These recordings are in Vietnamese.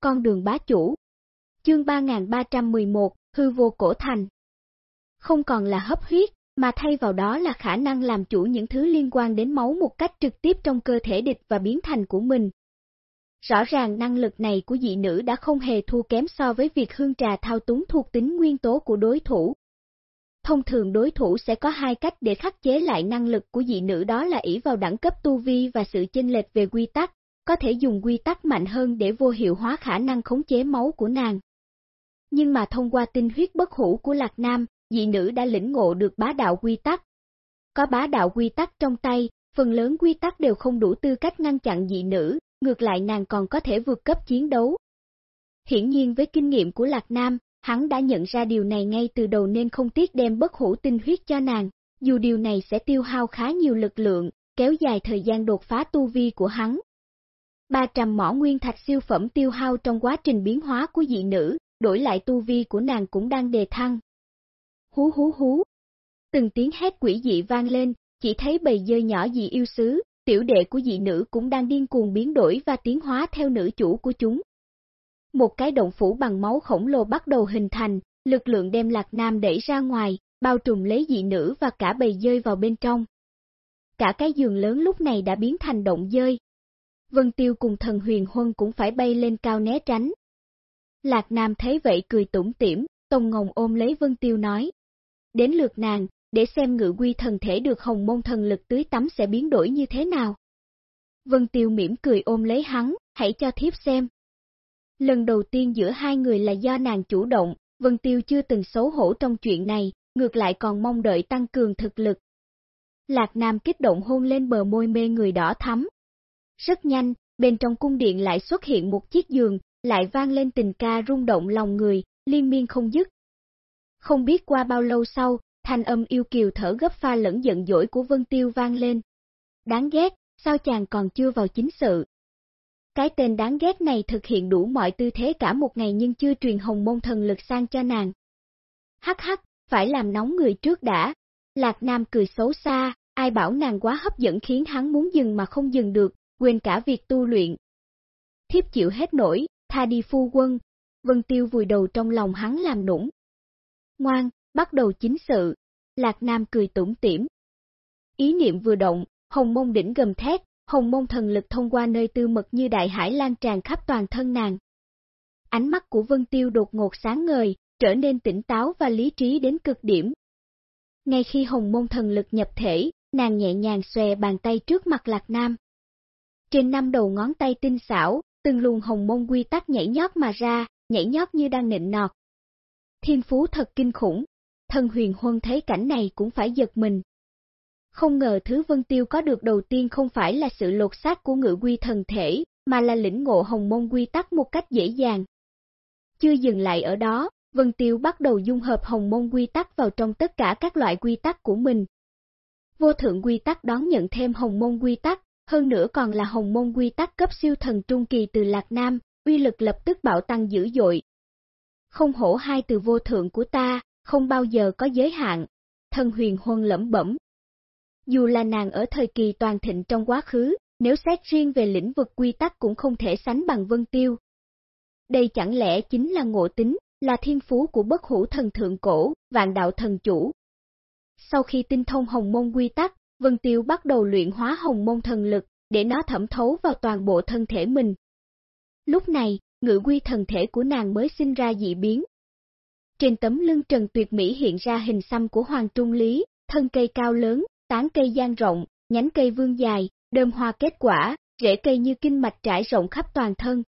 con đường bá chủ. Chương 3311, hư vô cổ thành. Không còn là hấp huyết, mà thay vào đó là khả năng làm chủ những thứ liên quan đến máu một cách trực tiếp trong cơ thể địch và biến thành của mình. Rõ ràng năng lực này của dị nữ đã không hề thua kém so với việc hương trà thao túng thuộc tính nguyên tố của đối thủ. Thông thường đối thủ sẽ có hai cách để khắc chế lại năng lực của dị nữ đó là ỷ vào đẳng cấp tu vi và sự chênh lệch về quy tắc, có thể dùng quy tắc mạnh hơn để vô hiệu hóa khả năng khống chế máu của nàng. Nhưng mà thông qua tinh huyết bất hủ của Lạc Nam, dị nữ đã lĩnh ngộ được bá đạo quy tắc. Có bá đạo quy tắc trong tay, phần lớn quy tắc đều không đủ tư cách ngăn chặn dị nữ, ngược lại nàng còn có thể vượt cấp chiến đấu. Hiển nhiên với kinh nghiệm của Lạc Nam, hắn đã nhận ra điều này ngay từ đầu nên không tiếc đem bất hủ tinh huyết cho nàng, dù điều này sẽ tiêu hao khá nhiều lực lượng, kéo dài thời gian đột phá tu vi của hắn. 300 mỏ nguyên thạch siêu phẩm tiêu hao trong quá trình biến hóa của dị nữ, đổi lại tu vi của nàng cũng đang đề thăng. Hú hú hú. Từng tiếng hét quỷ dị vang lên, chỉ thấy bầy dơi nhỏ dị yêu xứ, tiểu đệ của dị nữ cũng đang điên cuồng biến đổi và tiến hóa theo nữ chủ của chúng. Một cái động phủ bằng máu khổng lồ bắt đầu hình thành, lực lượng đem Lạc Nam đẩy ra ngoài, bao trùm lấy dị nữ và cả bầy dơi vào bên trong. Cả cái giường lớn lúc này đã biến thành động dơi. Vân Tiêu cùng thần huyền huân cũng phải bay lên cao né tránh. Lạc Nam thấy vậy cười tủm tỉm, Tông Ngồng ôm lấy Vân Tiêu nói. Đến lượt nàng, để xem ngự quy thần thể được hồng môn thần lực tưới tắm sẽ biến đổi như thế nào. Vân Tiêu mỉm cười ôm lấy hắn, hãy cho thiếp xem. Lần đầu tiên giữa hai người là do nàng chủ động, Vân Tiêu chưa từng xấu hổ trong chuyện này, ngược lại còn mong đợi tăng cường thực lực. Lạc Nam kích động hôn lên bờ môi mê người đỏ thắm. Rất nhanh, bên trong cung điện lại xuất hiện một chiếc giường, lại vang lên tình ca rung động lòng người, liên miên không dứt. Không biết qua bao lâu sau, thanh âm yêu kiều thở gấp pha lẫn giận dỗi của Vân Tiêu vang lên. Đáng ghét, sao chàng còn chưa vào chính sự? Cái tên đáng ghét này thực hiện đủ mọi tư thế cả một ngày nhưng chưa truyền hồng môn thần lực sang cho nàng. Hắc hắc, phải làm nóng người trước đã. Lạc Nam cười xấu xa, ai bảo nàng quá hấp dẫn khiến hắn muốn dừng mà không dừng được, quên cả việc tu luyện. Thiếp chịu hết nổi, tha đi phu quân. Vân Tiêu vùi đầu trong lòng hắn làm nũng. Ngoan, bắt đầu chính sự. Lạc Nam cười tủm tỉm. Ý niệm vừa động, hồng môn đỉnh gầm thét, hồng môn thần lực thông qua nơi tư mật như đại hải lan tràn khắp toàn thân nàng. Ánh mắt của Vân Tiêu đột ngột sáng ngời, trở nên tỉnh táo và lý trí đến cực điểm. Ngay khi hồng môn thần lực nhập thể, nàng nhẹ nhàng xòe bàn tay trước mặt Lạc Nam. Trên năm đầu ngón tay tinh xảo, từng luồng hồng môn quy tắc nhảy nhót mà ra, nhảy nhót như đang nịnh nọt. Thiên phú thật kinh khủng, thân huyền huân thấy cảnh này cũng phải giật mình. Không ngờ thứ Vân Tiêu có được đầu tiên không phải là sự lột xác của ngự quy thần thể, mà là lĩnh ngộ hồng môn quy tắc một cách dễ dàng. Chưa dừng lại ở đó, Vân Tiêu bắt đầu dung hợp hồng môn quy tắc vào trong tất cả các loại quy tắc của mình. Vô thượng quy tắc đón nhận thêm hồng môn quy tắc, hơn nữa còn là hồng môn quy tắc cấp siêu thần trung kỳ từ Lạc Nam, uy lực lập tức bạo tăng dữ dội. Không hổ hai từ vô thượng của ta, không bao giờ có giới hạn, thần huyền huân lẩm bẩm. Dù là nàng ở thời kỳ toàn thịnh trong quá khứ, nếu xét riêng về lĩnh vực quy tắc cũng không thể sánh bằng Vân Tiêu. Đây chẳng lẽ chính là ngộ tính, là thiên phú của bất hủ thần thượng cổ, vạn đạo thần chủ. Sau khi tinh thông hồng môn quy tắc, Vân Tiêu bắt đầu luyện hóa hồng môn thần lực, để nó thẩm thấu vào toàn bộ thân thể mình. Lúc này, ngự quy thần thể của nàng mới sinh ra dị biến. Trên tấm lưng trần tuyệt mỹ hiện ra hình xăm của Hoàng Trung Lý, thân cây cao lớn, tán cây gian rộng, nhánh cây vương dài, đơm hoa kết quả, rễ cây như kinh mạch trải rộng khắp toàn thân.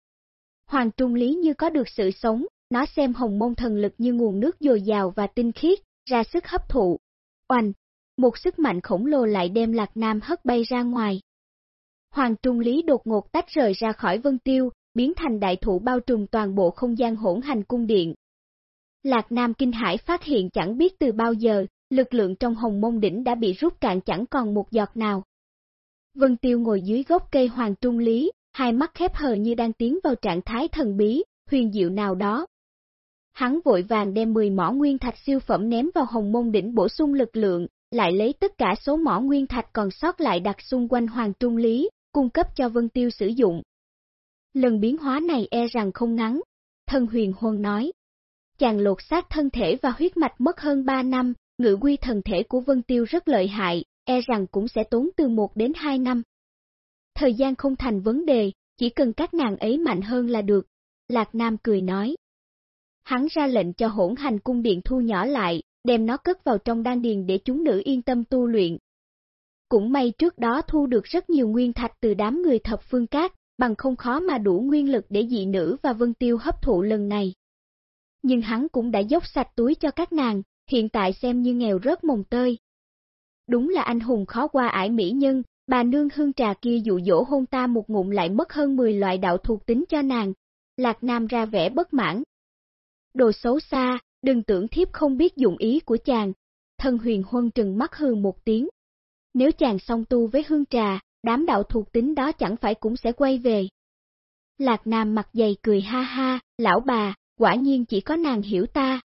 Hoàng Trung Lý như có được sự sống, nó xem hồng môn thần lực như nguồn nước dồi dào và tinh khiết, ra sức hấp thụ. Oanh! Một sức mạnh khổng lồ lại đem Lạc Nam hất bay ra ngoài. Hoàng Trung Lý đột ngột tách rời ra khỏi vân tiêu, biến thành đại thủ bao trùm toàn bộ không gian hỗn hành cung điện. Lạc Nam kinh hải phát hiện chẳng biết từ bao giờ, lực lượng trong hồng môn đỉnh đã bị rút cạn chẳng còn một giọt nào. Vân Tiêu ngồi dưới gốc cây hoàng trung lý, hai mắt khép hờ như đang tiến vào trạng thái thần bí, huyền diệu nào đó. Hắn vội vàng đem 10 mỏ nguyên thạch siêu phẩm ném vào hồng môn đỉnh bổ sung lực lượng, lại lấy tất cả số mỏ nguyên thạch còn sót lại đặt xung quanh hoàng trung lý, cung cấp cho Vân Tiêu sử dụng. Lần biến hóa này e rằng không ngắn, thân huyền huân nói. Chàng lột xác thân thể và huyết mạch mất hơn 3 năm, ngự quy thần thể của Vân Tiêu rất lợi hại, e rằng cũng sẽ tốn từ 1 đến 2 năm. Thời gian không thành vấn đề, chỉ cần các nàng ấy mạnh hơn là được. Lạc Nam cười nói. Hắn ra lệnh cho hỗn hành cung điện thu nhỏ lại, đem nó cất vào trong đan điền để chúng nữ yên tâm tu luyện. Cũng may trước đó thu được rất nhiều nguyên thạch từ đám người thập phương cát, bằng không khó mà đủ nguyên lực để dị nữ và vân tiêu hấp thụ lần này. Nhưng hắn cũng đã dốc sạch túi cho các nàng, hiện tại xem như nghèo rớt mồng tơi. Đúng là anh hùng khó qua ải mỹ nhân, bà nương hương trà kia dụ dỗ hôn ta một ngụm lại mất hơn 10 loại đạo thuộc tính cho nàng. Lạc Nam ra vẻ bất mãn. Đồ xấu xa, đừng tưởng thiếp không biết dụng ý của chàng. Thân huyền huân trừng mắt hừ một tiếng. Nếu chàng song tu với hương trà, đám đạo thuộc tính đó chẳng phải cũng sẽ quay về. Lạc Nam mặt dày cười ha ha, lão bà, quả nhiên chỉ có nàng hiểu ta.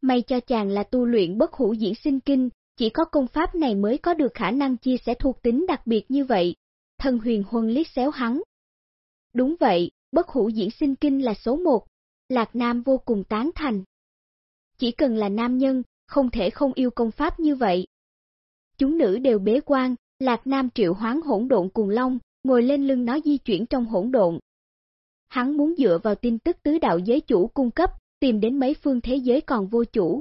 May cho chàng là tu luyện bất hữu diễn sinh kinh, chỉ có công pháp này mới có được khả năng chia sẻ thuộc tính đặc biệt như vậy. Thân huyền huân liếc xéo hắn. Đúng vậy, bất hữu diễn sinh kinh là số một. Lạc Nam vô cùng tán thành. Chỉ cần là nam nhân, không thể không yêu công pháp như vậy. Chúng nữ đều bế quan, Lạc Nam triệu hoán hỗn độn cùng long, ngồi lên lưng nó di chuyển trong hỗn độn. Hắn muốn dựa vào tin tức tứ đạo giới chủ cung cấp, tìm đến mấy phương thế giới còn vô chủ.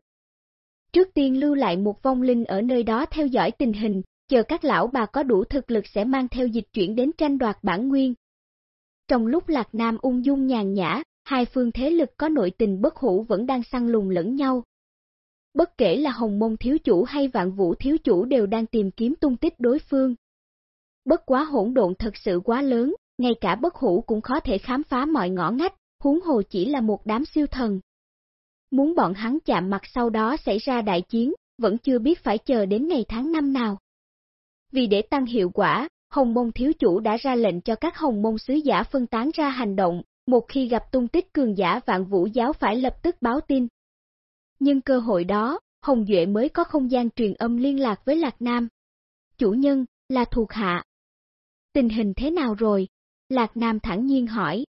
Trước tiên lưu lại một vong linh ở nơi đó theo dõi tình hình, chờ các lão bà có đủ thực lực sẽ mang theo dịch chuyển đến tranh đoạt bản nguyên. Trong lúc Lạc Nam ung dung nhàn nhã, hai phương thế lực có nội tình bất hủ vẫn đang săn lùng lẫn nhau. Bất kể là Hồng Môn Thiếu Chủ hay Vạn Vũ Thiếu Chủ đều đang tìm kiếm tung tích đối phương. Bất quá hỗn độn thật sự quá lớn, ngay cả bất hủ cũng khó thể khám phá mọi ngõ ngách, huống hồ chỉ là một đám siêu thần. Muốn bọn hắn chạm mặt sau đó xảy ra đại chiến, vẫn chưa biết phải chờ đến ngày tháng năm nào. Vì để tăng hiệu quả, Hồng Môn Thiếu Chủ đã ra lệnh cho các Hồng Môn Sứ Giả phân tán ra hành động, một khi gặp tung tích cường giả vạn vũ giáo phải lập tức báo tin. Nhưng cơ hội đó, Hồng Duệ mới có không gian truyền âm liên lạc với Lạc Nam. Chủ nhân, là thuộc hạ. Tình hình thế nào rồi? Lạc Nam thẳng nhiên hỏi.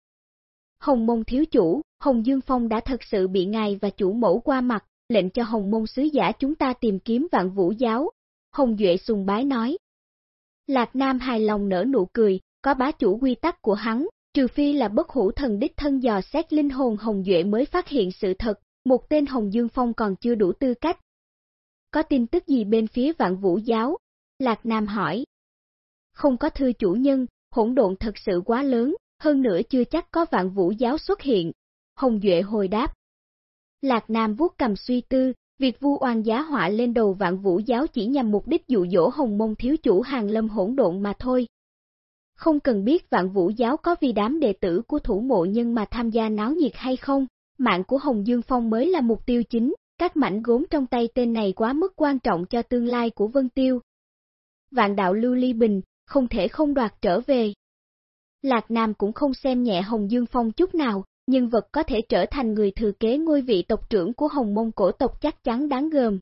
Hồng Môn thiếu chủ, Hồng Dương Phong đã thật sự bị ngài và chủ mẫu qua mặt, lệnh cho Hồng Môn sứ giả chúng ta tìm kiếm vạn vũ giáo. Hồng Duệ sùng bái nói. Lạc Nam hài lòng nở nụ cười, có bá chủ quy tắc của hắn, trừ phi là bất hủ thần đích thân dò xét linh hồn Hồng Duệ mới phát hiện sự thật, một tên Hồng Dương Phong còn chưa đủ tư cách. Có tin tức gì bên phía vạn vũ giáo? Lạc Nam hỏi. Không có thư chủ nhân, hỗn độn thật sự quá lớn, hơn nữa chưa chắc có vạn vũ giáo xuất hiện. Hồng Duệ hồi đáp. Lạc Nam vuốt cầm suy tư, việc vu oan giá họa lên đầu vạn vũ giáo chỉ nhằm mục đích dụ dỗ hồng môn thiếu chủ hàng lâm hỗn độn mà thôi. Không cần biết vạn vũ giáo có vì đám đệ tử của thủ mộ nhân mà tham gia náo nhiệt hay không, mạng của Hồng Dương Phong mới là mục tiêu chính, các mảnh gốm trong tay tên này quá mức quan trọng cho tương lai của Vân Tiêu. Vạn đạo lưu ly bình, không thể không đoạt trở về. Lạc Nam cũng không xem nhẹ Hồng Dương Phong chút nào, nhân vật có thể trở thành người thừa kế ngôi vị tộc trưởng của Hồng Mông cổ tộc chắc chắn đáng gờm.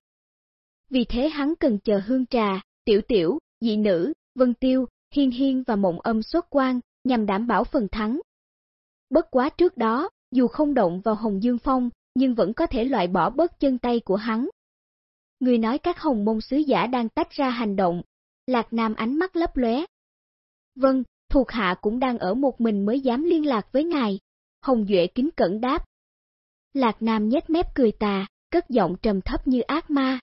Vì thế hắn cần chờ hương trà, tiểu tiểu, dị nữ, vân tiêu, hiên hiên và mộng âm xuất quan, nhằm đảm bảo phần thắng. Bất quá trước đó, dù không động vào Hồng Dương Phong, nhưng vẫn có thể loại bỏ bớt chân tay của hắn. Người nói các hồng môn sứ giả đang tách ra hành động, Lạc Nam ánh mắt lấp lóe. Vâng, thuộc hạ cũng đang ở một mình mới dám liên lạc với ngài. Hồng Duệ kính cẩn đáp. Lạc Nam nhếch mép cười tà, cất giọng trầm thấp như ác ma.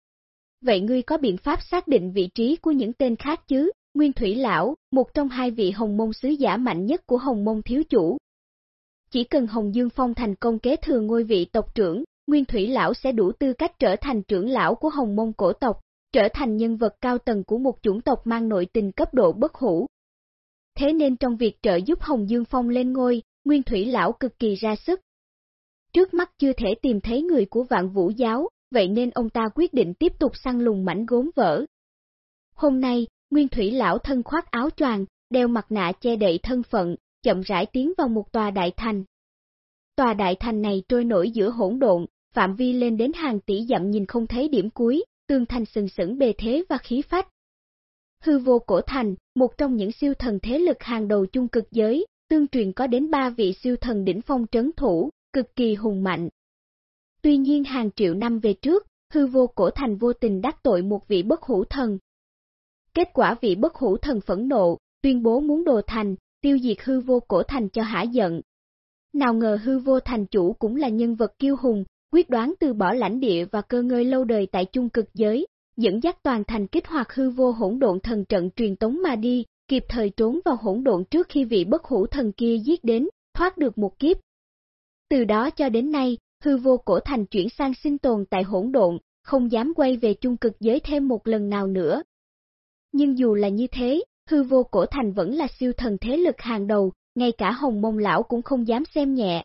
Vậy ngươi có biện pháp xác định vị trí của những tên khác chứ? Nguyên Thủy Lão, một trong hai vị hồng môn sứ giả mạnh nhất của hồng môn thiếu chủ. Chỉ cần Hồng Dương Phong thành công kế thừa ngôi vị tộc trưởng, Nguyên Thủy Lão sẽ đủ tư cách trở thành trưởng lão của hồng môn cổ tộc, trở thành nhân vật cao tầng của một chủng tộc mang nội tình cấp độ bất hủ. Thế nên trong việc trợ giúp Hồng Dương Phong lên ngôi, Nguyên Thủy Lão cực kỳ ra sức. Trước mắt chưa thể tìm thấy người của vạn vũ giáo, vậy nên ông ta quyết định tiếp tục săn lùng mảnh gốm vỡ. Hôm nay, Nguyên Thủy Lão thân khoác áo choàng, đeo mặt nạ che đậy thân phận, chậm rãi tiến vào một tòa đại thành. Tòa đại thành này trôi nổi giữa hỗn độn, phạm vi lên đến hàng tỷ dặm nhìn không thấy điểm cuối, tương thành sừng sững bề thế và khí phách. Hư vô cổ thành, một trong những siêu thần thế lực hàng đầu chung cực giới, tương truyền có đến ba vị siêu thần đỉnh phong trấn thủ, cực kỳ hùng mạnh. Tuy nhiên hàng triệu năm về trước, hư vô cổ thành vô tình đắc tội một vị bất hủ thần. Kết quả vị bất hủ thần phẫn nộ, tuyên bố muốn đồ thành, tiêu diệt hư vô cổ thành cho hả giận. Nào ngờ hư vô thành chủ cũng là nhân vật kiêu hùng, quyết đoán từ bỏ lãnh địa và cơ ngơi lâu đời tại chung cực giới, dẫn dắt toàn thành kích hoạt hư vô hỗn độn thần trận truyền tống mà đi, kịp thời trốn vào hỗn độn trước khi vị bất hủ thần kia giết đến, thoát được một kiếp. Từ đó cho đến nay, hư vô cổ thành chuyển sang sinh tồn tại hỗn độn, không dám quay về chung cực giới thêm một lần nào nữa. Nhưng dù là như thế, hư vô cổ thành vẫn là siêu thần thế lực hàng đầu, ngay cả hồng mông lão cũng không dám xem nhẹ.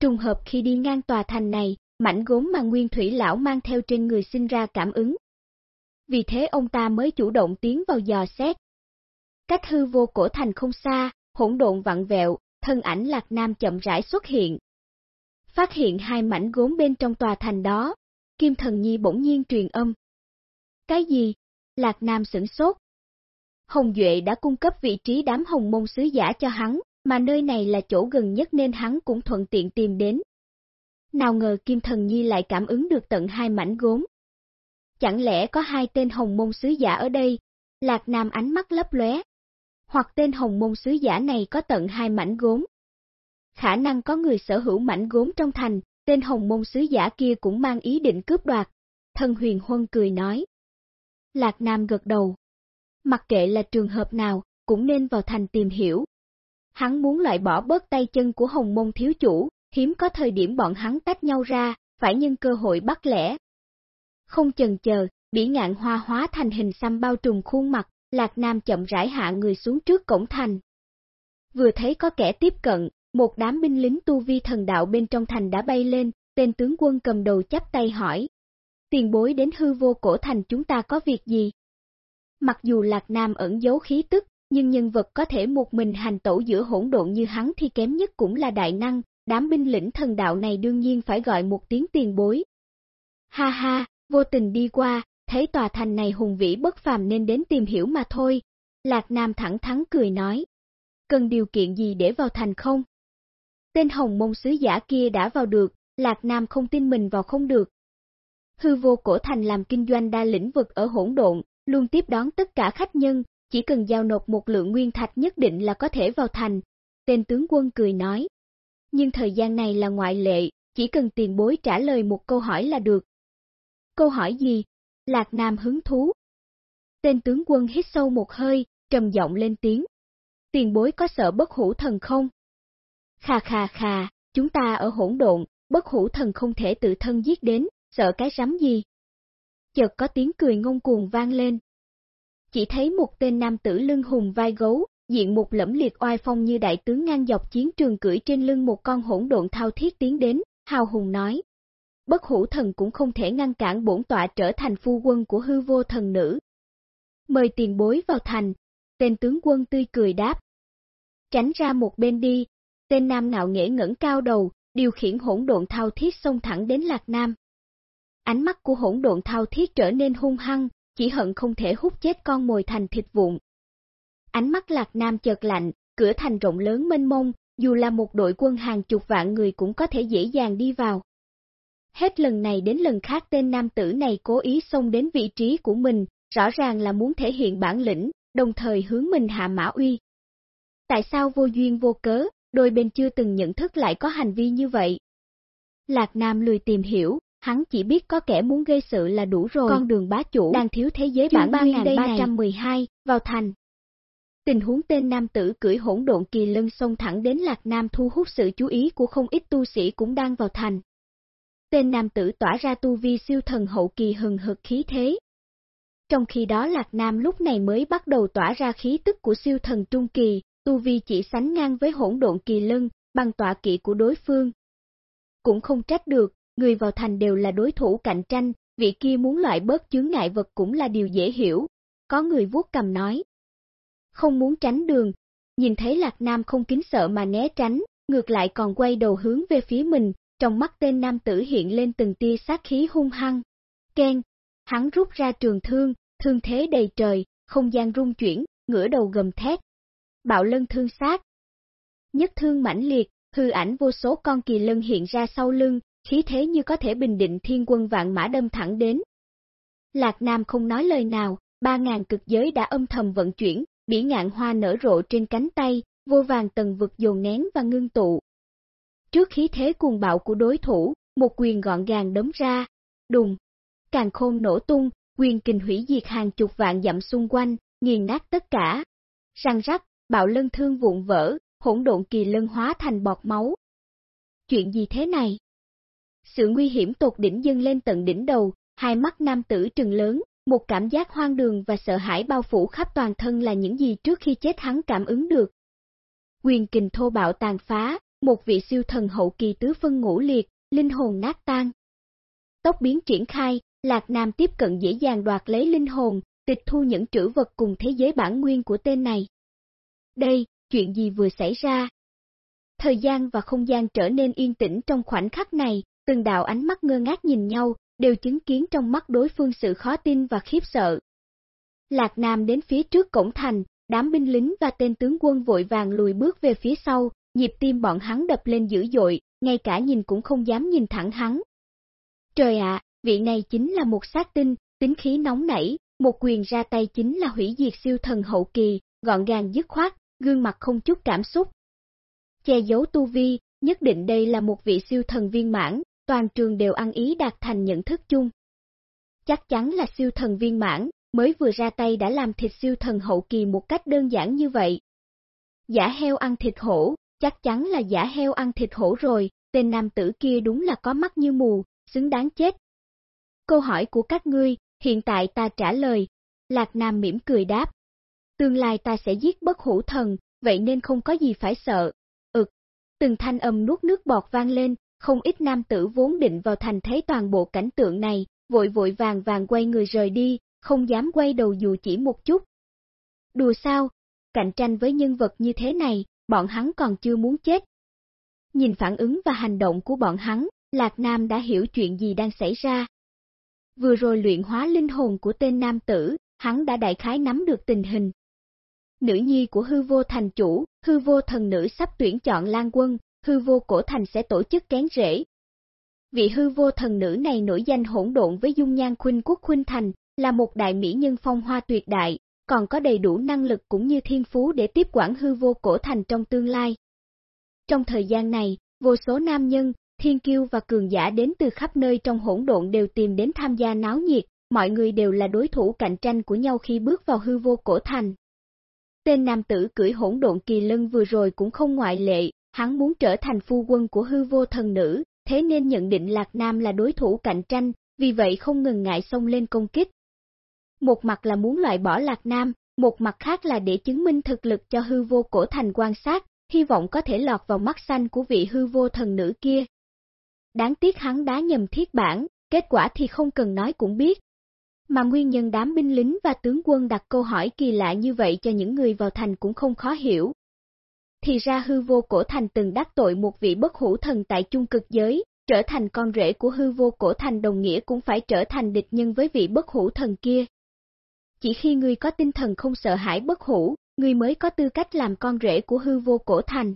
Trùng hợp khi đi ngang tòa thành này, mảnh gốm mà nguyên thủy lão mang theo trên người sinh ra cảm ứng. Vì thế ông ta mới chủ động tiến vào dò xét. Cách hư vô cổ thành không xa, hỗn độn vặn vẹo, thân ảnh lạc nam chậm rãi xuất hiện. Phát hiện hai mảnh gốm bên trong tòa thành đó, Kim Thần Nhi bỗng nhiên truyền âm. Cái gì? Lạc Nam sửng sốt. Hồng Duệ đã cung cấp vị trí đám hồng môn sứ giả cho hắn, mà nơi này là chỗ gần nhất nên hắn cũng thuận tiện tìm đến. Nào ngờ Kim Thần Nhi lại cảm ứng được tận hai mảnh gốm. Chẳng lẽ có hai tên hồng môn sứ giả ở đây? Lạc Nam ánh mắt lấp lóe. Hoặc tên hồng môn sứ giả này có tận hai mảnh gốm. Khả năng có người sở hữu mảnh gốm trong thành, tên hồng môn sứ giả kia cũng mang ý định cướp đoạt. Thần huyền huân cười nói. Lạc Nam gật đầu. Mặc kệ là trường hợp nào, cũng nên vào thành tìm hiểu. Hắn muốn loại bỏ bớt tay chân của hồng môn thiếu chủ, hiếm có thời điểm bọn hắn tách nhau ra, phải nhân cơ hội bắt lẻ. Không chần chờ, bỉ ngạn hoa hóa thành hình xăm bao trùm khuôn mặt, Lạc Nam chậm rãi hạ người xuống trước cổng thành. Vừa thấy có kẻ tiếp cận, một đám binh lính tu vi thần đạo bên trong thành đã bay lên, tên tướng quân cầm đầu chắp tay hỏi. Tiền bối đến hư vô cổ thành chúng ta có việc gì? Mặc dù Lạc Nam ẩn giấu khí tức, nhưng nhân vật có thể một mình hành tẩu giữa hỗn độn như hắn thì kém nhất cũng là đại năng, đám binh lĩnh thần đạo này đương nhiên phải gọi một tiếng tiền bối. Ha ha, vô tình đi qua, thấy tòa thành này hùng vĩ bất phàm nên đến tìm hiểu mà thôi. Lạc Nam thẳng thắn cười nói. Cần điều kiện gì để vào thành không? Tên hồng mông sứ giả kia đã vào được, Lạc Nam không tin mình vào không được. Hư vô cổ thành làm kinh doanh đa lĩnh vực ở hỗn độn, luôn tiếp đón tất cả khách nhân, chỉ cần giao nộp một lượng nguyên thạch nhất định là có thể vào thành. Tên tướng quân cười nói. Nhưng thời gian này là ngoại lệ, chỉ cần tiền bối trả lời một câu hỏi là được. Câu hỏi gì? Lạc Nam hứng thú. Tên tướng quân hít sâu một hơi, trầm giọng lên tiếng. Tiền bối có sợ bất hủ thần không? Khà khà khà, chúng ta ở hỗn độn, bất hủ thần không thể tự thân giết đến, sợ cái rắm gì. Chợt có tiếng cười ngông cuồng vang lên. Chỉ thấy một tên nam tử lưng hùng vai gấu, diện một lẫm liệt oai phong như đại tướng ngang dọc chiến trường cưỡi trên lưng một con hỗn độn thao thiết tiến đến, hào hùng nói. Bất hủ thần cũng không thể ngăn cản bổn tọa trở thành phu quân của hư vô thần nữ. Mời tiền bối vào thành, tên tướng quân tươi cười đáp. Tránh ra một bên đi, Tên nam nạo nghễ ngẩng cao đầu, điều khiển hỗn độn thao thiết xông thẳng đến Lạc Nam. Ánh mắt của hỗn độn thao thiết trở nên hung hăng, chỉ hận không thể hút chết con mồi thành thịt vụn. Ánh mắt Lạc Nam chợt lạnh, cửa thành rộng lớn mênh mông, dù là một đội quân hàng chục vạn người cũng có thể dễ dàng đi vào. Hết lần này đến lần khác tên nam tử này cố ý xông đến vị trí của mình, rõ ràng là muốn thể hiện bản lĩnh, đồng thời hướng mình hạ mã uy. Tại sao vô duyên vô cớ, đôi bên chưa từng nhận thức lại có hành vi như vậy. Lạc Nam lười tìm hiểu, hắn chỉ biết có kẻ muốn gây sự là đủ rồi. Con đường bá chủ đang thiếu thế giới bản 3312, vào thành. Tình huống tên nam tử cưỡi hỗn độn kỳ lân xông thẳng đến Lạc Nam thu hút sự chú ý của không ít tu sĩ cũng đang vào thành. Tên nam tử tỏa ra tu vi siêu thần hậu kỳ hừng hực khí thế. Trong khi đó Lạc Nam lúc này mới bắt đầu tỏa ra khí tức của siêu thần trung kỳ, tu vi chỉ sánh ngang với hỗn độn kỳ lân, bằng tọa kỵ của đối phương. Cũng không trách được, người vào thành đều là đối thủ cạnh tranh, vị kia muốn loại bớt chướng ngại vật cũng là điều dễ hiểu. Có người vuốt cầm nói. Không muốn tránh đường, nhìn thấy Lạc Nam không kính sợ mà né tránh, ngược lại còn quay đầu hướng về phía mình, trong mắt tên nam tử hiện lên từng tia sát khí hung hăng. Ken, hắn rút ra trường thương, thương thế đầy trời, không gian rung chuyển, ngửa đầu gầm thét, bạo lân thương sát. Nhất thương mãnh liệt, hư ảnh vô số con kỳ lân hiện ra sau lưng, khí thế như có thể bình định thiên quân vạn mã đâm thẳng đến. Lạc Nam không nói lời nào, ba ngàn cực giới đã âm thầm vận chuyển, bỉ ngạn hoa nở rộ trên cánh tay, vô vàng tầng vực dồn nén và ngưng tụ. Trước khí thế cuồng bạo của đối thủ, một quyền gọn gàng đấm ra, đùng, càng khôn nổ tung, quyền kình hủy diệt hàng chục vạn dặm xung quanh, nghiền nát tất cả. Răng rắc, bạo lân thương vụn vỡ, hỗn độn kỳ lân hóa thành bọt máu. Chuyện gì thế này? Sự nguy hiểm tột đỉnh dâng lên tận đỉnh đầu, hai mắt nam tử trừng lớn, một cảm giác hoang đường và sợ hãi bao phủ khắp toàn thân là những gì trước khi chết hắn cảm ứng được. Quyền kình thô bạo tàn phá, một vị siêu thần hậu kỳ tứ phân ngũ liệt, linh hồn nát tan. Tốc biến triển khai, Lạc Nam tiếp cận dễ dàng đoạt lấy linh hồn, tịch thu những trữ vật cùng thế giới bản nguyên của tên này. Đây, chuyện gì vừa xảy ra? Thời gian và không gian trở nên yên tĩnh trong khoảnh khắc này, từng đạo ánh mắt ngơ ngác nhìn nhau, đều chứng kiến trong mắt đối phương sự khó tin và khiếp sợ. Lạc Nam đến phía trước cổng thành, đám binh lính và tên tướng quân vội vàng lùi bước về phía sau, nhịp tim bọn hắn đập lên dữ dội, ngay cả nhìn cũng không dám nhìn thẳng hắn. Trời ạ, vị này chính là một sát tinh, tính khí nóng nảy, một quyền ra tay chính là hủy diệt siêu thần hậu kỳ, gọn gàng dứt khoát, gương mặt không chút cảm xúc. Che giấu tu vi, nhất định đây là một vị siêu thần viên mãn, toàn trường đều ăn ý đạt thành nhận thức chung. Chắc chắn là siêu thần viên mãn, mới vừa ra tay đã làm thịt siêu thần hậu kỳ một cách đơn giản như vậy. Giả heo ăn thịt hổ, chắc chắn là giả heo ăn thịt hổ rồi, tên nam tử kia đúng là có mắt như mù, xứng đáng chết. Câu hỏi của các ngươi, hiện tại ta trả lời. Lạc Nam mỉm cười đáp. Tương lai ta sẽ giết bất hủ thần, vậy nên không có gì phải sợ. Ực, từng thanh âm nuốt nước bọt vang lên, không ít nam tử vốn định vào thành thấy toàn bộ cảnh tượng này, vội vội vàng vàng quay người rời đi, không dám quay đầu dù chỉ một chút. Đùa sao, cạnh tranh với nhân vật như thế này, bọn hắn còn chưa muốn chết. Nhìn phản ứng và hành động của bọn hắn, Lạc Nam đã hiểu chuyện gì đang xảy ra. Vừa rồi luyện hóa linh hồn của tên nam tử, hắn đã đại khái nắm được tình hình. Nữ nhi của hư vô thành chủ, hư vô thần nữ sắp tuyển chọn lan quân, hư vô cổ thành sẽ tổ chức kén rễ. Vị hư vô thần nữ này nổi danh hỗn độn với dung nhan khuynh quốc khuynh thành, là một đại mỹ nhân phong hoa tuyệt đại, còn có đầy đủ năng lực cũng như thiên phú để tiếp quản hư vô cổ thành trong tương lai. Trong thời gian này, vô số nam nhân, thiên kiêu và cường giả đến từ khắp nơi trong hỗn độn đều tìm đến tham gia náo nhiệt, mọi người đều là đối thủ cạnh tranh của nhau khi bước vào hư vô cổ thành. Tên nam tử cưỡi hỗn độn kỳ lân vừa rồi cũng không ngoại lệ, hắn muốn trở thành phu quân của hư vô thần nữ, thế nên nhận định Lạc Nam là đối thủ cạnh tranh, vì vậy không ngừng ngại xông lên công kích. Một mặt là muốn loại bỏ Lạc Nam, một mặt khác là để chứng minh thực lực cho hư vô cổ thành quan sát, hy vọng có thể lọt vào mắt xanh của vị hư vô thần nữ kia. Đáng tiếc hắn đá nhầm thiết bản, kết quả thì không cần nói cũng biết. Mà nguyên nhân đám binh lính và tướng quân đặt câu hỏi kỳ lạ như vậy cho những người vào thành cũng không khó hiểu. Thì ra hư vô cổ thành từng đắc tội một vị bất hủ thần tại chung cực giới, trở thành con rể của hư vô cổ thành đồng nghĩa cũng phải trở thành địch nhân với vị bất hủ thần kia. Chỉ khi ngươi có tinh thần không sợ hãi bất hủ, ngươi mới có tư cách làm con rể của hư vô cổ thành.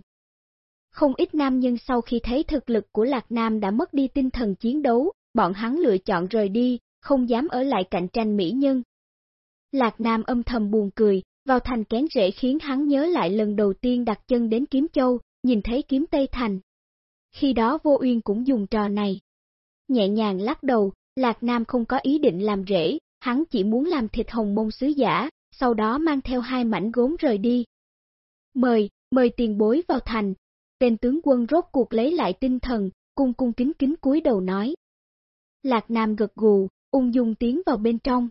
Không ít nam nhân sau khi thấy thực lực của Lạc Nam đã mất đi tinh thần chiến đấu, bọn hắn lựa chọn rời đi, không dám ở lại cạnh tranh mỹ nhân. Lạc Nam âm thầm buồn cười, vào thành kén rễ khiến hắn nhớ lại lần đầu tiên đặt chân đến Kiếm Châu, nhìn thấy kiếm Tây Thành. Khi đó vô uyên cũng dùng trò này. Nhẹ nhàng lắc đầu, Lạc Nam không có ý định làm rễ, hắn chỉ muốn làm thịt hồng mông sứ giả, sau đó mang theo hai mảnh gốm rời đi. Mời, mời tiền bối vào thành, tên tướng quân rốt cuộc lấy lại tinh thần, cung cung kính kính cúi đầu nói. Lạc Nam gật gù, ung dung tiến vào bên trong.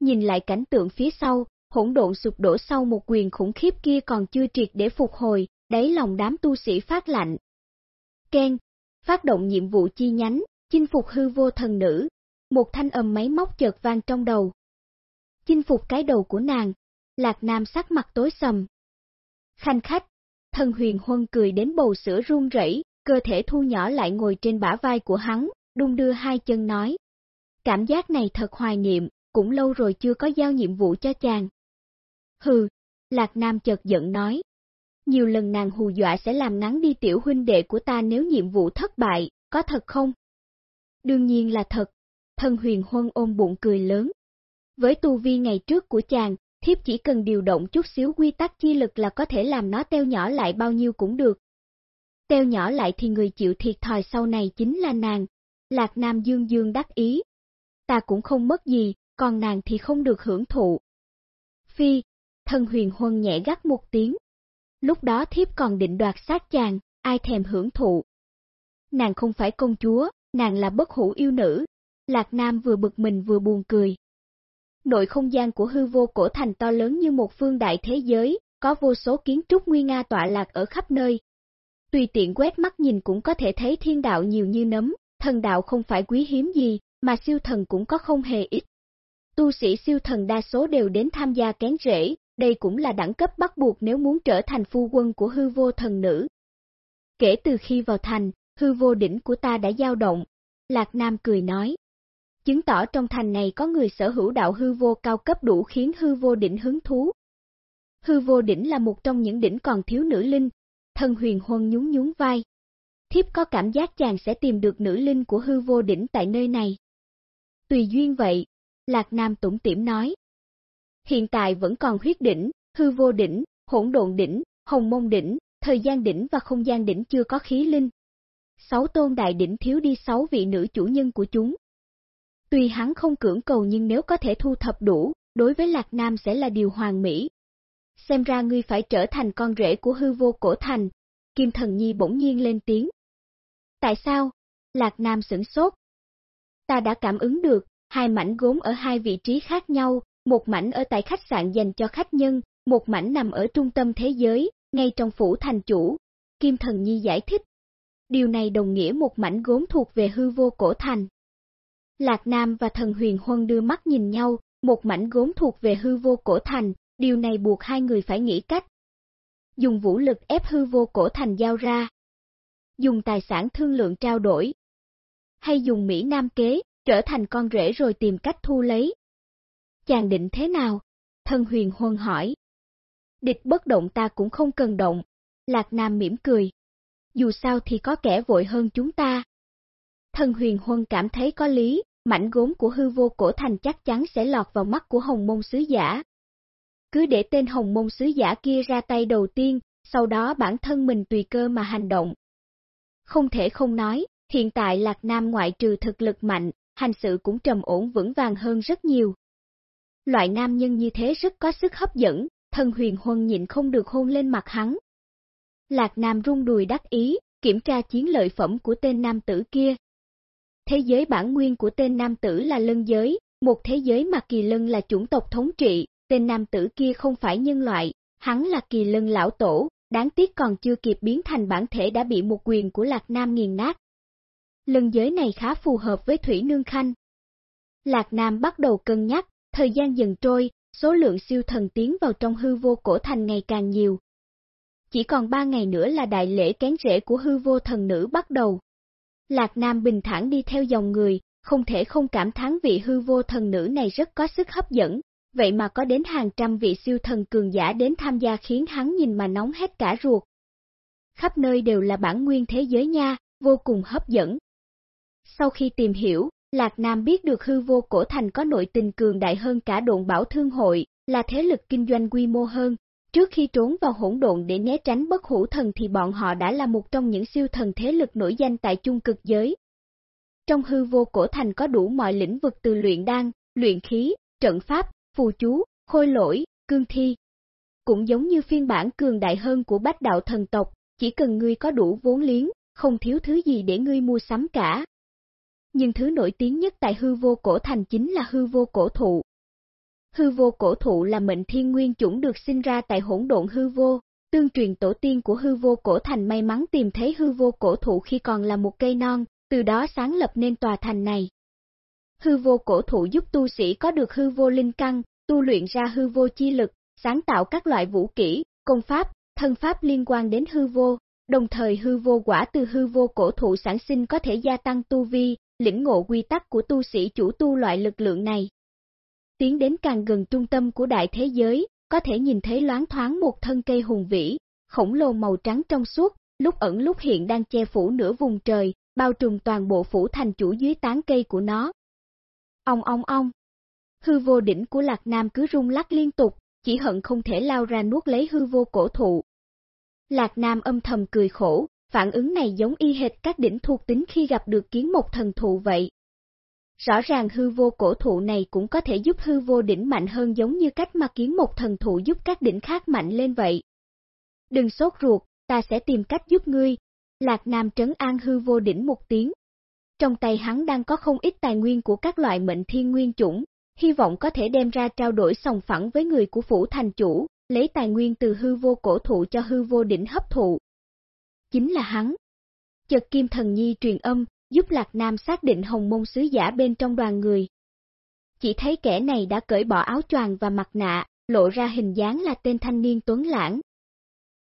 Nhìn lại cảnh tượng phía sau, hỗn độn sụp đổ sau một quyền khủng khiếp kia còn chưa triệt để phục hồi, đáy lòng đám tu sĩ phát lạnh. Ken, phát động nhiệm vụ chi nhánh, chinh phục hư vô thần nữ, một thanh âm máy móc chợt vang trong đầu. Chinh phục cái đầu của nàng, Lạc Nam sắc mặt tối sầm. Khanh khách, thần huyền huân cười đến bầu sữa run rẩy, cơ thể thu nhỏ lại ngồi trên bả vai của hắn, đung đưa hai chân nói. Cảm giác này thật hoài niệm, cũng lâu rồi chưa có giao nhiệm vụ cho chàng. Hừ, Lạc Nam chợt giận nói. nhiều lần nàng hù dọa sẽ làm ngắn đi tiểu huynh đệ của ta nếu nhiệm vụ thất bại, có thật không? Đương nhiên là thật, thân huyền huân ôm bụng cười lớn. Với tu vi ngày trước của chàng, thiếp chỉ cần điều động chút xíu quy tắc chi lực là có thể làm nó teo nhỏ lại bao nhiêu cũng được. Teo nhỏ lại thì người chịu thiệt thòi sau này chính là nàng. Lạc Nam Dương Dương đắc ý. Ta cũng không mất gì, còn nàng thì không được hưởng thụ. Phi, thân huyền huân nhẹ gắt một tiếng. Lúc đó thiếp còn định đoạt sát chàng, ai thèm hưởng thụ. Nàng không phải công chúa, nàng là bất hủ yêu nữ. Lạc Nam vừa bực mình vừa buồn cười. Nội không gian của hư vô cổ thành to lớn như một phương đại thế giới, có vô số kiến trúc nguy nga tọa lạc ở khắp nơi. Tùy tiện quét mắt nhìn cũng có thể thấy thiên đạo nhiều như nấm, thần đạo không phải quý hiếm gì, mà siêu thần cũng có không hề ít. Tu sĩ siêu thần đa số đều đến tham gia kén rễ, đây cũng là đẳng cấp bắt buộc nếu muốn trở thành phu quân của hư vô thần nữ. Kể từ khi vào thành, hư vô đỉnh của ta đã dao động, Lạc Nam cười nói. Chứng tỏ trong thành này có người sở hữu đạo hư vô cao cấp đủ khiến hư vô đỉnh hứng thú. Hư vô đỉnh là một trong những đỉnh còn thiếu nữ linh, thân huyền huân nhún nhún vai. Thiếp có cảm giác chàng sẽ tìm được nữ linh của hư vô đỉnh tại nơi này. Tùy duyên vậy, Lạc Nam tủng tiểm nói. Hiện tại vẫn còn huyết đỉnh, hư vô đỉnh, hỗn độn đỉnh, hồng mông đỉnh, thời gian đỉnh và không gian đỉnh chưa có khí linh. Sáu tôn đại đỉnh thiếu đi sáu vị nữ chủ nhân của chúng. Tuy hắn không cưỡng cầu nhưng nếu có thể thu thập đủ, đối với Lạc Nam sẽ là điều hoàn mỹ. Xem ra ngươi phải trở thành con rể của hư vô cổ thành. Kim Thần Nhi bỗng nhiên lên tiếng. Tại sao? Lạc Nam sửng sốt. Ta đã cảm ứng được, hai mảnh gốm ở hai vị trí khác nhau, một mảnh ở tại khách sạn dành cho khách nhân, một mảnh nằm ở trung tâm thế giới, ngay trong phủ thành chủ. Kim Thần Nhi giải thích. Điều này đồng nghĩa một mảnh gốm thuộc về hư vô cổ thành. Lạc Nam và thần huyền huân đưa mắt nhìn nhau, một mảnh gốm thuộc về hư vô cổ thành, điều này buộc hai người phải nghĩ cách. Dùng vũ lực ép hư vô cổ thành giao ra. Dùng tài sản thương lượng trao đổi. Hay dùng Mỹ Nam kế, trở thành con rể rồi tìm cách thu lấy. Chàng định thế nào? Thân huyền huân hỏi. Địch bất động ta cũng không cần động. Lạc Nam mỉm cười. Dù sao thì có kẻ vội hơn chúng ta. Thân huyền huân cảm thấy có lý, mảnh gốm của hư vô cổ thành chắc chắn sẽ lọt vào mắt của hồng môn sứ giả. Cứ để tên hồng môn sứ giả kia ra tay đầu tiên, sau đó bản thân mình tùy cơ mà hành động. Không thể không nói, hiện tại Lạc Nam ngoại trừ thực lực mạnh, hành sự cũng trầm ổn vững vàng hơn rất nhiều. Loại nam nhân như thế rất có sức hấp dẫn, thân huyền huân nhịn không được hôn lên mặt hắn. Lạc Nam rung đùi đắc ý, kiểm tra chiến lợi phẩm của tên nam tử kia, Thế giới bản nguyên của tên nam tử là lân giới, một thế giới mà kỳ lân là chủng tộc thống trị, tên nam tử kia không phải nhân loại, hắn là kỳ lân lão tổ, đáng tiếc còn chưa kịp biến thành bản thể đã bị một quyền của Lạc Nam nghiền nát. Lân giới này khá phù hợp với Thủy Nương Khanh. Lạc Nam bắt đầu cân nhắc, thời gian dần trôi, số lượng siêu thần tiến vào trong hư vô cổ thành ngày càng nhiều. Chỉ còn ba ngày nữa là đại lễ kén rễ của hư vô thần nữ bắt đầu. Lạc Nam bình thản đi theo dòng người, không thể không cảm thán vị hư vô thần nữ này rất có sức hấp dẫn, vậy mà có đến hàng trăm vị siêu thần cường giả đến tham gia khiến hắn nhìn mà nóng hết cả ruột. Khắp nơi đều là bản nguyên thế giới nha, vô cùng hấp dẫn. Sau khi tìm hiểu, Lạc Nam biết được hư vô cổ thành có nội tình cường đại hơn cả độn bảo thương hội, là thế lực kinh doanh quy mô hơn, Trước khi trốn vào hỗn độn để né tránh bất hủ thần thì bọn họ đã là một trong những siêu thần thế lực nổi danh tại chung cực giới. Trong hư vô cổ thành có đủ mọi lĩnh vực từ luyện đan, luyện khí, trận pháp, phù chú, khôi lỗi, cương thi. Cũng giống như phiên bản cường đại hơn của bách đạo thần tộc, chỉ cần ngươi có đủ vốn liếng, không thiếu thứ gì để ngươi mua sắm cả. Nhưng thứ nổi tiếng nhất tại hư vô cổ thành chính là hư vô cổ thụ, Hư vô cổ thụ là mệnh thiên nguyên chủng được sinh ra tại hỗn độn hư vô, tương truyền tổ tiên của hư vô cổ thành may mắn tìm thấy hư vô cổ thụ khi còn là một cây non, từ đó sáng lập nên tòa thành này. Hư vô cổ thụ giúp tu sĩ có được hư vô linh căn, tu luyện ra hư vô chi lực, sáng tạo các loại vũ kỹ, công pháp, thân pháp liên quan đến hư vô, đồng thời hư vô quả từ hư vô cổ thụ sản sinh có thể gia tăng tu vi, lĩnh ngộ quy tắc của tu sĩ chủ tu loại lực lượng này tiến đến càng gần trung tâm của đại thế giới, có thể nhìn thấy loáng thoáng một thân cây hùng vĩ, khổng lồ màu trắng trong suốt, lúc ẩn lúc hiện đang che phủ nửa vùng trời, bao trùm toàn bộ phủ thành chủ dưới tán cây của nó. Ông ông ông. Hư vô đỉnh của Lạc Nam cứ rung lắc liên tục, chỉ hận không thể lao ra nuốt lấy hư vô cổ thụ. Lạc Nam âm thầm cười khổ, phản ứng này giống y hệt các đỉnh thuộc tính khi gặp được kiến một thần thụ vậy. Rõ ràng hư vô cổ thụ này cũng có thể giúp hư vô đỉnh mạnh hơn giống như cách mà kiến một thần thụ giúp các đỉnh khác mạnh lên vậy. Đừng sốt ruột, ta sẽ tìm cách giúp ngươi. Lạc Nam trấn an hư vô đỉnh một tiếng. Trong tay hắn đang có không ít tài nguyên của các loại mệnh thiên nguyên chủng, hy vọng có thể đem ra trao đổi sòng phẳng với người của phủ thành chủ, lấy tài nguyên từ hư vô cổ thụ cho hư vô đỉnh hấp thụ. Chính là hắn. Chợt Kim Thần Nhi truyền âm, giúp Lạc Nam xác định hồng môn sứ giả bên trong đoàn người. Chỉ thấy kẻ này đã cởi bỏ áo choàng và mặt nạ, lộ ra hình dáng là tên thanh niên tuấn lãng.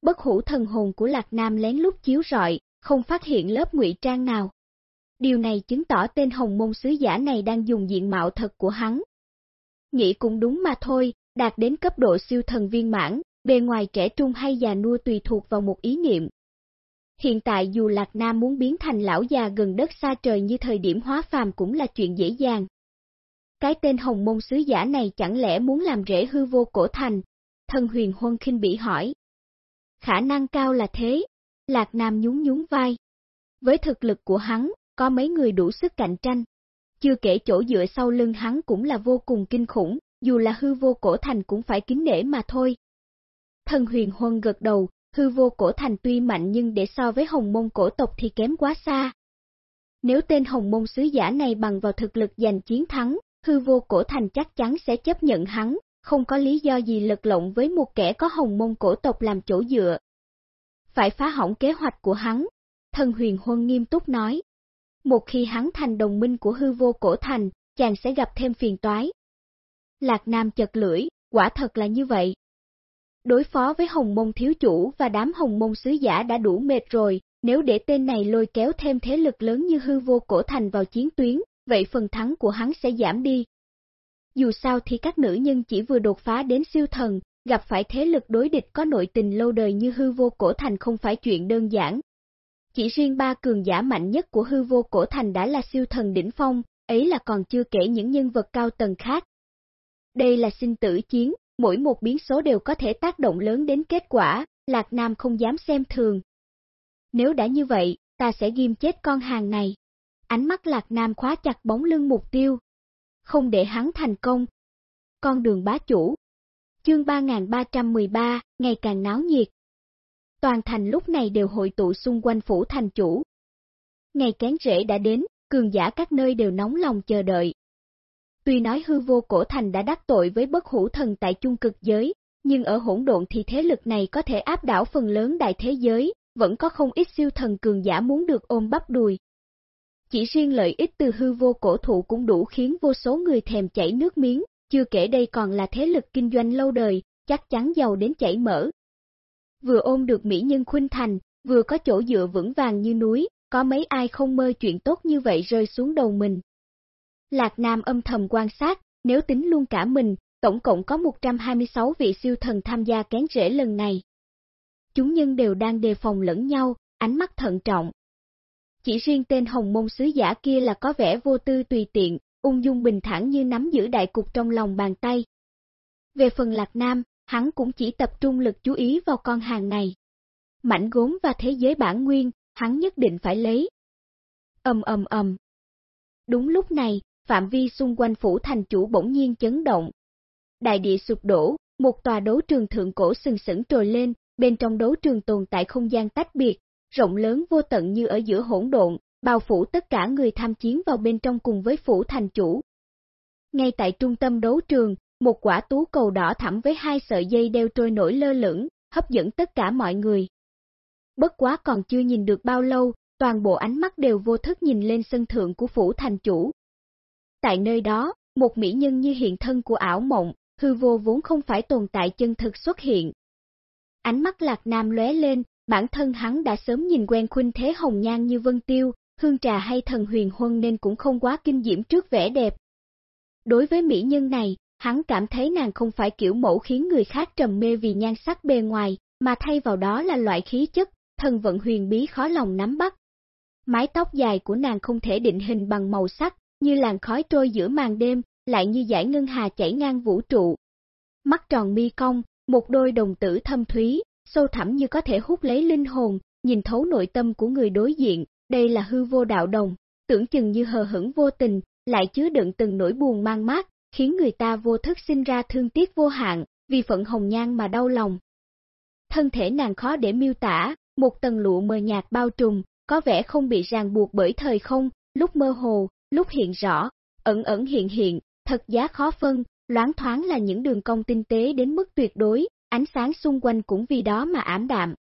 Bất hủ thần hồn của Lạc Nam lén lút chiếu rọi, không phát hiện lớp ngụy trang nào. Điều này chứng tỏ tên hồng môn sứ giả này đang dùng diện mạo thật của hắn. Nghĩ cũng đúng mà thôi, đạt đến cấp độ siêu thần viên mãn, bề ngoài trẻ trung hay già nua tùy thuộc vào một ý niệm, Hiện tại dù Lạc Nam muốn biến thành lão già gần đất xa trời như thời điểm hóa phàm cũng là chuyện dễ dàng. Cái tên hồng môn sứ giả này chẳng lẽ muốn làm rễ hư vô cổ thành? Thân huyền huân khinh bỉ hỏi. Khả năng cao là thế, Lạc Nam nhún nhún vai. Với thực lực của hắn, có mấy người đủ sức cạnh tranh. Chưa kể chỗ dựa sau lưng hắn cũng là vô cùng kinh khủng, dù là hư vô cổ thành cũng phải kính nể mà thôi. Thân huyền huân gật đầu, hư vô cổ thành tuy mạnh nhưng để so với hồng môn cổ tộc thì kém quá xa. Nếu tên hồng môn sứ giả này bằng vào thực lực giành chiến thắng, hư vô cổ thành chắc chắn sẽ chấp nhận hắn, không có lý do gì lật lộn với một kẻ có hồng môn cổ tộc làm chỗ dựa. Phải phá hỏng kế hoạch của hắn, Thần huyền huân nghiêm túc nói. Một khi hắn thành đồng minh của hư vô cổ thành, chàng sẽ gặp thêm phiền toái. Lạc Nam chật lưỡi, quả thật là như vậy. Đối phó với hồng môn thiếu chủ và đám hồng môn sứ giả đã đủ mệt rồi, nếu để tên này lôi kéo thêm thế lực lớn như hư vô cổ thành vào chiến tuyến, vậy phần thắng của hắn sẽ giảm đi. Dù sao thì các nữ nhân chỉ vừa đột phá đến siêu thần, gặp phải thế lực đối địch có nội tình lâu đời như hư vô cổ thành không phải chuyện đơn giản. Chỉ riêng ba cường giả mạnh nhất của hư vô cổ thành đã là siêu thần đỉnh phong, ấy là còn chưa kể những nhân vật cao tầng khác. Đây là sinh tử chiến, mỗi một biến số đều có thể tác động lớn đến kết quả, Lạc Nam không dám xem thường. Nếu đã như vậy, ta sẽ ghim chết con hàng này. Ánh mắt Lạc Nam khóa chặt bóng lưng mục tiêu. Không để hắn thành công. Con đường bá chủ. Chương 3313, ngày càng náo nhiệt. Toàn thành lúc này đều hội tụ xung quanh phủ thành chủ. Ngày kén rễ đã đến, cường giả các nơi đều nóng lòng chờ đợi, Tuy nói hư vô cổ thành đã đắc tội với bất hủ thần tại chung cực giới, nhưng ở hỗn độn thì thế lực này có thể áp đảo phần lớn đại thế giới, vẫn có không ít siêu thần cường giả muốn được ôm bắp đùi. Chỉ riêng lợi ích từ hư vô cổ thụ cũng đủ khiến vô số người thèm chảy nước miếng, chưa kể đây còn là thế lực kinh doanh lâu đời, chắc chắn giàu đến chảy mỡ. Vừa ôm được mỹ nhân khuynh thành, vừa có chỗ dựa vững vàng như núi, có mấy ai không mơ chuyện tốt như vậy rơi xuống đầu mình. Lạc Nam âm thầm quan sát, nếu tính luôn cả mình, tổng cộng có 126 vị siêu thần tham gia kén rễ lần này. Chúng nhân đều đang đề phòng lẫn nhau, ánh mắt thận trọng. Chỉ riêng tên hồng môn sứ giả kia là có vẻ vô tư tùy tiện, ung dung bình thản như nắm giữ đại cục trong lòng bàn tay. Về phần Lạc Nam, hắn cũng chỉ tập trung lực chú ý vào con hàng này. Mảnh gốm và thế giới bản nguyên, hắn nhất định phải lấy. Ầm ầm ầm. Đúng lúc này, phạm vi xung quanh phủ thành chủ bỗng nhiên chấn động. Đại địa sụp đổ, một tòa đấu trường thượng cổ sừng sững trồi lên, bên trong đấu trường tồn tại không gian tách biệt, rộng lớn vô tận như ở giữa hỗn độn, bao phủ tất cả người tham chiến vào bên trong cùng với phủ thành chủ. Ngay tại trung tâm đấu trường, một quả tú cầu đỏ thẳm với hai sợi dây đeo trôi nổi lơ lửng, hấp dẫn tất cả mọi người. Bất quá còn chưa nhìn được bao lâu, toàn bộ ánh mắt đều vô thức nhìn lên sân thượng của phủ thành chủ, Tại nơi đó, một mỹ nhân như hiện thân của ảo mộng, hư vô vốn không phải tồn tại chân thực xuất hiện. Ánh mắt lạc nam lóe lên, bản thân hắn đã sớm nhìn quen khuynh thế hồng nhan như vân tiêu, hương trà hay thần huyền huân nên cũng không quá kinh diễm trước vẻ đẹp. Đối với mỹ nhân này, hắn cảm thấy nàng không phải kiểu mẫu khiến người khác trầm mê vì nhan sắc bề ngoài, mà thay vào đó là loại khí chất, thần vận huyền bí khó lòng nắm bắt. Mái tóc dài của nàng không thể định hình bằng màu sắc, như làn khói trôi giữa màn đêm, lại như giải ngân hà chảy ngang vũ trụ. Mắt tròn mi cong, một đôi đồng tử thâm thúy, sâu thẳm như có thể hút lấy linh hồn, nhìn thấu nội tâm của người đối diện, đây là hư vô đạo đồng, tưởng chừng như hờ hững vô tình, lại chứa đựng từng nỗi buồn mang mát, khiến người ta vô thức sinh ra thương tiếc vô hạn, vì phận hồng nhan mà đau lòng. Thân thể nàng khó để miêu tả, một tầng lụa mờ nhạt bao trùm, có vẻ không bị ràng buộc bởi thời không, lúc mơ hồ, lúc hiện rõ, ẩn ẩn hiện hiện, thật giá khó phân, loáng thoáng là những đường cong tinh tế đến mức tuyệt đối, ánh sáng xung quanh cũng vì đó mà ảm đạm.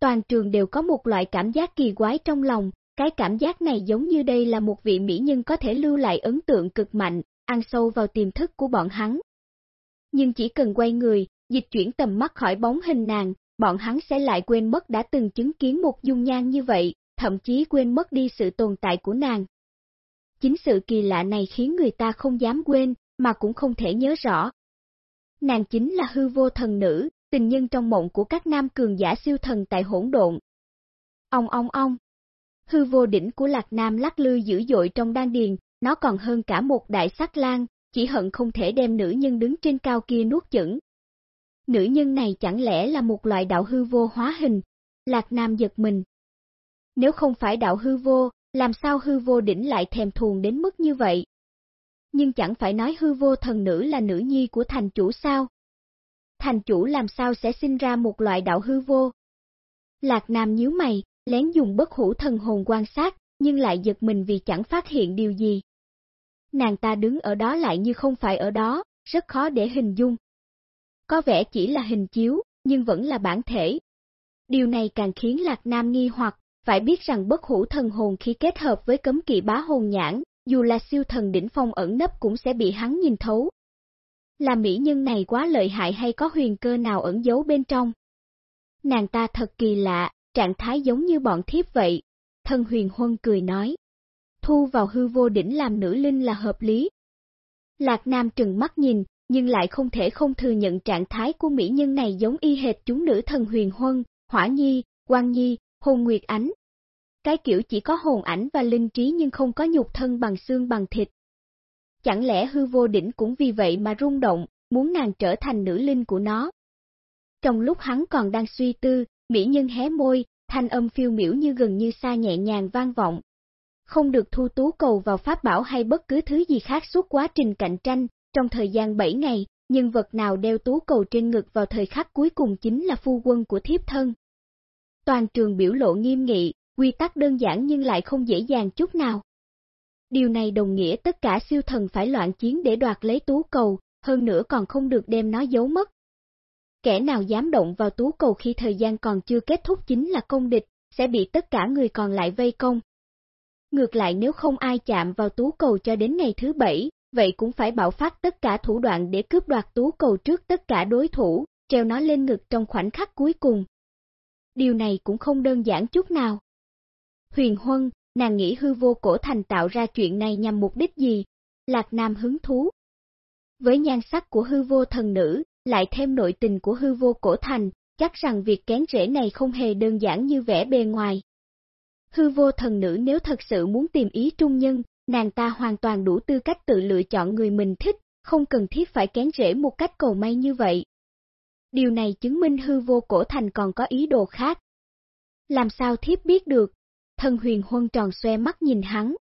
Toàn trường đều có một loại cảm giác kỳ quái trong lòng, cái cảm giác này giống như đây là một vị mỹ nhân có thể lưu lại ấn tượng cực mạnh, ăn sâu vào tiềm thức của bọn hắn. Nhưng chỉ cần quay người, dịch chuyển tầm mắt khỏi bóng hình nàng, bọn hắn sẽ lại quên mất đã từng chứng kiến một dung nhan như vậy, thậm chí quên mất đi sự tồn tại của nàng. Chính sự kỳ lạ này khiến người ta không dám quên, mà cũng không thể nhớ rõ. Nàng chính là hư vô thần nữ, tình nhân trong mộng của các nam cường giả siêu thần tại hỗn độn. Ông ông ông. Hư vô đỉnh của Lạc Nam lắc lư dữ dội trong đan điền, nó còn hơn cả một đại sắc lan, chỉ hận không thể đem nữ nhân đứng trên cao kia nuốt chửng. Nữ nhân này chẳng lẽ là một loại đạo hư vô hóa hình? Lạc Nam giật mình. Nếu không phải đạo hư vô, làm sao hư vô đỉnh lại thèm thuồng đến mức như vậy? Nhưng chẳng phải nói hư vô thần nữ là nữ nhi của thành chủ sao? Thành chủ làm sao sẽ sinh ra một loại đạo hư vô? Lạc Nam nhíu mày, lén dùng bất hủ thần hồn quan sát, nhưng lại giật mình vì chẳng phát hiện điều gì. Nàng ta đứng ở đó lại như không phải ở đó, rất khó để hình dung. Có vẻ chỉ là hình chiếu, nhưng vẫn là bản thể. Điều này càng khiến Lạc Nam nghi hoặc, phải biết rằng bất hủ thần hồn khi kết hợp với cấm kỵ bá hồn nhãn, dù là siêu thần đỉnh phong ẩn nấp cũng sẽ bị hắn nhìn thấu. Là mỹ nhân này quá lợi hại hay có huyền cơ nào ẩn giấu bên trong? Nàng ta thật kỳ lạ, trạng thái giống như bọn thiếp vậy. Thân huyền huân cười nói. Thu vào hư vô đỉnh làm nữ linh là hợp lý. Lạc Nam trừng mắt nhìn, nhưng lại không thể không thừa nhận trạng thái của mỹ nhân này giống y hệt chúng nữ thần huyền huân, hỏa nhi, quang nhi, hồn nguyệt ánh. Cái kiểu chỉ có hồn ảnh và linh trí nhưng không có nhục thân bằng xương bằng thịt. Chẳng lẽ hư vô đỉnh cũng vì vậy mà rung động, muốn nàng trở thành nữ linh của nó? Trong lúc hắn còn đang suy tư, mỹ nhân hé môi, thanh âm phiêu miểu như gần như xa nhẹ nhàng vang vọng. Không được thu tú cầu vào pháp bảo hay bất cứ thứ gì khác suốt quá trình cạnh tranh, trong thời gian 7 ngày, nhân vật nào đeo tú cầu trên ngực vào thời khắc cuối cùng chính là phu quân của thiếp thân. Toàn trường biểu lộ nghiêm nghị, quy tắc đơn giản nhưng lại không dễ dàng chút nào. Điều này đồng nghĩa tất cả siêu thần phải loạn chiến để đoạt lấy tú cầu, hơn nữa còn không được đem nó giấu mất. Kẻ nào dám động vào tú cầu khi thời gian còn chưa kết thúc chính là công địch, sẽ bị tất cả người còn lại vây công. Ngược lại nếu không ai chạm vào tú cầu cho đến ngày thứ bảy, vậy cũng phải bạo phát tất cả thủ đoạn để cướp đoạt tú cầu trước tất cả đối thủ, treo nó lên ngực trong khoảnh khắc cuối cùng. Điều này cũng không đơn giản chút nào. Huyền Huân, nàng nghĩ hư vô cổ thành tạo ra chuyện này nhằm mục đích gì? Lạc Nam hứng thú. Với nhan sắc của hư vô thần nữ, lại thêm nội tình của hư vô cổ thành, chắc rằng việc kén rễ này không hề đơn giản như vẻ bề ngoài. Hư vô thần nữ nếu thật sự muốn tìm ý trung nhân, nàng ta hoàn toàn đủ tư cách tự lựa chọn người mình thích, không cần thiết phải kén rễ một cách cầu may như vậy. Điều này chứng minh hư vô cổ thành còn có ý đồ khác. Làm sao thiếp biết được? Thân huyền huân tròn xoe mắt nhìn hắn.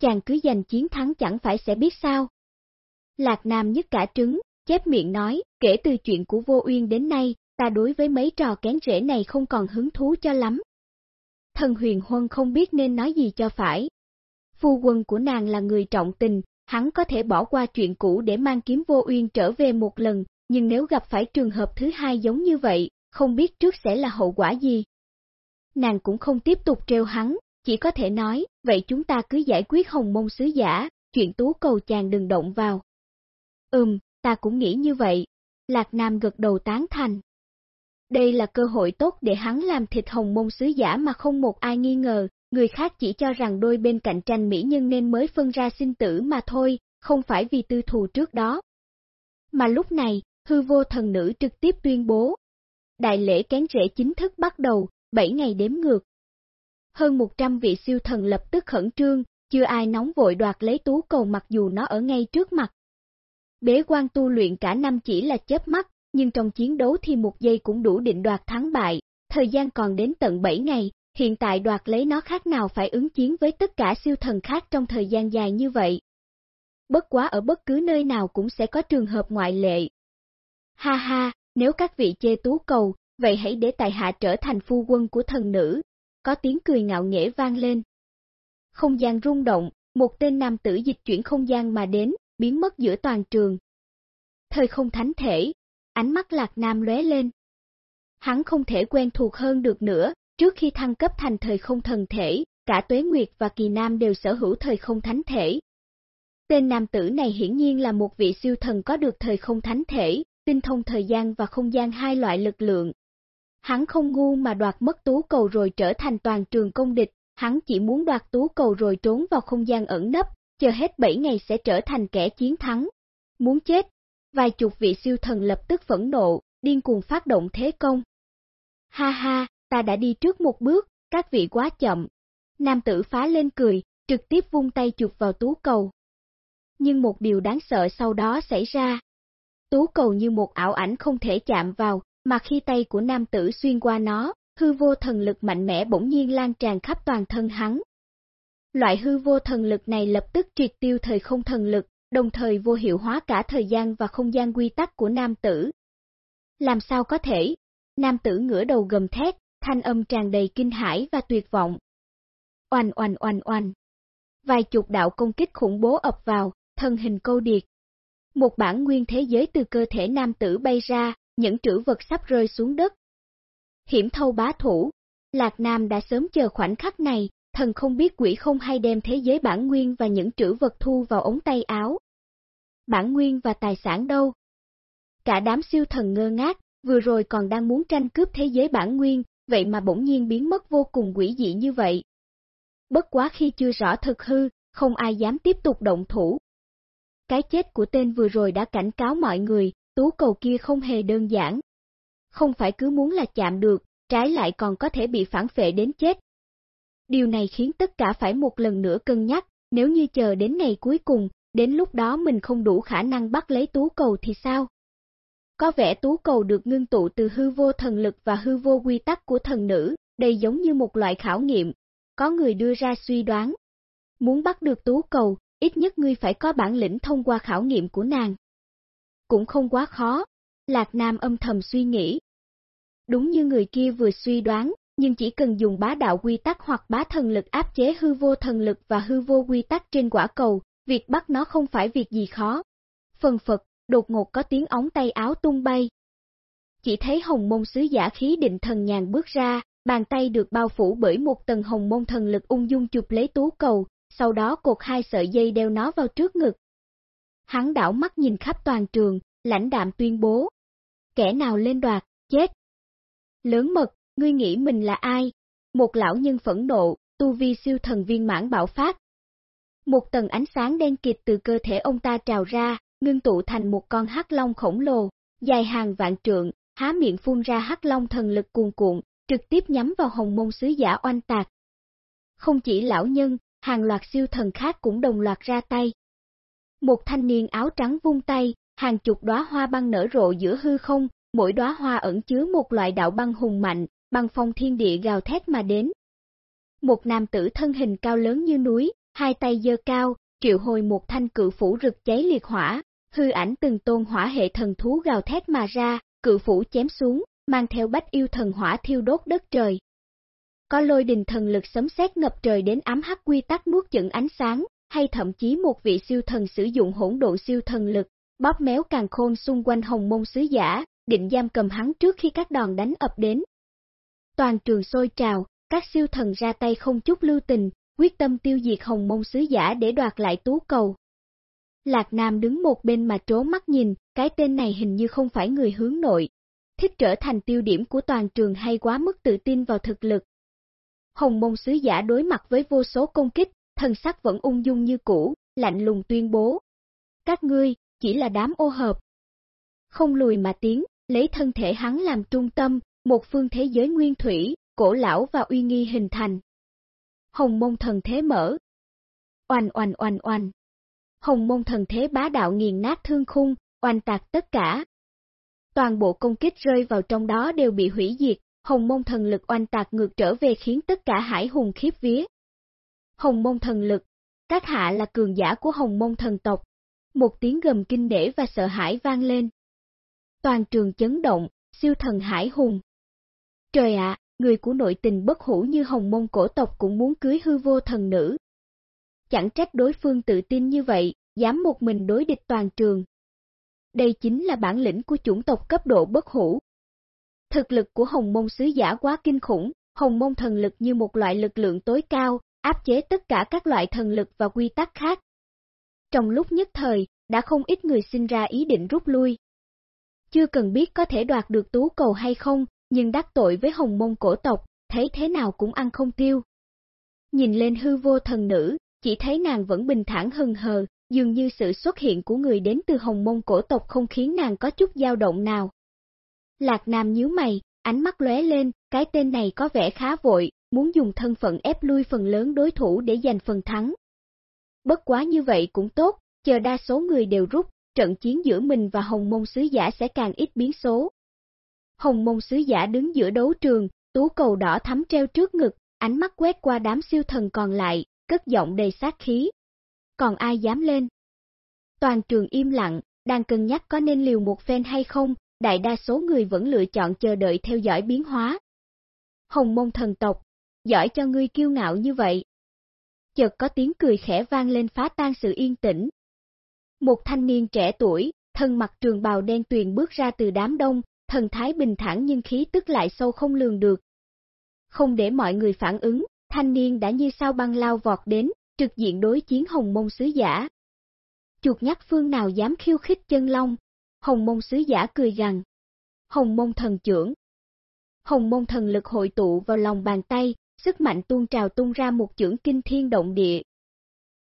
Chàng cứ giành chiến thắng chẳng phải sẽ biết sao. Lạc Nam nhất cả trứng, chép miệng nói, kể từ chuyện của vô uyên đến nay, ta đối với mấy trò kén rễ này không còn hứng thú cho lắm. Thần huyền huân không biết nên nói gì cho phải. Phu quân của nàng là người trọng tình, hắn có thể bỏ qua chuyện cũ để mang kiếm vô uyên trở về một lần, nhưng nếu gặp phải trường hợp thứ hai giống như vậy, không biết trước sẽ là hậu quả gì. Nàng cũng không tiếp tục treo hắn, chỉ có thể nói, vậy chúng ta cứ giải quyết hồng môn sứ giả, chuyện tú cầu chàng đừng động vào. Ừm, ta cũng nghĩ như vậy. Lạc Nam gật đầu tán thành. Đây là cơ hội tốt để hắn làm thịt hồng môn sứ giả mà không một ai nghi ngờ, người khác chỉ cho rằng đôi bên cạnh tranh mỹ nhân nên mới phân ra sinh tử mà thôi, không phải vì tư thù trước đó. Mà lúc này, hư vô thần nữ trực tiếp tuyên bố. đại lễ kén rễ chính thức bắt đầu, 7 ngày đếm ngược. Hơn 100 vị siêu thần lập tức khẩn trương, chưa ai nóng vội đoạt lấy tú cầu mặc dù nó ở ngay trước mặt. Bế quan tu luyện cả năm chỉ là chớp mắt, nhưng trong chiến đấu thì một giây cũng đủ định đoạt thắng bại, thời gian còn đến tận 7 ngày, hiện tại đoạt lấy nó khác nào phải ứng chiến với tất cả siêu thần khác trong thời gian dài như vậy. Bất quá ở bất cứ nơi nào cũng sẽ có trường hợp ngoại lệ. Ha ha, nếu các vị chê tú cầu, vậy hãy để tài hạ trở thành phu quân của thần nữ. Có tiếng cười ngạo nghễ vang lên. Không gian rung động, một tên nam tử dịch chuyển không gian mà đến, biến mất giữa toàn trường. Thời không thánh thể, ánh mắt lạc nam lóe lên. Hắn không thể quen thuộc hơn được nữa, trước khi thăng cấp thành thời không thần thể, cả Tuế Nguyệt và Kỳ Nam đều sở hữu thời không thánh thể. Tên nam tử này hiển nhiên là một vị siêu thần có được thời không thánh thể, tinh thông thời gian và không gian hai loại lực lượng. Hắn không ngu mà đoạt mất tú cầu rồi trở thành toàn trường công địch, hắn chỉ muốn đoạt tú cầu rồi trốn vào không gian ẩn nấp, chờ hết 7 ngày sẽ trở thành kẻ chiến thắng. Muốn chết, vài chục vị siêu thần lập tức phẫn nộ, điên cuồng phát động thế công. Ha ha, ta đã đi trước một bước, các vị quá chậm. Nam tử phá lên cười, trực tiếp vung tay chụp vào tú cầu. Nhưng một điều đáng sợ sau đó xảy ra. Tú cầu như một ảo ảnh không thể chạm vào, mà khi tay của nam tử xuyên qua nó, hư vô thần lực mạnh mẽ bỗng nhiên lan tràn khắp toàn thân hắn. Loại hư vô thần lực này lập tức triệt tiêu thời không thần lực, đồng thời vô hiệu hóa cả thời gian và không gian quy tắc của nam tử. Làm sao có thể? Nam tử ngửa đầu gầm thét, thanh âm tràn đầy kinh hãi và tuyệt vọng. Oanh oanh oanh oanh. Vài chục đạo công kích khủng bố ập vào, thân hình câu điệt. Một bản nguyên thế giới từ cơ thể nam tử bay ra, những trữ vật sắp rơi xuống đất. Hiểm thâu bá thủ, Lạc Nam đã sớm chờ khoảnh khắc này, thần không biết quỷ không hay đem thế giới bản nguyên và những trữ vật thu vào ống tay áo. Bản nguyên và tài sản đâu? Cả đám siêu thần ngơ ngác, vừa rồi còn đang muốn tranh cướp thế giới bản nguyên, vậy mà bỗng nhiên biến mất vô cùng quỷ dị như vậy. Bất quá khi chưa rõ thực hư, không ai dám tiếp tục động thủ. Cái chết của tên vừa rồi đã cảnh cáo mọi người, tú cầu kia không hề đơn giản. Không phải cứ muốn là chạm được, trái lại còn có thể bị phản phệ đến chết. Điều này khiến tất cả phải một lần nữa cân nhắc, nếu như chờ đến ngày cuối cùng, đến lúc đó mình không đủ khả năng bắt lấy tú cầu thì sao? Có vẻ tú cầu được ngưng tụ từ hư vô thần lực và hư vô quy tắc của thần nữ, đây giống như một loại khảo nghiệm. Có người đưa ra suy đoán. Muốn bắt được tú cầu, ít nhất ngươi phải có bản lĩnh thông qua khảo nghiệm của nàng. Cũng không quá khó, Lạc Nam âm thầm suy nghĩ. Đúng như người kia vừa suy đoán, nhưng chỉ cần dùng bá đạo quy tắc hoặc bá thần lực áp chế hư vô thần lực và hư vô quy tắc trên quả cầu, việc bắt nó không phải việc gì khó. Phần phật, đột ngột có tiếng ống tay áo tung bay. Chỉ thấy hồng môn sứ giả khí định thần nhàn bước ra, bàn tay được bao phủ bởi một tầng hồng môn thần lực ung dung chụp lấy tú cầu, sau đó cột hai sợi dây đeo nó vào trước ngực. Hắn đảo mắt nhìn khắp toàn trường, lãnh đạm tuyên bố. Kẻ nào lên đoạt, chết. Lớn mật, ngươi nghĩ mình là ai? Một lão nhân phẫn nộ, tu vi siêu thần viên mãn bạo phát. Một tầng ánh sáng đen kịt từ cơ thể ông ta trào ra, ngưng tụ thành một con hắc long khổng lồ, dài hàng vạn trượng, há miệng phun ra hắc long thần lực cuồn cuộn, trực tiếp nhắm vào hồng môn sứ giả oanh tạc. Không chỉ lão nhân, hàng loạt siêu thần khác cũng đồng loạt ra tay. Một thanh niên áo trắng vung tay, hàng chục đóa hoa băng nở rộ giữa hư không, mỗi đóa hoa ẩn chứa một loại đạo băng hùng mạnh, băng phong thiên địa gào thét mà đến. Một nam tử thân hình cao lớn như núi, hai tay giơ cao, triệu hồi một thanh cự phủ rực cháy liệt hỏa, hư ảnh từng tôn hỏa hệ thần thú gào thét mà ra, cự phủ chém xuống, mang theo bách yêu thần hỏa thiêu đốt đất trời. Có lôi đình thần lực sấm sét ngập trời đến ám hắc quy tắc nuốt chửng ánh sáng, hay thậm chí một vị siêu thần sử dụng hỗn độ siêu thần lực, bóp méo càng khôn xung quanh hồng môn sứ giả, định giam cầm hắn trước khi các đòn đánh ập đến. Toàn trường sôi trào, các siêu thần ra tay không chút lưu tình, quyết tâm tiêu diệt hồng môn sứ giả để đoạt lại tú cầu. Lạc Nam đứng một bên mà trố mắt nhìn, cái tên này hình như không phải người hướng nội. Thích trở thành tiêu điểm của toàn trường hay quá mức tự tin vào thực lực. Hồng môn sứ giả đối mặt với vô số công kích, thần sắc vẫn ung dung như cũ, lạnh lùng tuyên bố. Các ngươi, chỉ là đám ô hợp. Không lùi mà tiến, lấy thân thể hắn làm trung tâm, một phương thế giới nguyên thủy, cổ lão và uy nghi hình thành. Hồng mông thần thế mở. Oanh oanh oanh oanh. Hồng mông thần thế bá đạo nghiền nát thương khung, oanh tạc tất cả. Toàn bộ công kích rơi vào trong đó đều bị hủy diệt, hồng mông thần lực oanh tạc ngược trở về khiến tất cả hải hùng khiếp vía. Hồng mông thần lực, các hạ là cường giả của hồng mông thần tộc. Một tiếng gầm kinh để và sợ hãi vang lên. Toàn trường chấn động, siêu thần hải hùng. Trời ạ, người của nội tình bất hủ như hồng mông cổ tộc cũng muốn cưới hư vô thần nữ. Chẳng trách đối phương tự tin như vậy, dám một mình đối địch toàn trường. Đây chính là bản lĩnh của chủng tộc cấp độ bất hủ. Thực lực của hồng môn sứ giả quá kinh khủng, hồng môn thần lực như một loại lực lượng tối cao, áp chế tất cả các loại thần lực và quy tắc khác. Trong lúc nhất thời, đã không ít người sinh ra ý định rút lui. Chưa cần biết có thể đoạt được tú cầu hay không, nhưng đắc tội với hồng môn cổ tộc, thấy thế nào cũng ăn không tiêu. Nhìn lên hư vô thần nữ, chỉ thấy nàng vẫn bình thản hừng hờ, dường như sự xuất hiện của người đến từ hồng mông cổ tộc không khiến nàng có chút dao động nào. Lạc Nam nhíu mày, ánh mắt lóe lên, cái tên này có vẻ khá vội, muốn dùng thân phận ép lui phần lớn đối thủ để giành phần thắng. Bất quá như vậy cũng tốt, chờ đa số người đều rút, trận chiến giữa mình và hồng môn sứ giả sẽ càng ít biến số. Hồng môn sứ giả đứng giữa đấu trường, tú cầu đỏ thắm treo trước ngực, ánh mắt quét qua đám siêu thần còn lại, cất giọng đầy sát khí. Còn ai dám lên? Toàn trường im lặng, đang cân nhắc có nên liều một phen hay không, đại đa số người vẫn lựa chọn chờ đợi theo dõi biến hóa. Hồng môn thần tộc, giỏi cho ngươi kiêu ngạo như vậy. Chợt có tiếng cười khẽ vang lên phá tan sự yên tĩnh. Một thanh niên trẻ tuổi, thân mặc trường bào đen tuyền bước ra từ đám đông, thần thái bình thản nhưng khí tức lại sâu không lường được. Không để mọi người phản ứng, thanh niên đã như sao băng lao vọt đến, trực diện đối chiến hồng mông sứ giả. Chuột nhắc phương nào dám khiêu khích chân long, hồng mông sứ giả cười gằn. Hồng mông thần trưởng. Hồng mông thần lực hội tụ vào lòng bàn tay, sức mạnh tuôn trào tung ra một chưởng kinh thiên động địa.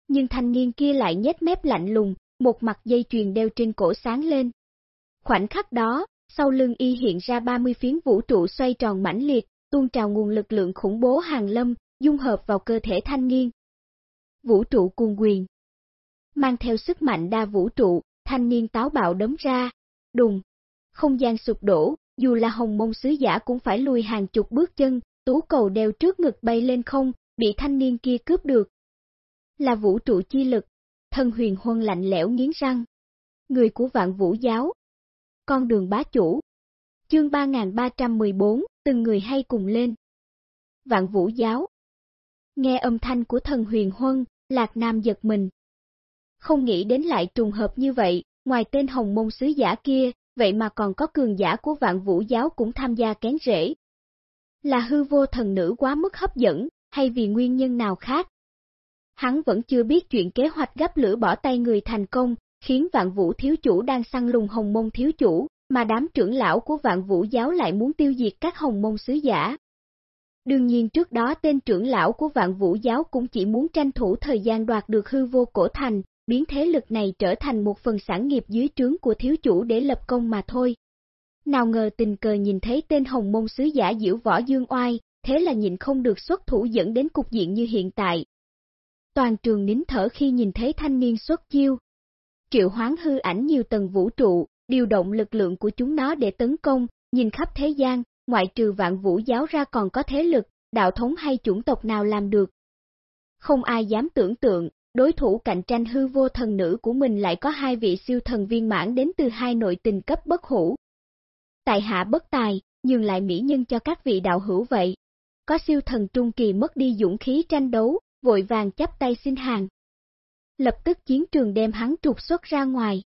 Nhưng thanh niên kia lại nhếch mép lạnh lùng, một mặt dây chuyền đeo trên cổ sáng lên. Khoảnh khắc đó, sau lưng y hiện ra 30 phiến vũ trụ xoay tròn mãnh liệt, tuôn trào nguồn lực lượng khủng bố hàng lâm, dung hợp vào cơ thể thanh niên. Vũ trụ cuồng quyền Mang theo sức mạnh đa vũ trụ, thanh niên táo bạo đấm ra, đùng, không gian sụp đổ, dù là hồng mông sứ giả cũng phải lùi hàng chục bước chân, tú cầu đeo trước ngực bay lên không, bị thanh niên kia cướp được. Là vũ trụ chi lực, thân huyền huân lạnh lẽo nghiến răng. Người của vạn vũ giáo. Con đường bá chủ. Chương 3314, từng người hay cùng lên. Vạn vũ giáo. Nghe âm thanh của thần huyền huân, Lạc Nam giật mình. Không nghĩ đến lại trùng hợp như vậy, ngoài tên hồng môn sứ giả kia, vậy mà còn có cường giả của vạn vũ giáo cũng tham gia kén rễ, là hư vô thần nữ quá mức hấp dẫn, hay vì nguyên nhân nào khác? Hắn vẫn chưa biết chuyện kế hoạch gấp lửa bỏ tay người thành công, khiến vạn vũ thiếu chủ đang săn lùng hồng môn thiếu chủ, mà đám trưởng lão của vạn vũ giáo lại muốn tiêu diệt các hồng môn sứ giả. Đương nhiên trước đó tên trưởng lão của vạn vũ giáo cũng chỉ muốn tranh thủ thời gian đoạt được hư vô cổ thành, biến thế lực này trở thành một phần sản nghiệp dưới trướng của thiếu chủ để lập công mà thôi. Nào ngờ tình cờ nhìn thấy tên hồng môn sứ giả diễu võ dương oai, thế là nhịn không được xuất thủ dẫn đến cục diện như hiện tại. Toàn trường nín thở khi nhìn thấy thanh niên xuất chiêu. Triệu hoán hư ảnh nhiều tầng vũ trụ, điều động lực lượng của chúng nó để tấn công, nhìn khắp thế gian, ngoại trừ vạn vũ giáo ra còn có thế lực, đạo thống hay chủng tộc nào làm được. Không ai dám tưởng tượng, đối thủ cạnh tranh hư vô thần nữ của mình lại có hai vị siêu thần viên mãn đến từ hai nội tình cấp bất hủ, tại hạ bất tài, nhường lại mỹ nhân cho các vị đạo hữu vậy. Có siêu thần trung kỳ mất đi dũng khí tranh đấu, vội vàng chắp tay xin hàng. Lập tức chiến trường đem hắn trục xuất ra ngoài.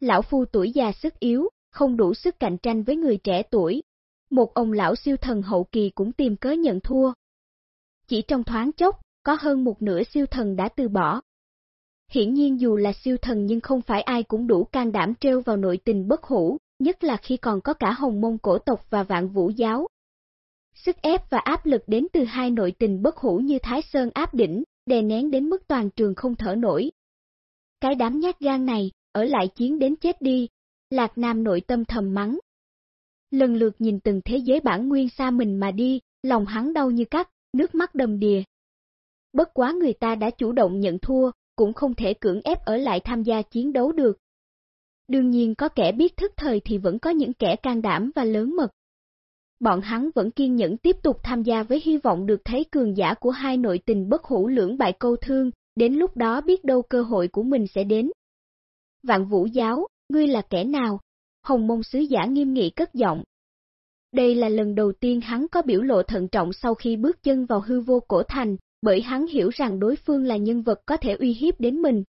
Lão phu tuổi già sức yếu, không đủ sức cạnh tranh với người trẻ tuổi. Một ông lão siêu thần hậu kỳ cũng tìm cớ nhận thua. Chỉ trong thoáng chốc, có hơn một nửa siêu thần đã từ bỏ. Hiển nhiên dù là siêu thần nhưng không phải ai cũng đủ can đảm treo vào nội tình bất hủ, nhất là khi còn có cả hồng mông cổ tộc và vạn vũ giáo. Sức ép và áp lực đến từ hai nội tình bất hủ như Thái Sơn áp đỉnh, đè nén đến mức toàn trường không thở nổi. Cái đám nhát gan này, ở lại chiến đến chết đi, Lạc Nam nội tâm thầm mắng. lần lượt nhìn từng thế giới bản nguyên xa mình mà đi, lòng hắn đau như cắt, nước mắt đầm đìa. Bất quá người ta đã chủ động nhận thua, cũng không thể cưỡng ép ở lại tham gia chiến đấu được. Đương nhiên có kẻ biết thức thời thì vẫn có những kẻ can đảm và lớn mật. Bọn hắn vẫn kiên nhẫn tiếp tục tham gia với hy vọng được thấy cường giả của hai nội tình bất hủ lưỡng bại câu thương, đến lúc đó biết đâu cơ hội của mình sẽ đến. Vạn vũ giáo, ngươi là kẻ nào? Hồng mông sứ giả nghiêm nghị cất giọng. Đây là lần đầu tiên hắn có biểu lộ thận trọng sau khi bước chân vào hư vô cổ thành, bởi hắn hiểu rằng đối phương là nhân vật có thể uy hiếp đến mình.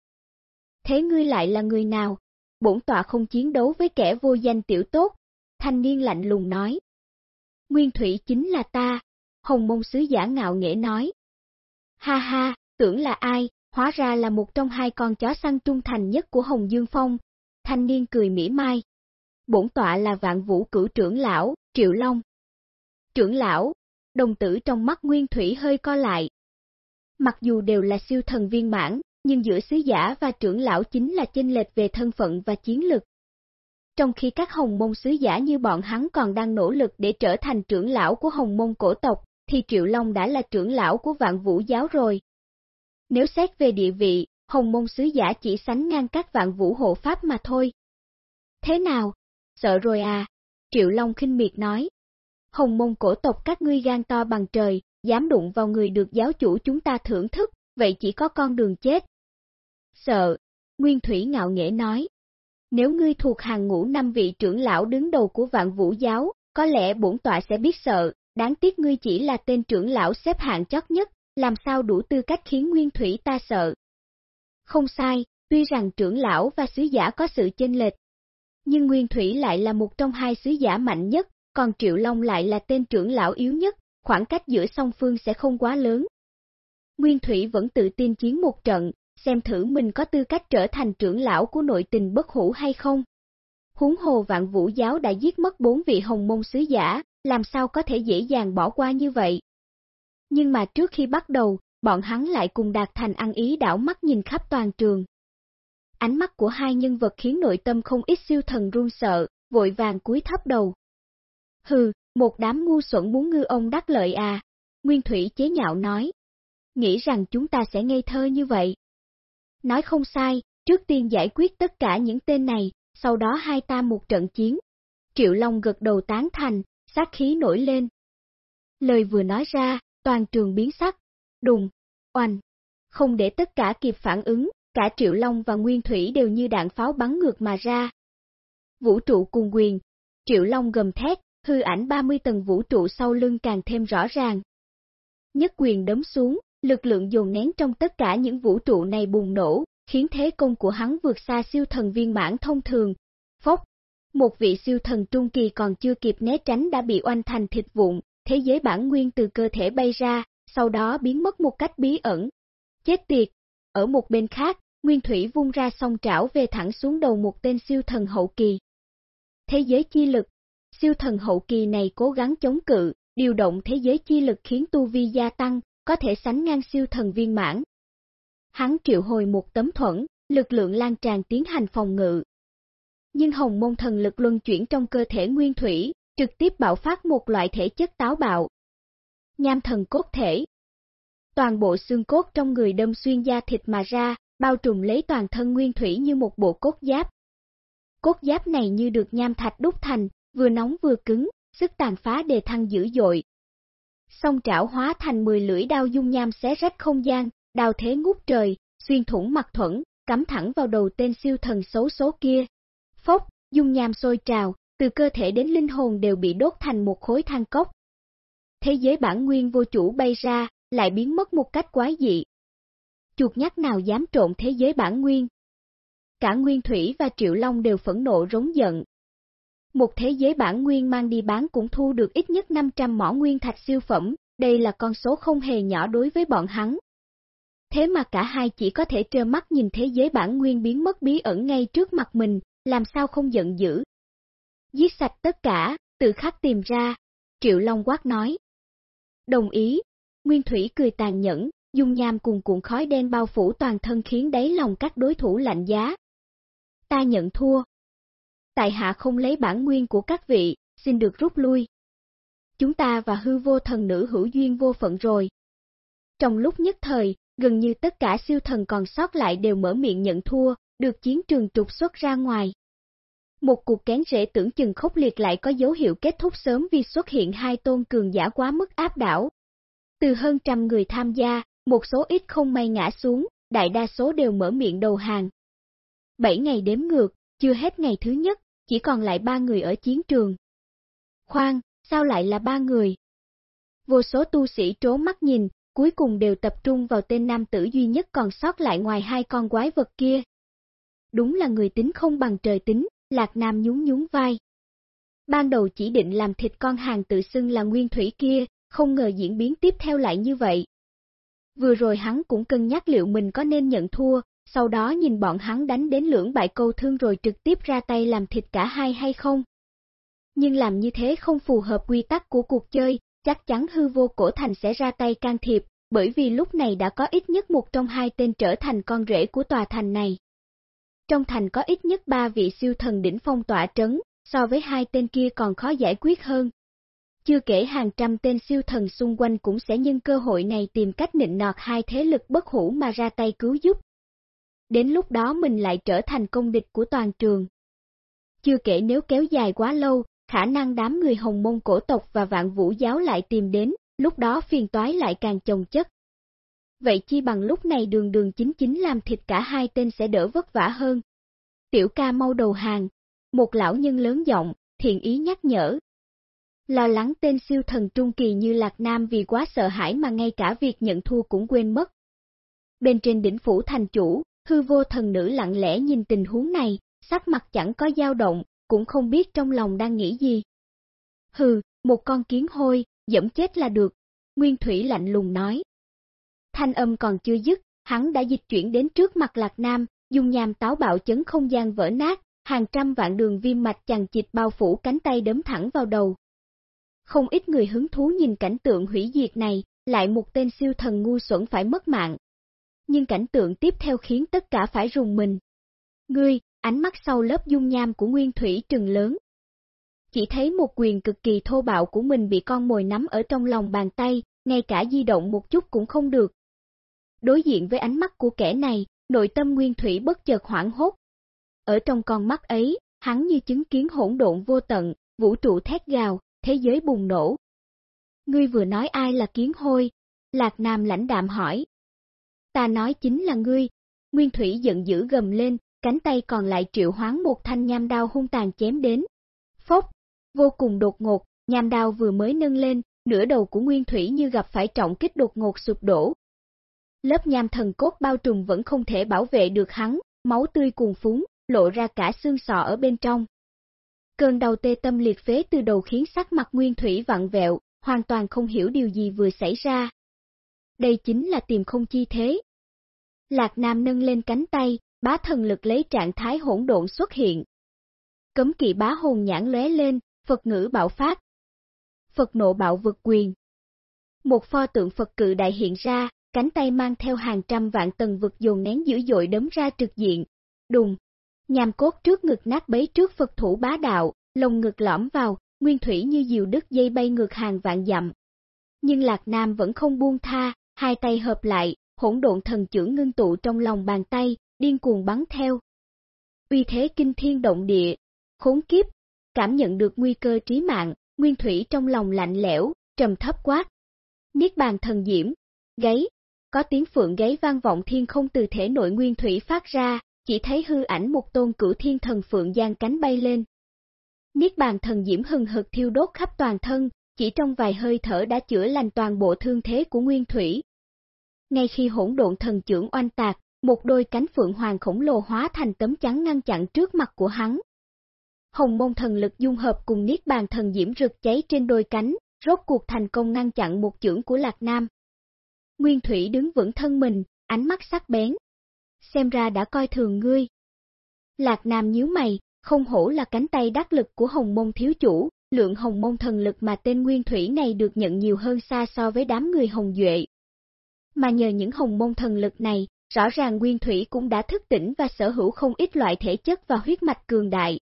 Thế ngươi lại là người nào? Bổn tọa không chiến đấu với kẻ vô danh tiểu tốt, thanh niên lạnh lùng nói. Nguyên thủy chính là ta, hồng mông sứ giả ngạo nghễ nói. Ha ha, tưởng là ai, hóa ra là một trong hai con chó săn trung thành nhất của Hồng Dương Phong. Thanh niên cười mỉa mai. Bổn tọa là vạn vũ cửu trưởng lão, Triệu Long. Trưởng lão, đồng tử trong mắt Nguyên Thủy hơi co lại. Mặc dù đều là siêu thần viên mãn, nhưng giữa sứ giả và trưởng lão chính là chênh lệch về thân phận và chiến lực. Trong khi các hồng môn sứ giả như bọn hắn còn đang nỗ lực để trở thành trưởng lão của hồng môn cổ tộc, thì Triệu Long đã là trưởng lão của vạn vũ giáo rồi. Nếu xét về địa vị, hồng môn sứ giả chỉ sánh ngang các vạn vũ hộ pháp mà thôi. Thế nào? Sợ rồi à? Triệu Long khinh miệt nói. Hồng môn cổ tộc các ngươi gan to bằng trời, dám đụng vào người được giáo chủ chúng ta thưởng thức, vậy chỉ có con đường chết. Sợ, Nguyên Thủy ngạo nghễ nói. Nếu ngươi thuộc hàng ngũ năm vị trưởng lão đứng đầu của vạn vũ giáo, có lẽ bổn tọa sẽ biết sợ, đáng tiếc ngươi chỉ là tên trưởng lão xếp hạng chót nhất, làm sao đủ tư cách khiến Nguyên Thủy ta sợ. Không sai, tuy rằng trưởng lão và sứ giả có sự chênh lệch, nhưng Nguyên Thủy lại là một trong hai sứ giả mạnh nhất, còn Triệu Long lại là tên trưởng lão yếu nhất, khoảng cách giữa song phương sẽ không quá lớn. Nguyên Thủy vẫn tự tin chiến một trận, xem thử mình có tư cách trở thành trưởng lão của nội tình bất hủ hay không. Huống hồ vạn vũ giáo đã giết mất bốn vị hồng môn sứ giả, làm sao có thể dễ dàng bỏ qua như vậy. Nhưng mà trước khi bắt đầu, bọn hắn lại cùng đạt thành ăn ý đảo mắt nhìn khắp toàn trường. Ánh mắt của hai nhân vật khiến nội tâm không ít siêu thần run sợ, vội vàng cúi thấp đầu. Hừ, một đám ngu xuẩn muốn ngư ông đắc lợi à, Nguyên Thủy chế nhạo nói. Nghĩ rằng chúng ta sẽ ngây thơ như vậy. Nói không sai, trước tiên giải quyết tất cả những tên này, sau đó hai ta một trận chiến. Triệu Long gật đầu tán thành, sát khí nổi lên. Lời vừa nói ra, toàn trường biến sắc, đùng, oanh, không để tất cả kịp phản ứng, cả Triệu Long và Nguyên Thủy đều như đạn pháo bắn ngược mà ra. Vũ trụ cùng quyền, Triệu Long gầm thét, hư ảnh 30 tầng vũ trụ sau lưng càng thêm rõ ràng. Nhất quyền đấm xuống, lực lượng dồn nén trong tất cả những vũ trụ này bùng nổ, khiến thế công của hắn vượt xa siêu thần viên mãn thông thường. Phốc, một vị siêu thần trung kỳ còn chưa kịp né tránh đã bị oanh thành thịt vụn, thế giới bản nguyên từ cơ thể bay ra, sau đó biến mất một cách bí ẩn. Chết tiệt! Ở một bên khác, Nguyên Thủy vung ra song trảo về thẳng xuống đầu một tên siêu thần hậu kỳ. Thế giới chi lực Siêu thần hậu kỳ này cố gắng chống cự, điều động thế giới chi lực khiến tu vi gia tăng, có thể sánh ngang siêu thần viên mãn. Hắn triệu hồi một tấm thuẫn, lực lượng lan tràn tiến hành phòng ngự. Nhưng hồng môn thần lực luân chuyển trong cơ thể nguyên thủy, trực tiếp bạo phát một loại thể chất táo bạo. Nham thần cốt thể Toàn bộ xương cốt trong người đâm xuyên da thịt mà ra, bao trùm lấy toàn thân nguyên thủy như một bộ cốt giáp. Cốt giáp này như được nham thạch đúc thành, vừa nóng vừa cứng, sức tàn phá đề thăng dữ dội. Song trảo hóa thành 10 lưỡi đao dung nham xé rách không gian, đao thế ngút trời, xuyên thủng mặt thuẫn, cắm thẳng vào đầu tên siêu thần xấu số kia. Phốc, dung nham sôi trào, từ cơ thể đến linh hồn đều bị đốt thành một khối than cốc. Thế giới bản nguyên vô chủ bay ra, lại biến mất một cách quái dị. Chuột nhắt nào dám trộn thế giới bản nguyên? Cả Nguyên Thủy và Triệu Long đều phẫn nộ rống giận, một thế giới bản nguyên mang đi bán cũng thu được ít nhất 500 mỏ nguyên thạch siêu phẩm, đây là con số không hề nhỏ đối với bọn hắn. Thế mà cả hai chỉ có thể trơ mắt nhìn thế giới bản nguyên biến mất bí ẩn ngay trước mặt mình, làm sao không giận dữ. Giết sạch tất cả, tự khắc tìm ra, Triệu Long quát nói. Đồng ý, Nguyên Thủy cười tàn nhẫn, dung nham cùng cuộn khói đen bao phủ toàn thân khiến đáy lòng các đối thủ lạnh giá. Ta nhận thua tại hạ không lấy bản nguyên của các vị, xin được rút lui. Chúng ta và hư vô thần nữ hữu duyên vô phận rồi. Trong lúc nhất thời, gần như tất cả siêu thần còn sót lại đều mở miệng nhận thua, được chiến trường trục xuất ra ngoài. Một cuộc kén rễ tưởng chừng khốc liệt lại có dấu hiệu kết thúc sớm vì xuất hiện hai tôn cường giả quá mức áp đảo. Từ hơn trăm người tham gia, một số ít không may ngã xuống, đại đa số đều mở miệng đầu hàng. Bảy ngày đếm ngược, chưa hết ngày thứ nhất, chỉ còn lại ba người ở chiến trường. Khoan, sao lại là ba người? Vô số tu sĩ trố mắt nhìn, cuối cùng đều tập trung vào tên nam tử duy nhất còn sót lại ngoài hai con quái vật kia. Đúng là người tính không bằng trời tính, Lạc Nam nhún nhún vai. Ban đầu chỉ định làm thịt con hàng tự xưng là nguyên thủy kia, không ngờ diễn biến tiếp theo lại như vậy. Vừa rồi hắn cũng cân nhắc liệu mình có nên nhận thua, sau đó nhìn bọn hắn đánh đến lưỡng bại câu thương rồi trực tiếp ra tay làm thịt cả hai hay không. Nhưng làm như thế không phù hợp quy tắc của cuộc chơi, chắc chắn hư vô cổ thành sẽ ra tay can thiệp, bởi vì lúc này đã có ít nhất một trong hai tên trở thành con rể của tòa thành này. Trong thành có ít nhất ba vị siêu thần đỉnh phong tỏa trấn, so với hai tên kia còn khó giải quyết hơn. Chưa kể hàng trăm tên siêu thần xung quanh cũng sẽ nhân cơ hội này tìm cách nịnh nọt hai thế lực bất hủ mà ra tay cứu giúp. Đến lúc đó mình lại trở thành công địch của toàn trường. Chưa kể nếu kéo dài quá lâu, khả năng đám người hồng môn cổ tộc và vạn vũ giáo lại tìm đến, lúc đó phiền toái lại càng chồng chất. Vậy chi bằng lúc này đường đường chính chính làm thịt cả hai tên sẽ đỡ vất vả hơn. Tiểu ca mau đầu hàng, một lão nhân lớn giọng, thiện ý nhắc nhở. Lo lắng tên siêu thần trung kỳ như Lạc Nam vì quá sợ hãi mà ngay cả việc nhận thua cũng quên mất. Bên trên đỉnh phủ thành chủ, hư vô thần nữ lặng lẽ nhìn tình huống này, sắc mặt chẳng có dao động, cũng không biết trong lòng đang nghĩ gì. Hừ, một con kiến hôi, dẫm chết là được, Nguyên Thủy lạnh lùng nói. Thanh âm còn chưa dứt, hắn đã dịch chuyển đến trước mặt Lạc Nam, dùng nhàm táo bạo chấn không gian vỡ nát, hàng trăm vạn đường viêm mạch chằng chịt bao phủ cánh tay đấm thẳng vào đầu. Không ít người hứng thú nhìn cảnh tượng hủy diệt này, lại một tên siêu thần ngu xuẩn phải mất mạng. Nhưng cảnh tượng tiếp theo khiến tất cả phải rùng mình. Ngươi, ánh mắt sau lớp dung nham của Nguyên Thủy trừng lớn. Chỉ thấy một quyền cực kỳ thô bạo của mình bị con mồi nắm ở trong lòng bàn tay, ngay cả di động một chút cũng không được. Đối diện với ánh mắt của kẻ này, nội tâm Nguyên Thủy bất chợt hoảng hốt. Ở trong con mắt ấy, hắn như chứng kiến hỗn độn vô tận, vũ trụ thét gào, thế giới bùng nổ. Ngươi vừa nói ai là kiến hôi? Lạc Nam lãnh đạm hỏi. Ta nói chính là ngươi. Nguyên Thủy giận dữ gầm lên, cánh tay còn lại triệu hoán một thanh nham đao hung tàn chém đến. Phốc, vô cùng đột ngột, nham đao vừa mới nâng lên, nửa đầu của Nguyên Thủy như gặp phải trọng kích đột ngột sụp đổ. Lớp nham thần cốt bao trùm vẫn không thể bảo vệ được hắn, máu tươi cuồn phúng, lộ ra cả xương sọ ở bên trong. Cơn đau tê tâm liệt phế từ đầu khiến sắc mặt Nguyên Thủy vặn vẹo, hoàn toàn không hiểu điều gì vừa xảy ra. Đây chính là tìm không chi thế. Lạc Nam nâng lên cánh tay, bá thần lực lấy trạng thái hỗn độn xuất hiện. Cấm kỵ bá hồn nhãn lóe lên, Phật ngữ bạo phát. Phật nộ bạo vực quyền. Một pho tượng Phật cự đại hiện ra, cánh tay mang theo hàng trăm vạn tầng vực dồn nén dữ dội đấm ra trực diện. Đùng, nhàm cốt trước ngực nát bấy trước Phật thủ bá đạo, lồng ngực lõm vào, nguyên thủy như diều đứt dây bay ngược hàng vạn dặm. Nhưng Lạc Nam vẫn không buông tha, hai tay hợp lại, hỗn độn thần chưởng ngưng tụ trong lòng bàn tay, điên cuồng bắn theo. Uy thế kinh thiên động địa, khốn kiếp, cảm nhận được nguy cơ trí mạng, nguyên thủy trong lòng lạnh lẽo, trầm thấp quát. Niết bàn thần diễm, gáy, có tiếng phượng gáy vang vọng thiên không từ thể nội nguyên thủy phát ra, chỉ thấy hư ảnh một tôn cửu thiên thần phượng giang cánh bay lên. Niết bàn thần diễm hừng hực thiêu đốt khắp toàn thân, chỉ trong vài hơi thở đã chữa lành toàn bộ thương thế của nguyên thủy. Ngay khi hỗn độn thần trưởng oanh tạc, một đôi cánh phượng hoàng khổng lồ hóa thành tấm chắn ngăn chặn trước mặt của hắn. Hồng môn thần lực dung hợp cùng niết bàn thần diễm rực cháy trên đôi cánh, rốt cuộc thành công ngăn chặn một chưởng của Lạc Nam. Nguyên Thủy đứng vững thân mình, ánh mắt sắc bén. Xem ra đã coi thường ngươi. Lạc Nam nhíu mày, không hổ là cánh tay đắc lực của hồng môn thiếu chủ, lượng hồng môn thần lực mà tên Nguyên Thủy này được nhận nhiều hơn xa so với đám người hồng duệ. Mà nhờ những hồng môn thần lực này, rõ ràng Nguyên Thủy cũng đã thức tỉnh và sở hữu không ít loại thể chất và huyết mạch cường đại.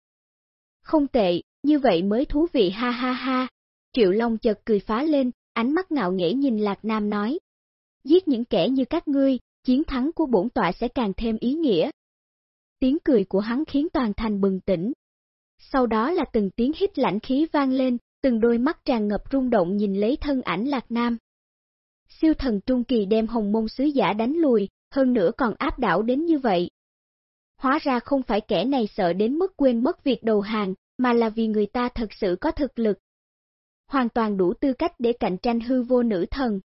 Không tệ, như vậy mới thú vị ha ha ha. Triệu Long chợt cười phá lên, ánh mắt ngạo nghễ nhìn Lạc Nam nói. Giết những kẻ như các ngươi, chiến thắng của bổn tọa sẽ càng thêm ý nghĩa. Tiếng cười của hắn khiến toàn thành bừng tỉnh. Sau đó là từng tiếng hít lãnh khí vang lên, từng đôi mắt tràn ngập rung động nhìn lấy thân ảnh Lạc Nam. Siêu thần Trung Kỳ đem hồng môn sứ giả đánh lùi, hơn nữa còn áp đảo đến như vậy. Hóa ra không phải kẻ này sợ đến mức quên mất việc đầu hàng, mà là vì người ta thật sự có thực lực. Hoàn toàn đủ tư cách để cạnh tranh hư vô nữ thần.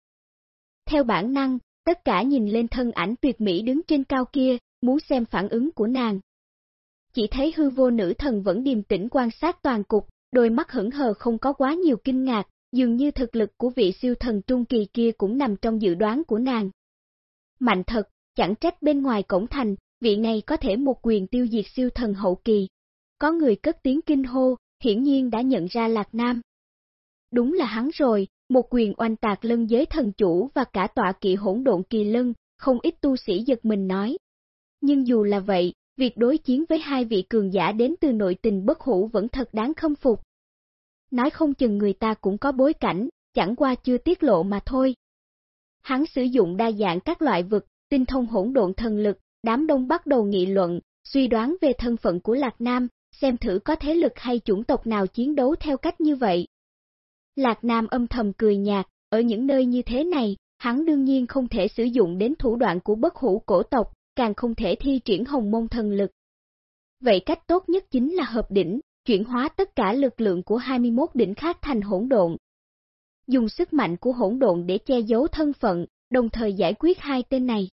Theo bản năng, tất cả nhìn lên thân ảnh tuyệt mỹ đứng trên cao kia, muốn xem phản ứng của nàng. Chỉ thấy hư vô nữ thần vẫn điềm tĩnh quan sát toàn cục, đôi mắt hững hờ không có quá nhiều kinh ngạc, dường như thực lực của vị siêu thần trung kỳ kia cũng nằm trong dự đoán của nàng. Mạnh thật, chẳng trách bên ngoài cổng thành, vị này có thể một quyền tiêu diệt siêu thần hậu kỳ. Có người cất tiếng kinh hô, hiển nhiên đã nhận ra Lạc Nam. Đúng là hắn rồi, một quyền oanh tạc lân giới thần chủ và cả tọa kỵ hỗn độn kỳ lân, không ít tu sĩ giật mình nói. Nhưng dù là vậy, việc đối chiến với hai vị cường giả đến từ nội tình bất hủ vẫn thật đáng khâm phục. Nói không chừng người ta cũng có bối cảnh, chẳng qua chưa tiết lộ mà thôi. Hắn sử dụng đa dạng các loại vực, tinh thông hỗn độn thần lực, đám đông bắt đầu nghị luận, suy đoán về thân phận của Lạc Nam, xem thử có thế lực hay chủng tộc nào chiến đấu theo cách như vậy. Lạc Nam âm thầm cười nhạt, ở những nơi như thế này, hắn đương nhiên không thể sử dụng đến thủ đoạn của bất hủ cổ tộc, càng không thể thi triển hồng môn thần lực. Vậy cách tốt nhất chính là hợp đỉnh, chuyển hóa tất cả lực lượng của 21 đỉnh khác thành hỗn độn. Dùng sức mạnh của hỗn độn để che giấu thân phận, đồng thời giải quyết hai tên này.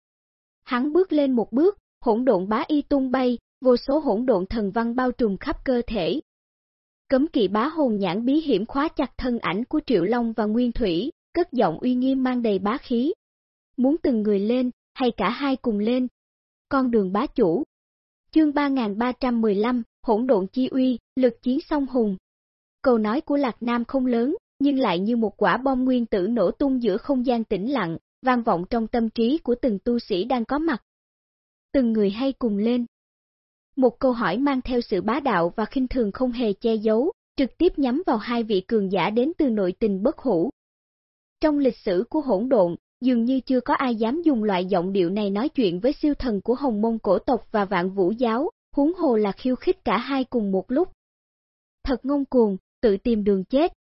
Hắn bước lên một bước, hỗn độn bá y tung bay, vô số hỗn độn thần văn bao trùm khắp cơ thể. Cấm kỵ bá hồn nhãn bí hiểm khóa chặt thân ảnh của Triệu Long và Nguyên Thủy, cất giọng uy nghiêm mang đầy bá khí. Muốn từng người lên, hay cả hai cùng lên. Con đường bá chủ. Chương 3315, hỗn độn chi uy, lực chiến song hùng. Câu nói của Lạc Nam không lớn, nhưng lại như một quả bom nguyên tử nổ tung giữa không gian tĩnh lặng, vang vọng trong tâm trí của từng tu sĩ đang có mặt. Từng người hay cùng lên. Một câu hỏi mang theo sự bá đạo và khinh thường không hề che giấu, trực tiếp nhắm vào hai vị cường giả đến từ nội tình bất hủ. Trong lịch sử của hỗn độn, dường như chưa có ai dám dùng loại giọng điệu này nói chuyện với siêu thần của hồng môn cổ tộc và vạn vũ giáo, huống hồ là khiêu khích cả hai cùng một lúc. Thật ngông cuồng, tự tìm đường chết.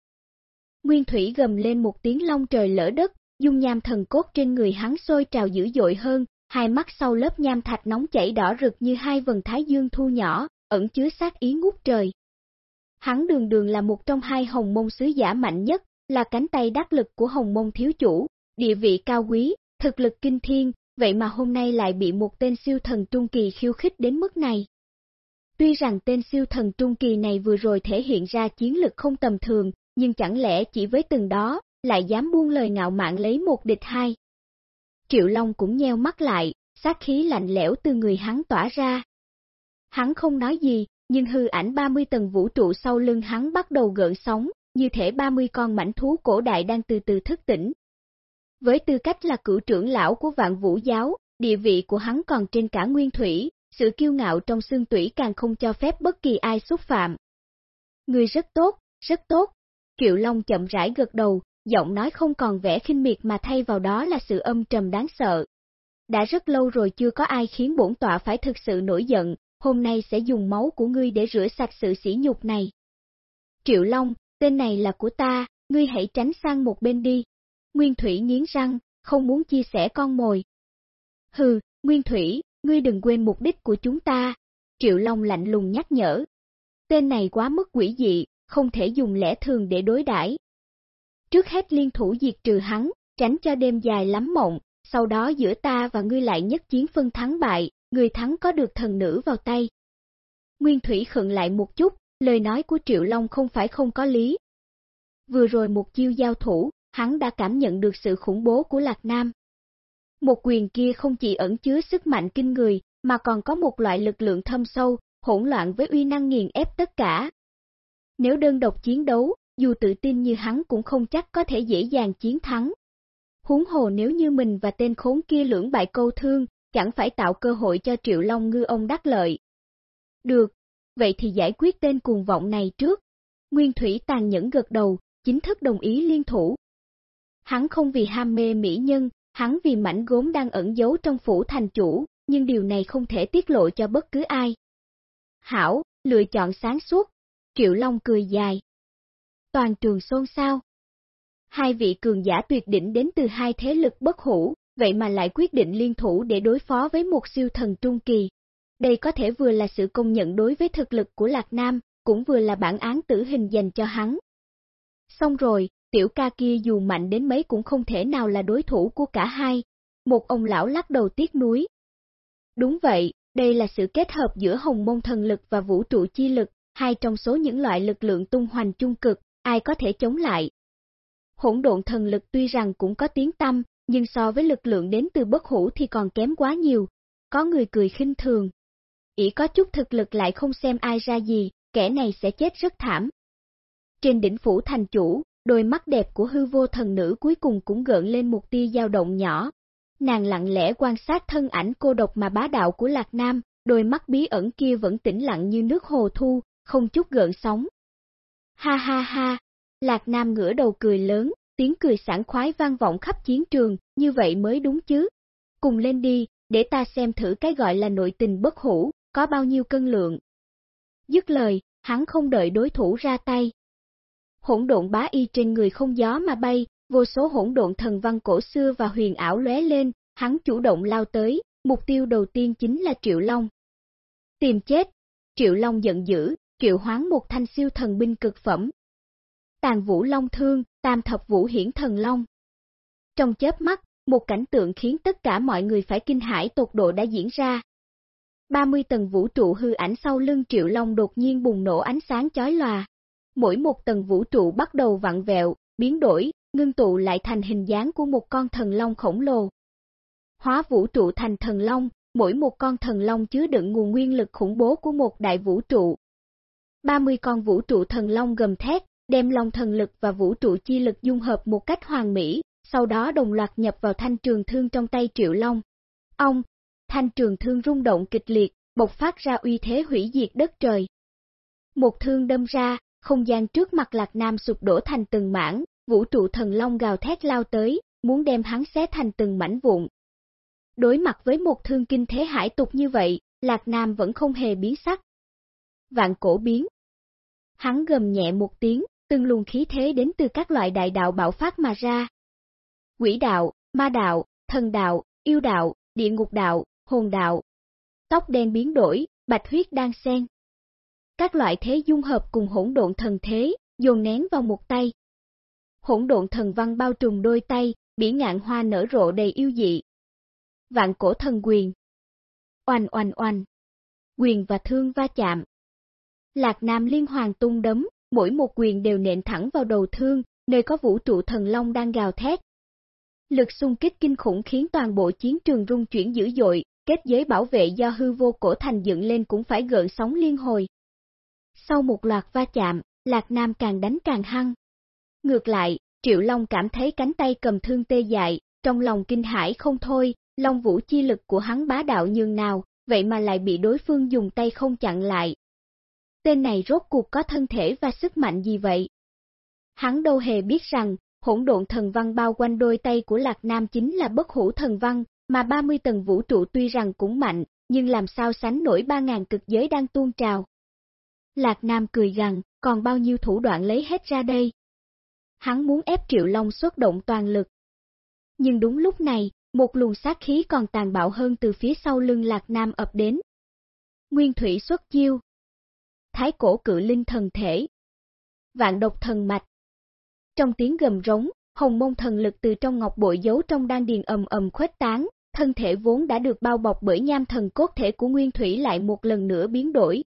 Nguyên Thủy gầm lên một tiếng long trời lỡ đất, dung nham thần cốt trên người hắn sôi trào dữ dội hơn, hai mắt sau lớp nham thạch nóng chảy đỏ rực như hai vần thái dương thu nhỏ, ẩn chứa sát ý ngút trời. Hắn đường đường là một trong hai hồng môn sứ giả mạnh nhất, là cánh tay đắc lực của hồng môn thiếu chủ, địa vị cao quý, thực lực kinh thiên, vậy mà hôm nay lại bị một tên siêu thần trung kỳ khiêu khích đến mức này. Tuy rằng tên siêu thần trung kỳ này vừa rồi thể hiện ra chiến lực không tầm thường, nhưng chẳng lẽ chỉ với từng đó, lại dám buông lời ngạo mạn lấy một địch hai. Triệu Long cũng nheo mắt lại, sát khí lạnh lẽo từ người hắn tỏa ra. Hắn không nói gì, nhưng hư ảnh 30 tầng vũ trụ sau lưng hắn bắt đầu gợn sóng, như thể 30 con mảnh thú cổ đại đang từ từ thức tỉnh. Với tư cách là cửu trưởng lão của vạn vũ giáo, địa vị của hắn còn trên cả nguyên thủy, sự kiêu ngạo trong xương tủy càng không cho phép bất kỳ ai xúc phạm. Người rất tốt, rất tốt. Triệu Long chậm rãi gật đầu, giọng nói không còn vẻ khinh miệt mà thay vào đó là sự âm trầm đáng sợ. Đã rất lâu rồi chưa có ai khiến bổn tọa phải thực sự nổi giận, hôm nay sẽ dùng máu của ngươi để rửa sạch sự sỉ nhục này. Triệu Long, tên này là của ta, ngươi hãy tránh sang một bên đi. Nguyên Thủy nghiến răng, không muốn chia sẻ con mồi. Hừ, Nguyên Thủy, ngươi đừng quên mục đích của chúng ta. Triệu Long lạnh lùng nhắc nhở. Tên này quá mức quỷ dị, không thể dùng lẽ thường để đối đãi. Trước hết liên thủ diệt trừ hắn, tránh cho đêm dài lắm mộng, sau đó giữa ta và ngươi lại nhất chiến phân thắng bại, người thắng có được thần nữ vào tay. Nguyên Thủy khựng lại một chút, lời nói của Triệu Long không phải không có lý. Vừa rồi một chiêu giao thủ, hắn đã cảm nhận được sự khủng bố của Lạc Nam. Một quyền kia không chỉ ẩn chứa sức mạnh kinh người, mà còn có một loại lực lượng thâm sâu, hỗn loạn với uy năng nghiền ép tất cả. Nếu đơn độc chiến đấu, dù tự tin như hắn cũng không chắc có thể dễ dàng chiến thắng. Huống hồ nếu như mình và tên khốn kia lưỡng bại câu thương, chẳng phải tạo cơ hội cho Triệu Long ngư ông đắc lợi. Được, vậy thì giải quyết tên cuồng vọng này trước. Nguyên Thủy tàn nhẫn gật đầu, chính thức đồng ý liên thủ. Hắn không vì ham mê mỹ nhân, hắn vì mảnh gốm đang ẩn giấu trong phủ thành chủ, nhưng điều này không thể tiết lộ cho bất cứ ai. Hảo, lựa chọn sáng suốt, Triệu Long cười dài. Toàn trường xôn xao. Hai vị cường giả tuyệt đỉnh đến từ hai thế lực bất hủ, vậy mà lại quyết định liên thủ để đối phó với một siêu thần trung kỳ. Đây có thể vừa là sự công nhận đối với thực lực của Lạc Nam, cũng vừa là bản án tử hình dành cho hắn. Xong rồi, tiểu ca kia dù mạnh đến mấy cũng không thể nào là đối thủ của cả hai. Một ông lão lắc đầu tiếc nuối. Đúng vậy, đây là sự kết hợp giữa hồng môn thần lực và vũ trụ chi lực, hai trong số những loại lực lượng tung hoành chung cực, ai có thể chống lại. Hỗn độn thần lực tuy rằng cũng có tiếng tâm, nhưng so với lực lượng đến từ bất hủ thì còn kém quá nhiều. Có người cười khinh thường. Ỷ có chút thực lực lại không xem ai ra gì, kẻ này sẽ chết rất thảm. Trên đỉnh phủ thành chủ, đôi mắt đẹp của hư vô thần nữ cuối cùng cũng gợn lên một tia dao động nhỏ. Nàng lặng lẽ quan sát thân ảnh cô độc mà bá đạo của Lạc Nam, đôi mắt bí ẩn kia vẫn tĩnh lặng như nước hồ thu, không chút gợn sóng. Ha ha ha, Lạc Nam ngửa đầu cười lớn, tiếng cười sảng khoái vang vọng khắp chiến trường, như vậy mới đúng chứ. Cùng lên đi, để ta xem thử cái gọi là nội tình bất hủ, có bao nhiêu cân lượng. Dứt lời, hắn không đợi đối thủ ra tay. Hỗn độn bá y trên người không gió mà bay, vô số hỗn độn thần văn cổ xưa và huyền ảo lóe lên, hắn chủ động lao tới, mục tiêu đầu tiên chính là Triệu Long. Tìm chết, Triệu Long giận dữ, triệu hoán một thanh siêu thần binh cực phẩm. Tàn vũ long thương, tam thập vũ hiển thần long. Trong chớp mắt, một cảnh tượng khiến tất cả mọi người phải kinh hãi tột độ đã diễn ra. 30 tầng vũ trụ hư ảnh sau lưng triệu long đột nhiên bùng nổ ánh sáng chói lòa. Mỗi một tầng vũ trụ bắt đầu vặn vẹo, biến đổi, ngưng tụ lại thành hình dáng của một con thần long khổng lồ. Hóa vũ trụ thành thần long, mỗi một con thần long chứa đựng nguồn nguyên lực khủng bố của một đại vũ trụ, 30 con vũ trụ thần long gầm thét, đem long thần lực và vũ trụ chi lực dung hợp một cách hoàn mỹ, sau đó đồng loạt nhập vào thanh trường thương trong tay Triệu Long. Ông, thanh trường thương rung động kịch liệt, bộc phát ra uy thế hủy diệt đất trời. Một thương đâm ra, không gian trước mặt Lạc Nam sụp đổ thành từng mảng, vũ trụ thần long gào thét lao tới, muốn đem hắn xé thành từng mảnh vụn. Đối mặt với một thương kinh thế hải tục như vậy, Lạc Nam vẫn không hề biến sắc, vạn cổ biến. Hắn gầm nhẹ một tiếng, từng luồng khí thế đến từ các loại đại đạo bạo phát mà ra. Quỷ đạo, ma đạo, thần đạo, yêu đạo, địa ngục đạo, hồn đạo. Tóc đen biến đổi, bạch huyết đang xen. Các loại thế dung hợp cùng hỗn độn thần thế, dồn nén vào một tay. Hỗn độn thần văn bao trùm đôi tay, bỉ ngạn hoa nở rộ đầy yêu dị. Vạn cổ thần quyền. Oanh oanh oanh. Quyền và thương va chạm, Lạc Nam liên hoàng tung đấm, mỗi một quyền đều nện thẳng vào đầu thương, nơi có vũ trụ thần long đang gào thét. Lực xung kích kinh khủng khiến toàn bộ chiến trường rung chuyển dữ dội, kết giới bảo vệ do hư vô cổ thành dựng lên cũng phải gợn sóng liên hồi. Sau một loạt va chạm, Lạc Nam càng đánh càng hăng. Ngược lại, Triệu Long cảm thấy cánh tay cầm thương tê dại, trong lòng kinh hãi không thôi, Long vũ chi lực của hắn bá đạo nhường nào, vậy mà lại bị đối phương dùng tay không chặn lại, tên này rốt cuộc có thân thể và sức mạnh gì vậy? Hắn đâu hề biết rằng, hỗn độn thần văn bao quanh đôi tay của Lạc Nam chính là bất hủ thần văn, mà 30 tầng vũ trụ tuy rằng cũng mạnh, nhưng làm sao sánh nổi 3.000 cực giới đang tuôn trào. Lạc Nam cười gằn, còn bao nhiêu thủ đoạn lấy hết ra đây? Hắn muốn ép Triệu Long xuất động toàn lực. Nhưng đúng lúc này, một luồng sát khí còn tàn bạo hơn từ phía sau lưng Lạc Nam ập đến. Nguyên Thủy xuất chiêu, thái cổ cự linh thần thể. Vạn độc thần mạch. Trong tiếng gầm rống, hồng môn thần lực từ trong ngọc bội giấu trong đan điền ầm ầm khuếch tán, thân thể vốn đã được bao bọc bởi nham thần cốt thể của Nguyên Thủy lại một lần nữa biến đổi.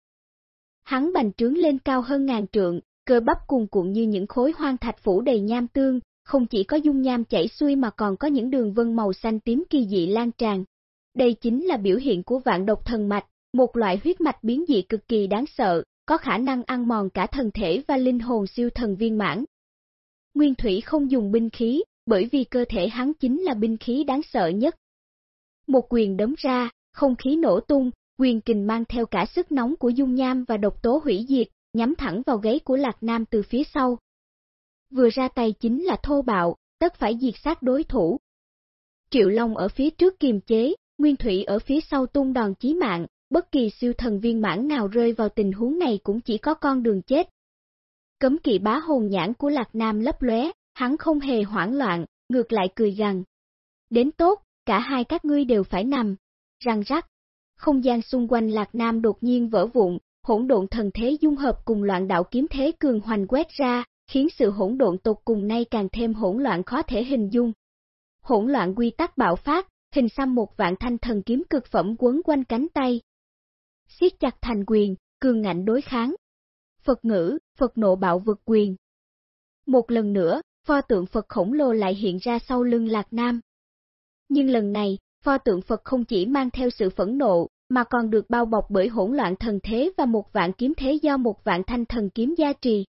Hắn bành trướng lên cao hơn ngàn trượng, cơ bắp cuồn cuộn như những khối hoang thạch phủ đầy nham tương, không chỉ có dung nham chảy xuôi mà còn có những đường vân màu xanh tím kỳ dị lan tràn. Đây chính là biểu hiện của vạn độc thần mạch, một loại huyết mạch biến dị cực kỳ đáng sợ, có khả năng ăn mòn cả thân thể và linh hồn siêu thần viên mãn. Nguyên Thủy không dùng binh khí, bởi vì cơ thể hắn chính là binh khí đáng sợ nhất. Một quyền đấm ra, không khí nổ tung, quyền kình mang theo cả sức nóng của dung nham và độc tố hủy diệt, nhắm thẳng vào gáy của Lạc Nam từ phía sau. Vừa ra tay chính là thô bạo, tất phải diệt sát đối thủ. Triệu Long ở phía trước kiềm chế, Nguyên Thủy ở phía sau tung đòn chí mạng, bất kỳ siêu thần viên mãn nào rơi vào tình huống này cũng chỉ có con đường chết. Cấm kỵ bá hồn nhãn của Lạc Nam lấp lóe, hắn không hề hoảng loạn, ngược lại cười gằn. Đến tốt, cả hai các ngươi đều phải nằm. Răng rắc, không gian xung quanh Lạc Nam đột nhiên vỡ vụn, hỗn độn thần thế dung hợp cùng loạn đạo kiếm thế cường hoành quét ra, khiến sự hỗn độn tột cùng nay càng thêm hỗn loạn khó thể hình dung. Hỗn loạn quy tắc bạo phát, hình xăm một vạn thanh thần kiếm cực phẩm quấn quanh cánh tay. siết chặt thành quyền, cường ngạnh đối kháng. Phật ngữ, Phật nộ bạo vực quyền. Một lần nữa, pho tượng Phật khổng lồ lại hiện ra sau lưng Lạc Nam. Nhưng lần này, pho tượng Phật không chỉ mang theo sự phẫn nộ, mà còn được bao bọc bởi hỗn loạn thần thế và một vạn kiếm thế do một vạn thanh thần kiếm gia trì.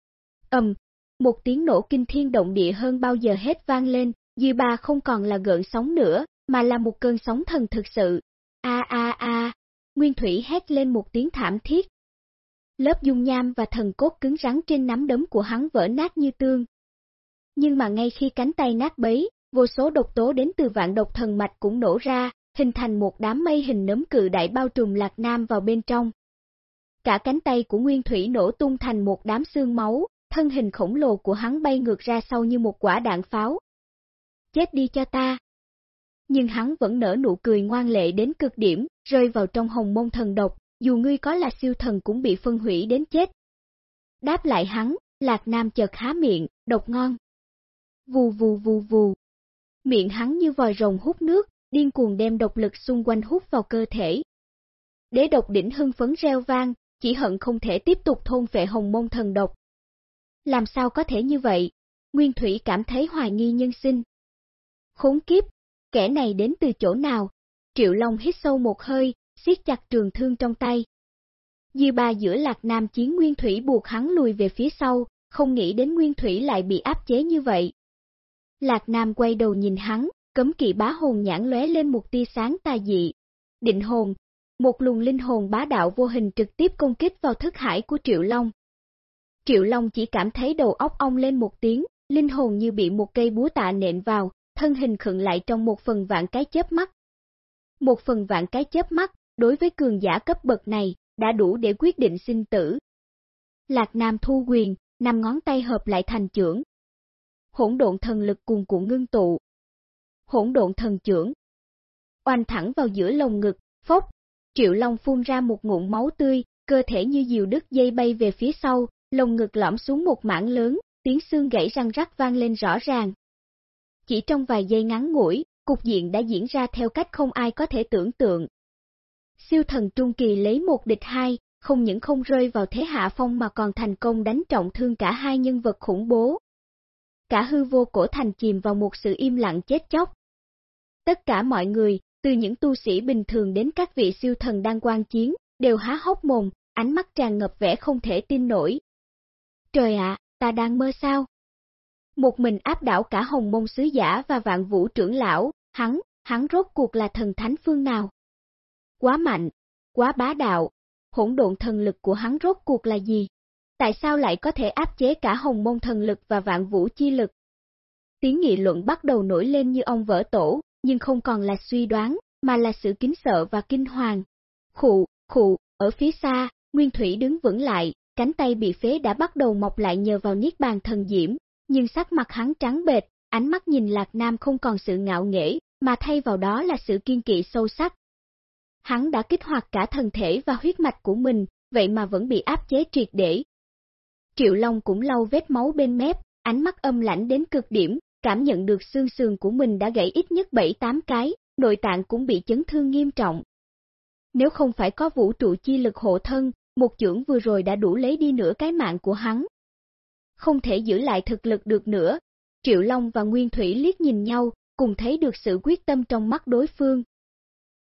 Ầm, một tiếng nổ kinh thiên động địa hơn bao giờ hết vang lên, dư ba không còn là gợn sóng nữa, mà là một cơn sóng thần thực sự. A a a, Nguyên Thủy hét lên một tiếng thảm thiết. Lớp dung nham và thần cốt cứng rắn trên nắm đấm của hắn vỡ nát như tương. Nhưng mà ngay khi cánh tay nát bấy, vô số độc tố đến từ vạn độc thần mạch cũng nổ ra, hình thành một đám mây hình nấm cự đại bao trùm Lạc Nam vào bên trong. Cả cánh tay của Nguyên Thủy nổ tung thành một đám xương máu, thân hình khổng lồ của hắn bay ngược ra sau như một quả đạn pháo. Chết đi cho ta! Nhưng hắn vẫn nở nụ cười ngoan lệ đến cực điểm, rơi vào trong hồng môn thần độc, dù ngươi có là siêu thần cũng bị phân hủy đến chết. Đáp lại hắn, Lạc Nam chợt há miệng, độc ngon. Vù vù vù vù. Miệng hắn như vòi rồng hút nước, điên cuồng đem độc lực xung quanh hút vào cơ thể. Đế độc đỉnh hưng phấn reo vang, chỉ hận không thể tiếp tục thôn vệ hồng môn thần độc. Làm sao có thể như vậy? Nguyên Thủy cảm thấy hoài nghi nhân sinh. Khốn kiếp, kẻ này đến từ chỗ nào? Triệu Long hít sâu một hơi, siết chặt trường thương trong tay. Dư ba giữa Lạc Nam chiến Nguyên Thủy buộc hắn lùi về phía sau, không nghĩ đến Nguyên Thủy lại bị áp chế như vậy. Lạc Nam quay đầu nhìn hắn, cấm kỵ bá hồn nhãn lóe lên một tia sáng tà dị. Định hồn, một luồng linh hồn bá đạo vô hình trực tiếp công kích vào thức hải của Triệu Long. Triệu Long chỉ cảm thấy đầu óc ong lên một tiếng, linh hồn như bị một cây búa tạ nện vào, thân hình khựng lại trong một phần vạn cái chớp mắt. Một phần vạn cái chớp mắt, đối với cường giả cấp bậc này, đã đủ để quyết định sinh tử. Lạc Nam thu quyền, năm ngón tay hợp lại thành trưởng. Hỗn độn thần lực cùng cuộn ngưng tụ. Hỗn độn thần trưởng. Oanh thẳng vào giữa lồng ngực, phốc, Triệu Long phun ra một ngụm máu tươi, cơ thể như diều đứt dây bay về phía sau, lồng ngực lõm xuống một mảng lớn, tiếng xương gãy răng rắc vang lên rõ ràng. Chỉ trong vài giây ngắn ngủi, cục diện đã diễn ra theo cách không ai có thể tưởng tượng. Siêu thần Trung Kỳ lấy một địch hai, không những không rơi vào thế hạ phong mà còn thành công đánh trọng thương cả hai nhân vật khủng bố. Cả hư vô cổ thành chìm vào một sự im lặng chết chóc. Tất cả mọi người, từ những tu sĩ bình thường đến các vị siêu thần đang quan chiến, đều há hốc mồm, ánh mắt tràn ngập vẻ không thể tin nổi. Trời ạ, ta đang mơ sao? Một mình áp đảo cả hồng môn sứ giả và vạn vũ trưởng lão, hắn, hắn rốt cuộc là thần thánh phương nào? Quá mạnh, quá bá đạo, hỗn độn thần lực của hắn rốt cuộc là gì? Tại sao lại có thể áp chế cả hồng môn thần lực và vạn vũ chi lực? Tiếng nghị luận bắt đầu nổi lên như ông vỡ tổ, nhưng không còn là suy đoán, mà là sự kính sợ và kinh hoàng. Khụ, khụ, ở phía xa, Nguyên Thủy đứng vững lại, cánh tay bị phế đã bắt đầu mọc lại nhờ vào niết bàn thần diễm, nhưng sắc mặt hắn trắng bệt, ánh mắt nhìn Lạc Nam không còn sự ngạo nghễ, mà thay vào đó là sự kiên kỵ sâu sắc. Hắn đã kích hoạt cả thần thể và huyết mạch của mình, vậy mà vẫn bị áp chế triệt để. Triệu Long cũng lau vết máu bên mép, ánh mắt âm lãnh đến cực điểm, cảm nhận được xương sườn của mình đã gãy ít nhất 7-8 cái, nội tạng cũng bị chấn thương nghiêm trọng. Nếu không phải có vũ trụ chi lực hộ thân, một chưởng vừa rồi đã đủ lấy đi nửa cái mạng của hắn. Không thể giữ lại thực lực được nữa, Triệu Long và Nguyên Thủy liếc nhìn nhau, cùng thấy được sự quyết tâm trong mắt đối phương.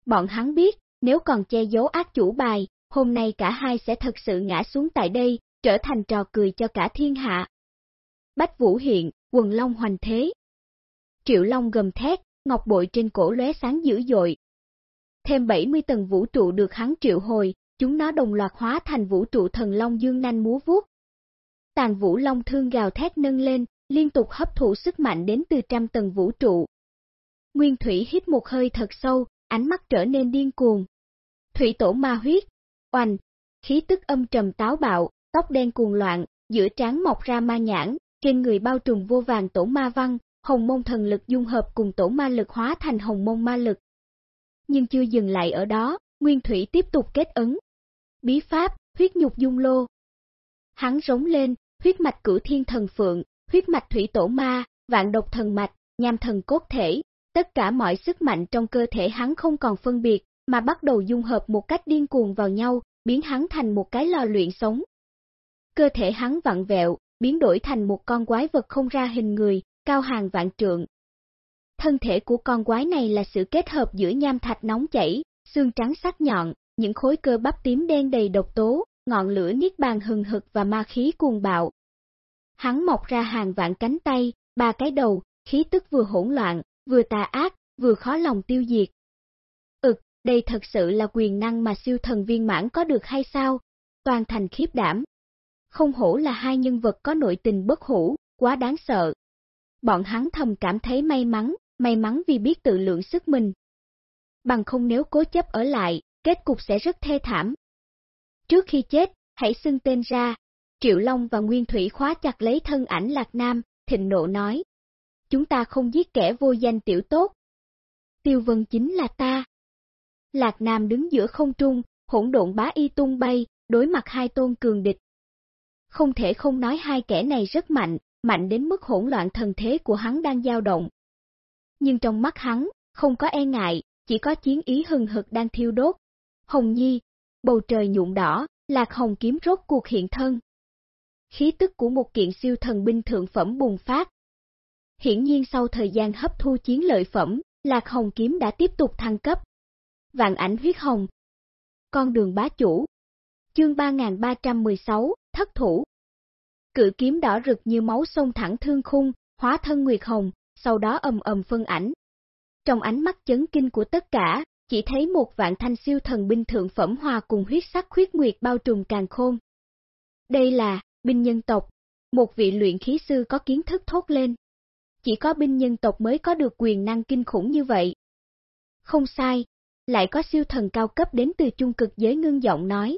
Bọn hắn biết, nếu còn che giấu ác chủ bài, hôm nay cả hai sẽ thật sự ngã xuống tại đây, trở thành trò cười cho cả thiên hạ. Bách Vũ hiện, quần long hoành thế. Triệu Long gầm thét, ngọc bội trên cổ lóe sáng dữ dội. Thêm 70 tầng vũ trụ được hắn triệu hồi, chúng nó đồng loạt hóa thành vũ trụ thần long dương nanh múa vuốt. Tàn vũ long thương gào thét nâng lên, liên tục hấp thụ sức mạnh đến từ trăm tầng vũ trụ. Nguyên Thủy hít một hơi thật sâu, ánh mắt trở nên điên cuồng. Thủy tổ ma huyết, oanh, khí tức âm trầm táo bạo, tóc đen cuồng loạn, giữa trán mọc ra ma nhãn, trên người bao trùm vô vàng tổ ma văn, hồng môn thần lực dung hợp cùng tổ ma lực hóa thành hồng môn ma lực. Nhưng chưa dừng lại ở đó, Nguyên Thủy tiếp tục kết ấn. Bí pháp, huyết nhục dung lô. Hắn rống lên, huyết mạch cửu thiên thần phượng, huyết mạch thủy tổ ma, vạn độc thần mạch, nham thần cốt thể, tất cả mọi sức mạnh trong cơ thể hắn không còn phân biệt, mà bắt đầu dung hợp một cách điên cuồng vào nhau, biến hắn thành một cái lò luyện sống. Cơ thể hắn vặn vẹo, biến đổi thành một con quái vật không ra hình người, cao hàng vạn trượng. Thân thể của con quái này là sự kết hợp giữa nham thạch nóng chảy, xương trắng sắc nhọn, những khối cơ bắp tím đen đầy độc tố, ngọn lửa niết bàn hừng hực và ma khí cuồng bạo. Hắn mọc ra hàng vạn cánh tay, ba cái đầu, khí tức vừa hỗn loạn, vừa tà ác, vừa khó lòng tiêu diệt. Ực, đây thật sự là quyền năng mà siêu thần viên mãn có được hay sao? Toàn thành khiếp đảm. Không hổ là hai nhân vật có nội tình bất hủ, quá đáng sợ. Bọn hắn thầm cảm thấy may mắn, may mắn vì biết tự lượng sức mình. Bằng không nếu cố chấp ở lại, kết cục sẽ rất thê thảm. Trước khi chết, hãy xưng tên ra. Triệu Long và Nguyên Thủy khóa chặt lấy thân ảnh Lạc Nam, thịnh nộ nói. Chúng ta không giết kẻ vô danh tiểu tốt. Tiêu Vân chính là ta. Lạc Nam đứng giữa không trung, hỗn độn bá y tung bay, đối mặt hai tôn cường địch. Không thể không nói hai kẻ này rất mạnh, mạnh đến mức hỗn loạn thần thế của hắn đang dao động. Nhưng trong mắt hắn, không có e ngại, chỉ có chiến ý hừng hực đang thiêu đốt. Hồng Nhi, bầu trời nhuộm đỏ, lạc hồng kiếm rốt cuộc hiện thân. Khí tức của một kiện siêu thần binh thượng phẩm bùng phát. Hiển nhiên sau thời gian hấp thu chiến lợi phẩm, lạc hồng kiếm đã tiếp tục thăng cấp. Vạn ảnh huyết hồng. Con đường bá chủ. Chương 3316, thất thủ. Cự kiếm đỏ rực như máu sông thẳng thương khung, hóa thân nguyệt hồng, sau đó ầm ầm phân ảnh. Trong ánh mắt chấn kinh của tất cả, chỉ thấy một vạn thanh siêu thần binh thượng phẩm hòa cùng huyết sắc khuyết nguyệt bao trùm càng khôn. Đây là, binh nhân tộc, một vị luyện khí sư có kiến thức thốt lên. Chỉ có binh nhân tộc mới có được quyền năng kinh khủng như vậy. Không sai, lại có siêu thần cao cấp đến từ trung cực giới ngưng giọng nói.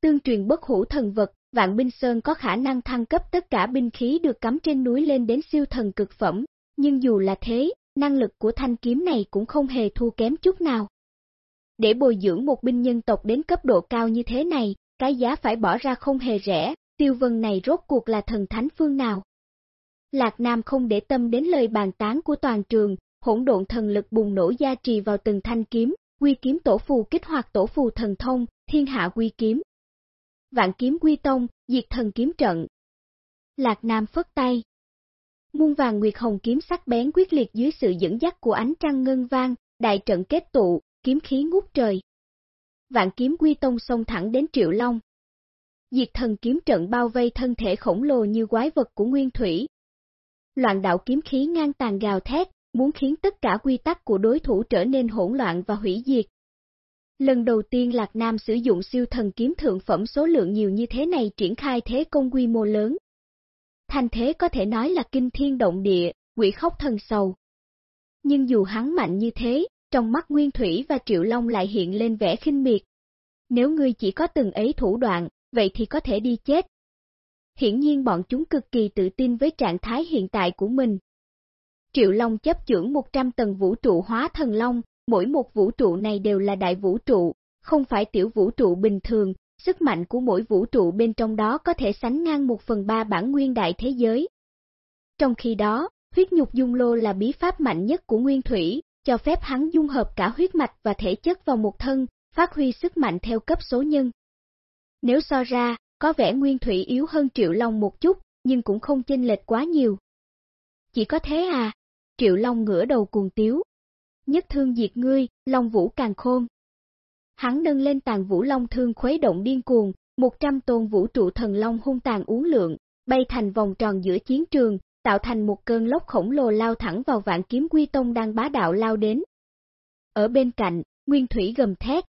Tương truyền bất hủ thần vật, Vạn Binh Sơn có khả năng thăng cấp tất cả binh khí được cắm trên núi lên đến siêu thần cực phẩm, nhưng dù là thế, năng lực của thanh kiếm này cũng không hề thua kém chút nào. Để bồi dưỡng một binh nhân tộc đến cấp độ cao như thế này, cái giá phải bỏ ra không hề rẻ, tiêu vân này rốt cuộc là thần thánh phương nào. Lạc Nam không để tâm đến lời bàn tán của toàn trường, hỗn độn thần lực bùng nổ gia trì vào từng thanh kiếm, quy kiếm tổ phù kích hoạt tổ phù thần thông, thiên hạ quy kiếm, vạn kiếm quy tông, diệt thần kiếm trận. Lạc Nam phất tay. Muôn vàng nguyệt hồng kiếm sắc bén quyết liệt dưới sự dẫn dắt của ánh trăng ngân vang, đại trận kết tụ, kiếm khí ngút trời. Vạn kiếm quy tông xông thẳng đến Triệu Long. Diệt thần kiếm trận bao vây thân thể khổng lồ như quái vật của Nguyên Thủy. Loạn đạo kiếm khí ngang tàn gào thét, muốn khiến tất cả quy tắc của đối thủ trở nên hỗn loạn và hủy diệt, Lần đầu tiên Lạc Nam sử dụng siêu thần kiếm thượng phẩm số lượng nhiều như thế này triển khai thế công quy mô lớn. Thành thế có thể nói là kinh thiên động địa, quỷ khóc thần sầu. Nhưng dù hắn mạnh như thế, trong mắt Nguyên Thủy và Triệu Long lại hiện lên vẻ khinh miệt. Nếu ngươi chỉ có từng ấy thủ đoạn, vậy thì có thể đi chết. Hiển nhiên bọn chúng cực kỳ tự tin với trạng thái hiện tại của mình. Triệu Long chấp trưởng 100 tầng vũ trụ hóa thần Long, mỗi một vũ trụ này đều là đại vũ trụ, không phải tiểu vũ trụ bình thường, sức mạnh của mỗi vũ trụ bên trong đó có thể sánh ngang một phần ba bản nguyên đại thế giới. Trong khi đó, huyết nhục dung lô là bí pháp mạnh nhất của nguyên thủy, cho phép hắn dung hợp cả huyết mạch và thể chất vào một thân, phát huy sức mạnh theo cấp số nhân. Nếu so ra, có vẻ nguyên thủy yếu hơn Triệu Long một chút, nhưng cũng không chênh lệch quá nhiều. Chỉ có thế à? Triệu Long ngửa đầu cuồng tiếu, nhất thương diệt ngươi, Long Vũ càng khôn. Hắn nâng lên tàn vũ long thương khuấy động điên cuồng, một trăm tôn vũ trụ thần long hung tàn uống lượng, bay thành vòng tròn giữa chiến trường, tạo thành một cơn lốc khổng lồ lao thẳng vào vạn kiếm quy tông đang bá đạo lao đến. Ở bên cạnh, Nguyên Thủy gầm thét.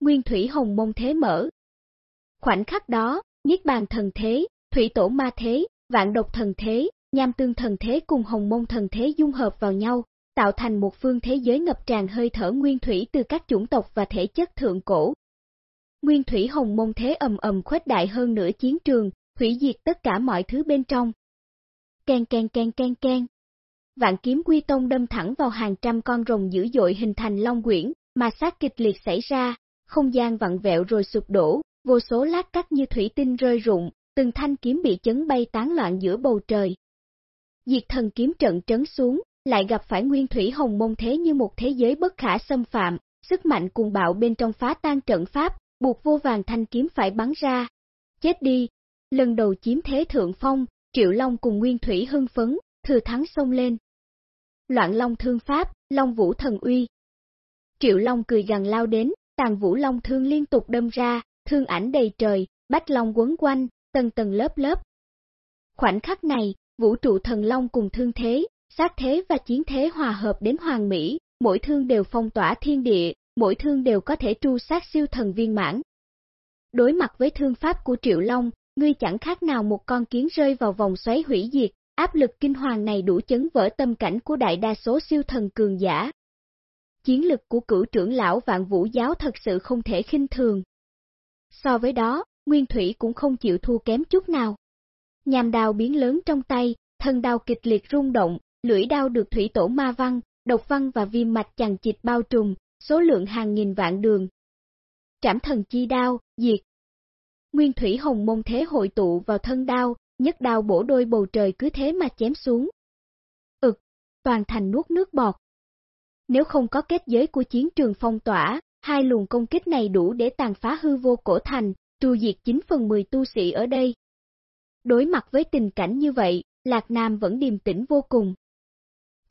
nguyên thủy hồng mông thế mở. Khoảnh khắc đó, Niết bàn thần thế, thủy tổ ma thế, vạn độc thần thế, nham tương thần thế cùng hồng mông thần thế dung hợp vào nhau, tạo thành một phương thế giới ngập tràn hơi thở nguyên thủy từ các chủng tộc và thể chất thượng cổ. Nguyên thủy hồng mông thế ầm ầm khuếch đại hơn nửa chiến trường, hủy diệt tất cả mọi thứ bên trong. Ken ken ken ken ken. Vạn kiếm quy tông đâm thẳng vào hàng trăm con rồng dữ dội hình thành long quyển, mà sát kịch liệt xảy ra, không gian vặn vẹo rồi sụp đổ, vô số lát cắt như thủy tinh rơi rụng, từng thanh kiếm bị chấn bay tán loạn giữa bầu trời. Diệt thần kiếm trận trấn xuống, lại gặp phải nguyên thủy hồng mông thế như một thế giới bất khả xâm phạm, sức mạnh cuồng bạo bên trong phá tan trận pháp, buộc vô vàng thanh kiếm phải bắn ra. Chết đi! Lần đầu chiếm thế thượng phong, Triệu Long cùng Nguyên Thủy hưng phấn, thừa thắng xông lên. Loạn Long thương pháp, Long Vũ thần uy. Triệu Long cười gằn lao đến, tàn Vũ Long thương liên tục đâm ra, thương ảnh đầy trời, bách Long quấn quanh, tầng tầng lớp lớp. Khoảnh khắc này, vũ trụ thần Long cùng thương thế, sát thế và chiến thế hòa hợp đến hoàng mỹ, mỗi thương đều phong tỏa thiên địa, mỗi thương đều có thể tru sát siêu thần viên mãn. Đối mặt với thương pháp của Triệu Long, ngươi chẳng khác nào một con kiến rơi vào vòng xoáy hủy diệt, áp lực kinh hoàng này đủ chấn vỡ tâm cảnh của đại đa số siêu thần cường giả. Chiến lực của cửu trưởng lão vạn vũ giáo thật sự không thể khinh thường. So với đó, Nguyên Thủy cũng không chịu thua kém chút nào. Nhàm đào biến lớn trong tay, thân đao kịch liệt rung động, lưỡi đao được thủy tổ ma văn, độc văn và viêm mạch chằng chịt bao trùm, số lượng hàng nghìn vạn đường. Trảm thần chi đao, diệt. Nguyên thủy hồng môn thế hội tụ vào thân đao, nhất đao bổ đôi bầu trời cứ thế mà chém xuống. Ực, toàn thành nuốt nước bọt. Nếu không có kết giới của chiến trường phong tỏa, hai luồng công kích này đủ để tàn phá hư vô cổ thành, tru diệt 9 phần 10 tu sĩ ở đây. Đối mặt với tình cảnh như vậy, Lạc Nam vẫn điềm tĩnh vô cùng.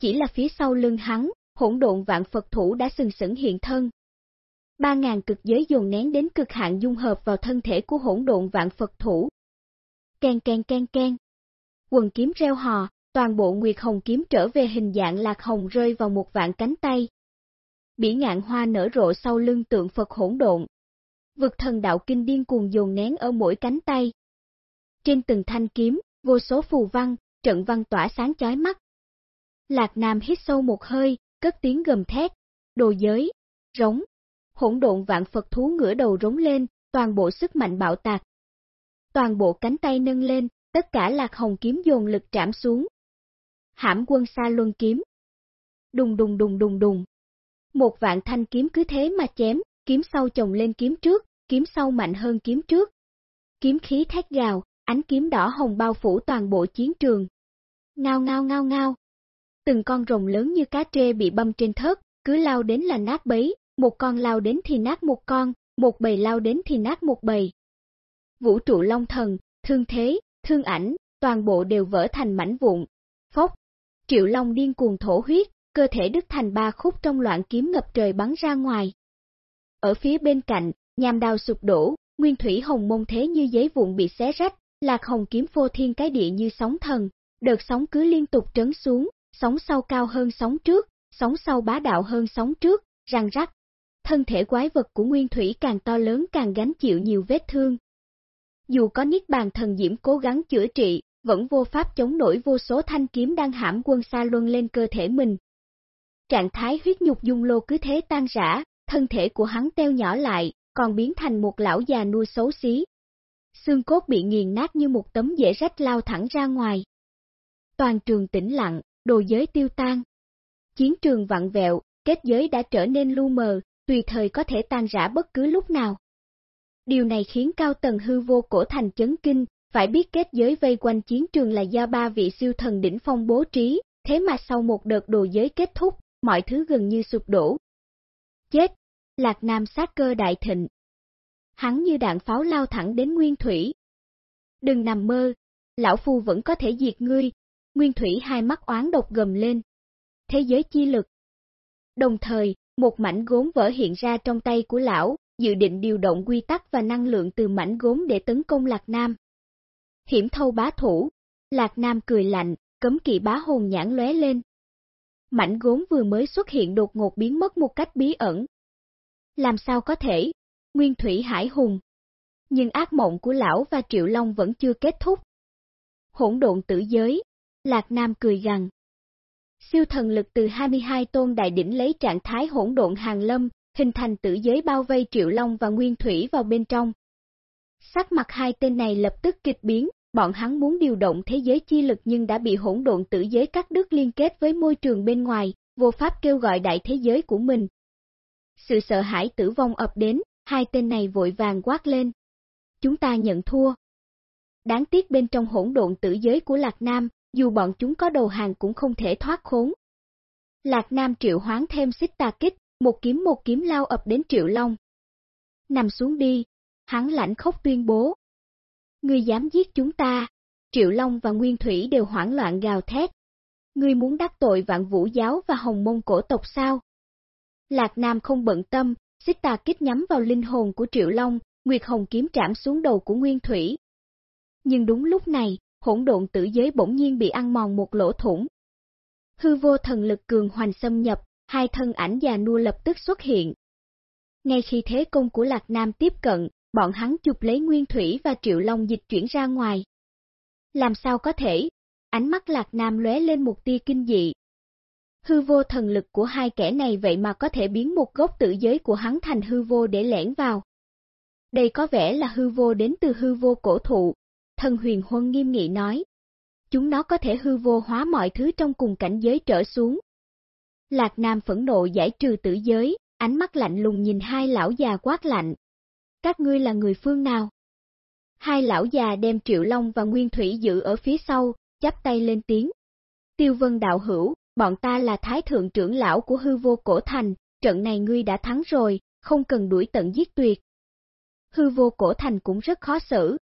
Chỉ là phía sau lưng hắn, hỗn độn vạn Phật thủ đã sừng sững hiện thân. Ba ngàn cực giới dồn nén đến cực hạn dung hợp vào thân thể của hỗn độn vạn Phật thủ. Ken ken ken ken. Quần kiếm reo hò, toàn bộ Nguyệt Hồng kiếm trở về hình dạng lạc hồng rơi vào một vạn cánh tay. Bỉ ngạn hoa nở rộ sau lưng tượng Phật hỗn độn. Vực thần đạo kinh điên cuồng dồn nén ở mỗi cánh tay. Trên từng thanh kiếm, vô số phù văn, trận văn tỏa sáng chói mắt. Lạc Nam hít sâu một hơi, cất tiếng gầm thét, đồ giới, rống, hỗn độn vạn Phật thú ngửa đầu rống lên, toàn bộ sức mạnh bạo tạc. Toàn bộ cánh tay nâng lên, tất cả lạc hồng kiếm dồn lực trảm xuống. Hãm quân xa luân kiếm. Đùng đùng đùng đùng đùng. Một vạn thanh kiếm cứ thế mà chém, kiếm sau chồng lên kiếm trước, kiếm sau mạnh hơn kiếm trước. Kiếm khí thét gào, ánh kiếm đỏ hồng bao phủ toàn bộ chiến trường. Ngao ngao ngao ngao. Từng con rồng lớn như cá trê bị băm trên thớt, cứ lao đến là nát bấy, một con lao đến thì nát một con, một bầy lao đến thì nát một bầy. Vũ trụ long thần, thương thế, thương ảnh, toàn bộ đều vỡ thành mảnh vụn. Phốc, triệu long điên cuồng thổ huyết, cơ thể đứt thành ba khúc trong loạn kiếm ngập trời bắn ra ngoài. Ở phía bên cạnh, nhàm đào sụp đổ, nguyên thủy hồng mông thế như giấy vụn bị xé rách, lạc hồng kiếm phô thiên cái địa như sóng thần, đợt sóng cứ liên tục trấn xuống, sóng sau cao hơn sóng trước, sóng sau bá đạo hơn sóng trước, răng rắc. Thân thể quái vật của nguyên thủy càng to lớn càng gánh chịu nhiều vết thương. Dù có niết bàn thần diễm cố gắng chữa trị, vẫn vô pháp chống nổi vô số thanh kiếm đang hãm quân xa luân lên cơ thể mình. Trạng thái huyết nhục dung lô cứ thế tan rã, thân thể của hắn teo nhỏ lại, còn biến thành một lão già nuôi xấu xí. Xương cốt bị nghiền nát như một tấm dễ rách lao thẳng ra ngoài. Toàn trường tĩnh lặng, đồ giới tiêu tan. Chiến trường vặn vẹo, kết giới đã trở nên lu mờ, tùy thời có thể tan rã bất cứ lúc nào. Điều này khiến cao tầng hư vô cổ thành chấn kinh, phải biết kết giới vây quanh chiến trường là do ba vị siêu thần đỉnh phong bố trí, thế mà sau một đợt đồ giới kết thúc, mọi thứ gần như sụp đổ. Chết! Lạc Nam sát cơ đại thịnh. Hắn như đạn pháo lao thẳng đến Nguyên Thủy. Đừng nằm mơ, lão phu vẫn có thể diệt ngươi, Nguyên Thủy hai mắt oán độc gầm lên. Thế giới chi lực. Đồng thời, một mảnh gốm vỡ hiện ra trong tay của lão, dự định điều động quy tắc và năng lượng từ mảnh gốm để tấn công Lạc Nam. Hiểm thâu bá thủ, Lạc Nam cười lạnh, cấm kỵ bá hồn nhãn lóe lên. Mảnh gốm vừa mới xuất hiện đột ngột biến mất một cách bí ẩn. Làm sao có thể? Nguyên Thủy Hải Hùng. Nhưng ác mộng của lão và Triệu Long vẫn chưa kết thúc. Hỗn độn tử giới, Lạc Nam cười gằn. Siêu thần lực từ 22 tôn đại đỉnh lấy trạng thái hỗn độn hàng lâm, hình thành tử giới bao vây Triệu Long và Nguyên Thủy vào bên trong. Sắc mặt hai tên này lập tức kịch biến, bọn hắn muốn điều động thế giới chi lực nhưng đã bị hỗn độn tử giới cắt đứt liên kết với môi trường bên ngoài, vô pháp kêu gọi đại thế giới của mình. Sự sợ hãi tử vong ập đến, hai tên này vội vàng quát lên. Chúng ta nhận thua. Đáng tiếc bên trong hỗn độn tử giới của Lạc Nam, dù bọn chúng có đầu hàng cũng không thể thoát khốn. Lạc Nam triệu hoán thêm xích tà kích, một kiếm một kiếm lao ập đến Triệu Long. Nằm xuống đi, hắn lãnh khốc tuyên bố. Ngươi dám giết chúng ta, Triệu Long và Nguyên Thủy đều hoảng loạn gào thét. Ngươi muốn đắc tội vạn vũ giáo và hồng mông cổ tộc sao? Lạc Nam không bận tâm, xích tà kích nhắm vào linh hồn của Triệu Long, Nguyệt Hồng kiếm trảm xuống đầu của Nguyên Thủy. Nhưng đúng lúc này, hỗn độn tử giới bỗng nhiên bị ăn mòn một lỗ thủng. Hư vô thần lực cường hoành xâm nhập, hai thân ảnh già nua lập tức xuất hiện. Ngay khi thế công của Lạc Nam tiếp cận, bọn hắn chụp lấy Nguyên Thủy và Triệu Long dịch chuyển ra ngoài. Làm sao có thể? Ánh mắt Lạc Nam lóe lên một tia kinh dị. Hư vô thần lực của hai kẻ này vậy mà có thể biến một gốc tự giới của hắn thành hư vô để lẻn vào. Đây có vẻ là hư vô đến từ hư vô cổ thụ. Thần huyền huân nghiêm nghị nói. Chúng nó có thể hư vô hóa mọi thứ trong cùng cảnh giới trở xuống, Lạc Nam phẫn nộ giải trừ tử giới, ánh mắt lạnh lùng nhìn hai lão già quát lạnh. Các ngươi là người phương nào? Hai lão già đem Triệu Long và Nguyên Thủy giữ ở phía sau, chắp tay lên tiếng. Tiêu vân đạo hữu, bọn ta là thái thượng trưởng lão của hư vô cổ thành, trận này ngươi đã thắng rồi, không cần đuổi tận giết tuyệt. Hư vô cổ thành cũng rất khó xử.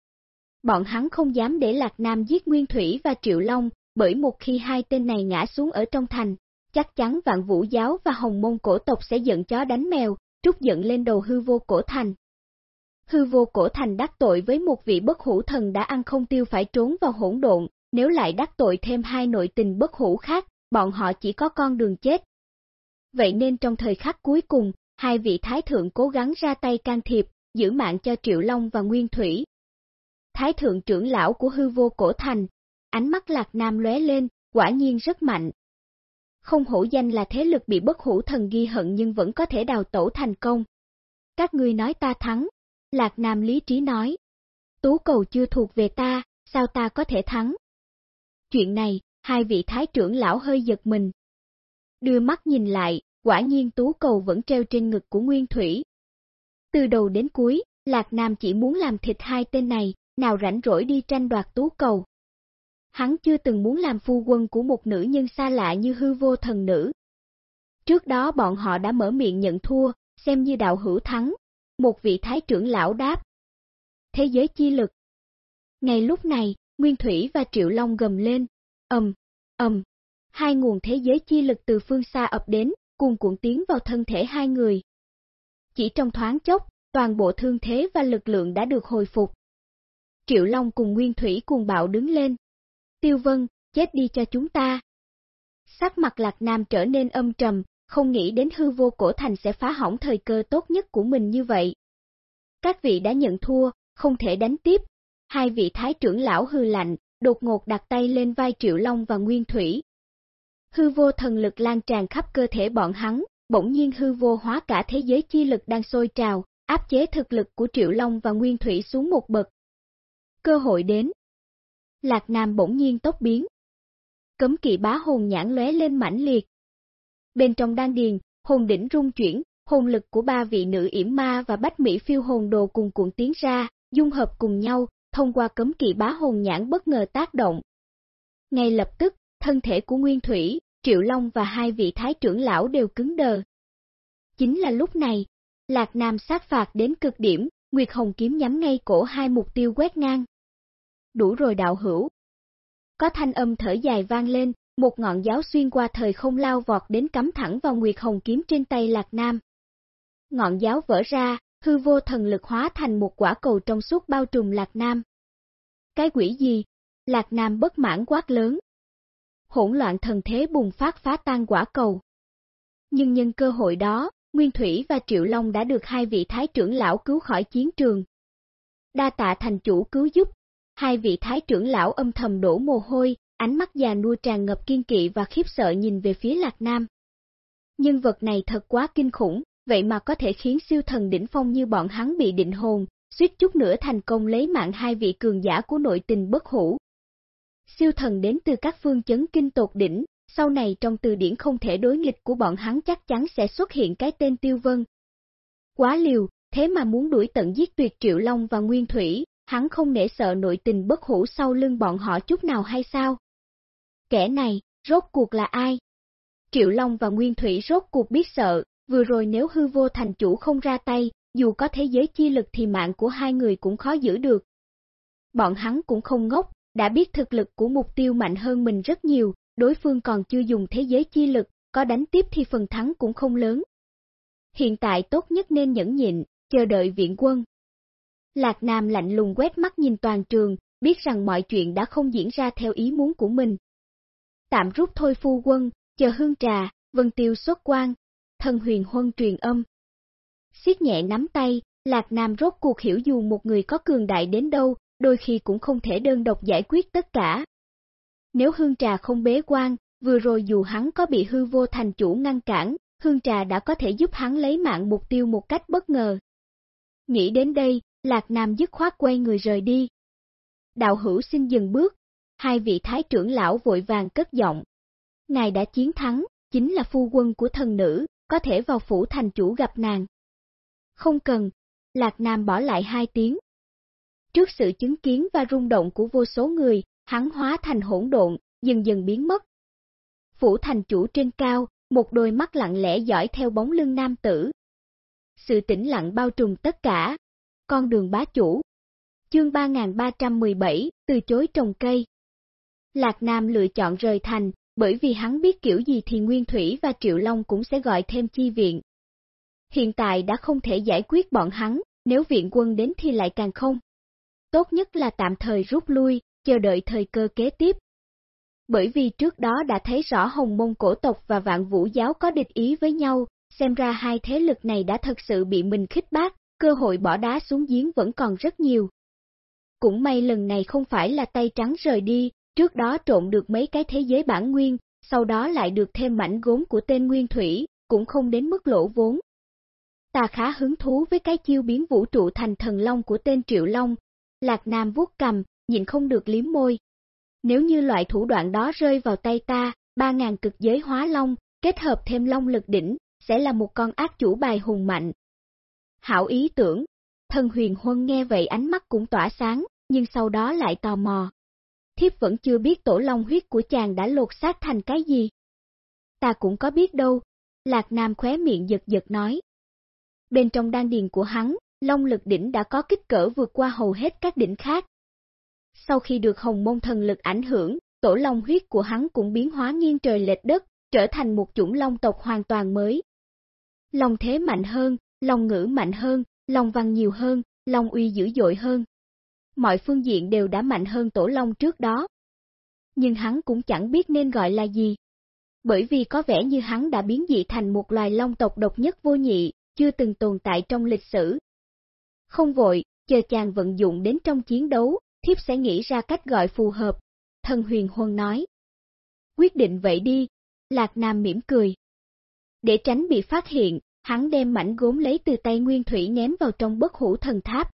Bọn hắn không dám để Lạc Nam giết Nguyên Thủy và Triệu Long, bởi một khi hai tên này ngã xuống ở trong thành, chắc chắn vạn vũ giáo và hồng môn cổ tộc sẽ giận chó đánh mèo, trút giận lên đầu hư vô cổ thành. Hư vô cổ thành đắc tội với một vị bất hủ thần đã ăn không tiêu phải trốn vào hỗn độn, nếu lại đắc tội thêm hai nội tình bất hủ khác, bọn họ chỉ có con đường chết. Vậy nên trong thời khắc cuối cùng, hai vị thái thượng cố gắng ra tay can thiệp, giữ mạng cho Triệu Long và Nguyên Thủy. Thái thượng trưởng lão của hư vô cổ thành, ánh mắt lạc nam lóe lên, quả nhiên rất mạnh, không hổ danh là thế lực bị bất hủ thần ghi hận nhưng vẫn có thể đào tổ thành công. Các ngươi nói ta thắng, Lạc Nam lý trí nói. Tú cầu chưa thuộc về ta, sao ta có thể thắng? Chuyện này, hai vị thái trưởng lão hơi giật mình. Đưa mắt nhìn lại, quả nhiên tú cầu vẫn treo trên ngực của Nguyên Thủy. Từ đầu đến cuối, Lạc Nam chỉ muốn làm thịt hai tên này, nào rảnh rỗi đi tranh đoạt tú cầu. Hắn chưa từng muốn làm phu quân của một nữ nhân xa lạ như hư vô thần nữ. Trước đó bọn họ đã mở miệng nhận thua, xem như đạo hữu thắng. Một vị thái trưởng lão đáp. Thế giới chi lực. Ngay lúc này, Nguyên Thủy và Triệu Long gầm lên. ầm, ầm. Hai nguồn thế giới chi lực từ phương xa ập đến, cùng cuộn tiến vào thân thể hai người. Chỉ trong thoáng chốc, toàn bộ thương thế và lực lượng đã được hồi phục. Triệu Long cùng Nguyên Thủy cùng bạo đứng lên, Tiêu Vân, chết đi cho chúng ta. Sắc mặt Lạc Nam trở nên âm trầm, không nghĩ đến hư vô cổ thành sẽ phá hỏng thời cơ tốt nhất của mình như vậy. Các vị đã nhận thua, không thể đánh tiếp. Hai vị thái trưởng lão hư lạnh, đột ngột đặt tay lên vai Triệu Long và Nguyên Thủy. Hư vô thần lực lan tràn khắp cơ thể bọn hắn, bỗng nhiên hư vô hóa cả thế giới chi lực đang sôi trào, áp chế thực lực của Triệu Long và Nguyên Thủy xuống một bậc. Cơ hội đến, Lạc Nam bỗng nhiên tốc biến. Cấm kỵ bá hồn nhãn lóe lên mãnh liệt. Bên trong đan điền, hồn đỉnh rung chuyển, hồn lực của ba vị nữ yểm ma và bách mỹ phiêu hồn đồ cùng cuộn tiến ra, dung hợp cùng nhau, thông qua cấm kỵ bá hồn nhãn bất ngờ tác động. Ngay lập tức, thân thể của Nguyên Thủy, Triệu Long và hai vị thái trưởng lão đều cứng đờ. Chính là lúc này, Lạc Nam sát phạt đến cực điểm, Nguyệt Hồng kiếm nhắm ngay cổ hai mục tiêu quét ngang đủ rồi đạo hữu. Có thanh âm thở dài vang lên, một ngọn giáo xuyên qua thời không lao vọt đến cắm thẳng vào Nguyệt Hồng kiếm trên tay Lạc Nam. Ngọn giáo vỡ ra, hư vô thần lực hóa thành một quả cầu trong suốt bao trùm Lạc Nam. Cái quỷ gì? Lạc Nam bất mãn quát lớn. Hỗn loạn thần thế bùng phát phá tan quả cầu. Nhưng nhân cơ hội đó, Nguyên Thủy và Triệu Long đã được hai vị thái trưởng lão cứu khỏi chiến trường. Đa tạ thành chủ cứu giúp, hai vị thái trưởng lão âm thầm đổ mồ hôi, ánh mắt già nua tràn ngập kiên kỵ và khiếp sợ nhìn về phía Lạc Nam. Nhân vật này thật quá kinh khủng, vậy mà có thể khiến siêu thần đỉnh phong như bọn hắn bị định hồn, suýt chút nữa thành công lấy mạng hai vị cường giả của nội tình bất hủ. Siêu thần đến từ các phương chấn kinh tột đỉnh, sau này trong từ điển không thể đối nghịch của bọn hắn chắc chắn sẽ xuất hiện cái tên Tiêu Vân. Quá liều, thế mà muốn đuổi tận giết tuyệt Triệu Long và Nguyên Thủy, hắn không nể sợ nội tình bất hủ sau lưng bọn họ chút nào hay sao? Kẻ này, rốt cuộc là ai? Triệu Long và Nguyên Thủy rốt cuộc biết sợ, vừa rồi nếu hư vô thành chủ không ra tay, dù có thế giới chi lực thì mạng của hai người cũng khó giữ được. Bọn hắn cũng không ngốc, đã biết thực lực của mục tiêu mạnh hơn mình rất nhiều, đối phương còn chưa dùng thế giới chi lực, có đánh tiếp thì phần thắng cũng không lớn. Hiện tại tốt nhất nên nhẫn nhịn, chờ đợi viện quân. Lạc Nam lạnh lùng quét mắt nhìn toàn trường, biết rằng mọi chuyện đã không diễn ra theo ý muốn của mình. Tạm rút thôi phu quân, chờ hương trà, vân tiêu xuất quan, Thần huyền huân truyền âm. siết nhẹ nắm tay, Lạc Nam rốt cuộc hiểu dù một người có cường đại đến đâu, đôi khi cũng không thể đơn độc giải quyết tất cả. Nếu hương trà không bế quan, vừa rồi dù hắn có bị hư vô thành chủ ngăn cản, hương trà đã có thể giúp hắn lấy mạng mục tiêu một cách bất ngờ. Nghĩ đến đây, Lạc Nam dứt khoát quay người rời đi. Đạo hữu xin dừng bước, hai vị thái trưởng lão vội vàng cất giọng. Ngài đã chiến thắng, chính là phu quân của thần nữ, có thể vào phủ thành chủ gặp nàng. Không cần, Lạc Nam bỏ lại hai tiếng. Trước sự chứng kiến và rung động của vô số người, hắn hóa thành hỗn độn, dần dần biến mất. Phủ thành chủ trên cao, một đôi mắt lặng lẽ dõi theo bóng lưng nam tử. Sự tĩnh lặng bao trùm tất cả. Con đường bá chủ. Chương 3317, từ chối trồng cây. Lạc Nam lựa chọn rời thành, bởi vì hắn biết kiểu gì thì Nguyên Thủy và Triệu Long cũng sẽ gọi thêm chi viện. Hiện tại đã không thể giải quyết bọn hắn, nếu viện quân đến thì lại càng không. Tốt nhất là tạm thời rút lui, chờ đợi thời cơ kế tiếp. Bởi vì trước đó đã thấy rõ Hồng Mông cổ tộc và Vạn Vũ giáo có địch ý với nhau, xem ra hai thế lực này đã thật sự bị mình khích bác, cơ hội bỏ đá xuống giếng vẫn còn rất nhiều. Cũng may lần này không phải là tay trắng rời đi, trước đó trộn được mấy cái thế giới bản nguyên, sau đó lại được thêm mảnh gốm của tên Nguyên Thủy, cũng không đến mức lỗ vốn. Ta khá hứng thú với cái chiêu biến vũ trụ thành thần long của tên Triệu Long. Lạc Nam vuốt cầm, nhìn không được liếm môi. Nếu như loại thủ đoạn đó rơi vào tay ta, ba ngàn cực giới hóa long, kết hợp thêm long lực đỉnh, sẽ là một con ác chủ bài hùng mạnh. Hảo ý tưởng, thân huyền huân nghe vậy ánh mắt cũng tỏa sáng, nhưng sau đó lại tò mò. Thiếp vẫn chưa biết tổ long huyết của chàng đã lột xác thành cái gì. Ta cũng có biết đâu, Lạc Nam khóe miệng giật giật nói. Bên trong đan điền của hắn, long lực đỉnh đã có kích cỡ vượt qua hầu hết các đỉnh khác, sau khi được hồng môn thần lực ảnh hưởng, tổ long huyết của hắn cũng biến hóa nghiêng trời lệch đất, trở thành một chủng long tộc hoàn toàn mới. Long thế mạnh hơn, long ngữ mạnh hơn, long văn nhiều hơn, long uy dữ dội hơn. Mọi phương diện đều đã mạnh hơn tổ long trước đó. Nhưng hắn cũng chẳng biết nên gọi là gì. Bởi vì có vẻ như hắn đã biến dị thành một loài long tộc độc nhất vô nhị, chưa từng tồn tại trong lịch sử. Không vội, chờ chàng vận dụng đến trong chiến đấu, thiếp sẽ nghĩ ra cách gọi phù hợp, thần huyền huân nói. Quyết định vậy đi, Lạc Nam mỉm cười. Để tránh bị phát hiện, hắn đem mảnh gốm lấy từ tay Nguyên Thủy ném vào trong bất hủ thần tháp.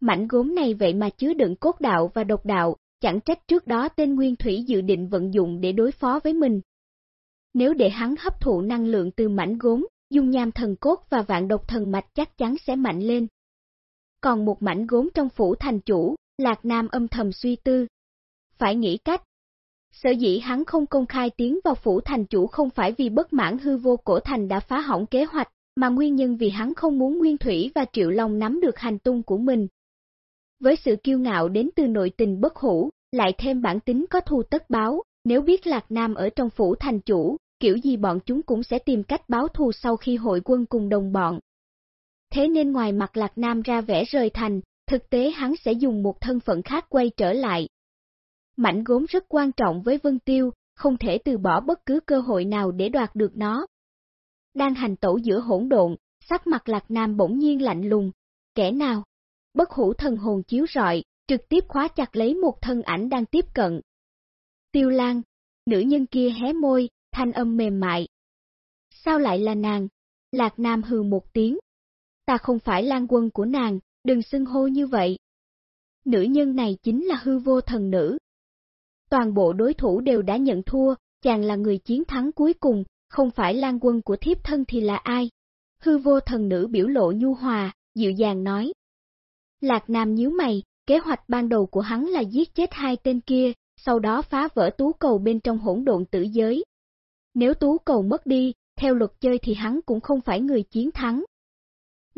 Mảnh gốm này vậy mà chứa đựng cốt đạo và độc đạo, chẳng trách trước đó tên Nguyên Thủy dự định vận dụng để đối phó với mình. Nếu để hắn hấp thụ năng lượng từ mảnh gốm, dung nham thần cốt và vạn độc thần mạch chắc chắn sẽ mạnh lên. Còn một mảnh gốm trong phủ thành chủ, Lạc Nam âm thầm suy tư. Phải nghĩ cách. Sở dĩ hắn không công khai tiến vào phủ thành chủ không phải vì bất mãn hư vô cổ thành đã phá hỏng kế hoạch, mà nguyên nhân vì hắn không muốn Nguyên Thủy và Triệu Long nắm được hành tung của mình. Với sự kiêu ngạo đến từ nội tình bất hủ, lại thêm bản tính có thù tất báo, nếu biết Lạc Nam ở trong phủ thành chủ, kiểu gì bọn chúng cũng sẽ tìm cách báo thù sau khi hội quân cùng đồng bọn. Thế nên ngoài mặt Lạc Nam ra vẻ rời thành, thực tế hắn sẽ dùng một thân phận khác quay trở lại. Mảnh gốm rất quan trọng với Vân Tiêu, không thể từ bỏ bất cứ cơ hội nào để đoạt được nó. Đang hành tẩu giữa hỗn độn, sắc mặt Lạc Nam bỗng nhiên lạnh lùng. Kẻ nào? Bất hủ thần hồn chiếu rọi, trực tiếp khóa chặt lấy một thân ảnh đang tiếp cận. Tiêu Lan, nữ nhân kia hé môi, thanh âm mềm mại. Sao lại là nàng? Lạc Nam hừ một tiếng. Ta không phải lan quân của nàng, đừng xưng hô như vậy. Nữ nhân này chính là hư vô thần nữ. Toàn bộ đối thủ đều đã nhận thua, chàng là người chiến thắng cuối cùng, không phải lan quân của thiếp thân thì là ai? Hư vô thần nữ biểu lộ nhu hòa, dịu dàng nói. Lạc Nam nhíu mày, kế hoạch ban đầu của hắn là giết chết hai tên kia, sau đó phá vỡ tú cầu bên trong hỗn độn tử giới. Nếu tú cầu mất đi, theo luật chơi thì hắn cũng không phải người chiến thắng.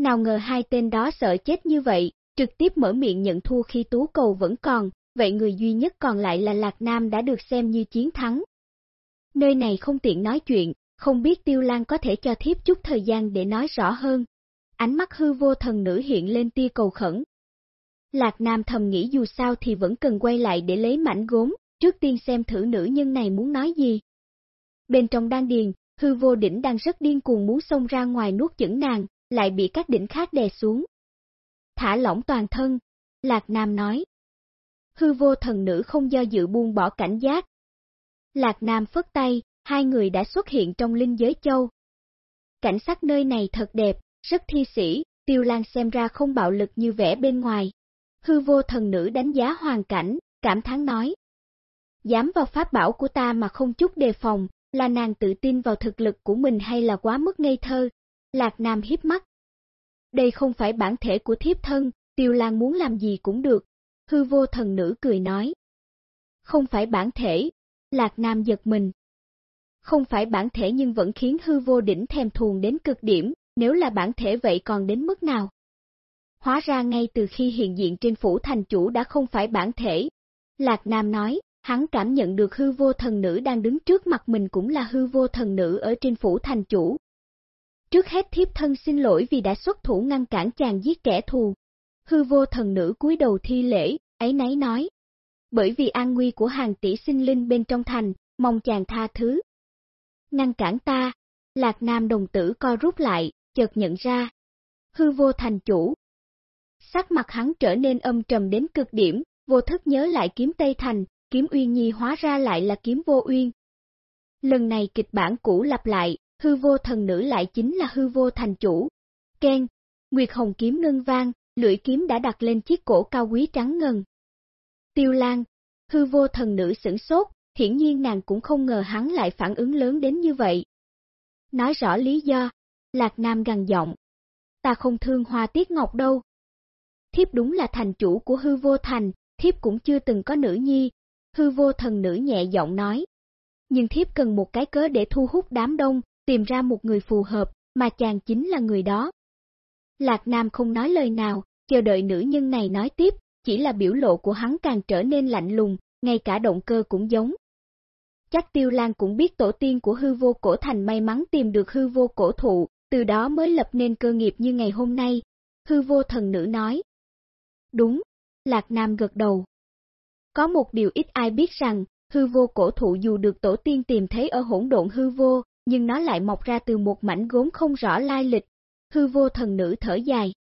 Nào ngờ hai tên đó sợ chết như vậy, trực tiếp mở miệng nhận thua khi tú cầu vẫn còn, vậy người duy nhất còn lại là Lạc Nam đã được xem như chiến thắng. Nơi này không tiện nói chuyện, không biết Tiêu Lan có thể cho thiếp chút thời gian để nói rõ hơn. Ánh mắt hư vô thần nữ hiện lên tia cầu khẩn. Lạc Nam thầm nghĩ dù sao thì vẫn cần quay lại để lấy mảnh gốm, trước tiên xem thử nữ nhân này muốn nói gì. Bên trong đan điền, hư vô đỉnh đang rất điên cuồng muốn xông ra ngoài nuốt chửng nàng, lại bị các đỉnh khác đè xuống. Thả lỏng toàn thân, Lạc Nam nói. Hư vô thần nữ không do dự buông bỏ cảnh giác. Lạc Nam phất tay, hai người đã xuất hiện trong linh giới châu. Cảnh sắc nơi này thật đẹp, rất thi sĩ, tiêu lan xem ra không bạo lực như vẻ bên ngoài. Hư vô thần nữ đánh giá hoàn cảnh, cảm thán nói. Dám vào pháp bảo của ta mà không chút đề phòng, là nàng tự tin vào thực lực của mình hay là quá mức ngây thơ? Lạc Nam hiếp mắt. Đây không phải bản thể của thiếp thân, Tiêu Lan muốn làm gì cũng được. Hư vô thần nữ cười nói. Không phải bản thể. Lạc Nam giật mình. Không phải bản thể nhưng vẫn khiến hư vô đỉnh thèm thuồng đến cực điểm, nếu là bản thể vậy còn đến mức nào? Hóa ra ngay từ khi hiện diện trên phủ thành chủ đã không phải bản thể. Lạc Nam nói, Hắn cảm nhận được hư vô thần nữ đang đứng trước mặt mình cũng là hư vô thần nữ ở trên phủ thành chủ. Trước hết thiếp thân xin lỗi vì đã xuất thủ ngăn cản chàng giết kẻ thù. Hư vô thần nữ cúi đầu thi lễ, ấy nấy nói. Bởi vì an nguy của hàng tỷ sinh linh bên trong thành, mong chàng tha thứ. Ngăn cản ta, lạc nam đồng tử co rút lại, chợt nhận ra. Hư vô thành chủ. Sắc mặt hắn trở nên âm trầm đến cực điểm, vô thức nhớ lại kiếm Tây Thành, kiếm uyên nhi hóa ra lại là kiếm vô uyên. Lần này kịch bản cũ lặp lại, hư vô thần nữ lại chính là hư vô thành chủ. Ken, Nguyệt Hồng kiếm ngân vang, lưỡi kiếm đã đặt lên chiếc cổ cao quý trắng ngần. Tiêu Lan, hư vô thần nữ sửng sốt, hiển nhiên nàng cũng không ngờ hắn lại phản ứng lớn đến như vậy. Nói rõ lý do, Lạc Nam gằn giọng. Ta không thương hoa tiết ngọc đâu. Thiếp đúng là thành chủ của hư vô thành, thiếp cũng chưa từng có nữ nhi, hư vô thần nữ nhẹ giọng nói. Nhưng thiếp cần một cái cớ để thu hút đám đông, tìm ra một người phù hợp, mà chàng chính là người đó. Lạc Nam không nói lời nào, chờ đợi nữ nhân này nói tiếp, chỉ là biểu lộ của hắn càng trở nên lạnh lùng, ngay cả động cơ cũng giống. Chắc Tiêu Lan cũng biết tổ tiên của hư vô cổ thành may mắn tìm được hư vô cổ thụ, từ đó mới lập nên cơ nghiệp như ngày hôm nay. Hư vô thần nữ nói. Đúng, Lạc Nam gật đầu. Có một điều ít ai biết rằng, hư vô cổ thụ dù được tổ tiên tìm thấy ở hỗn độn hư vô, nhưng nó lại mọc ra từ một mảnh gốm không rõ lai lịch. Hư vô thần nữ thở dài.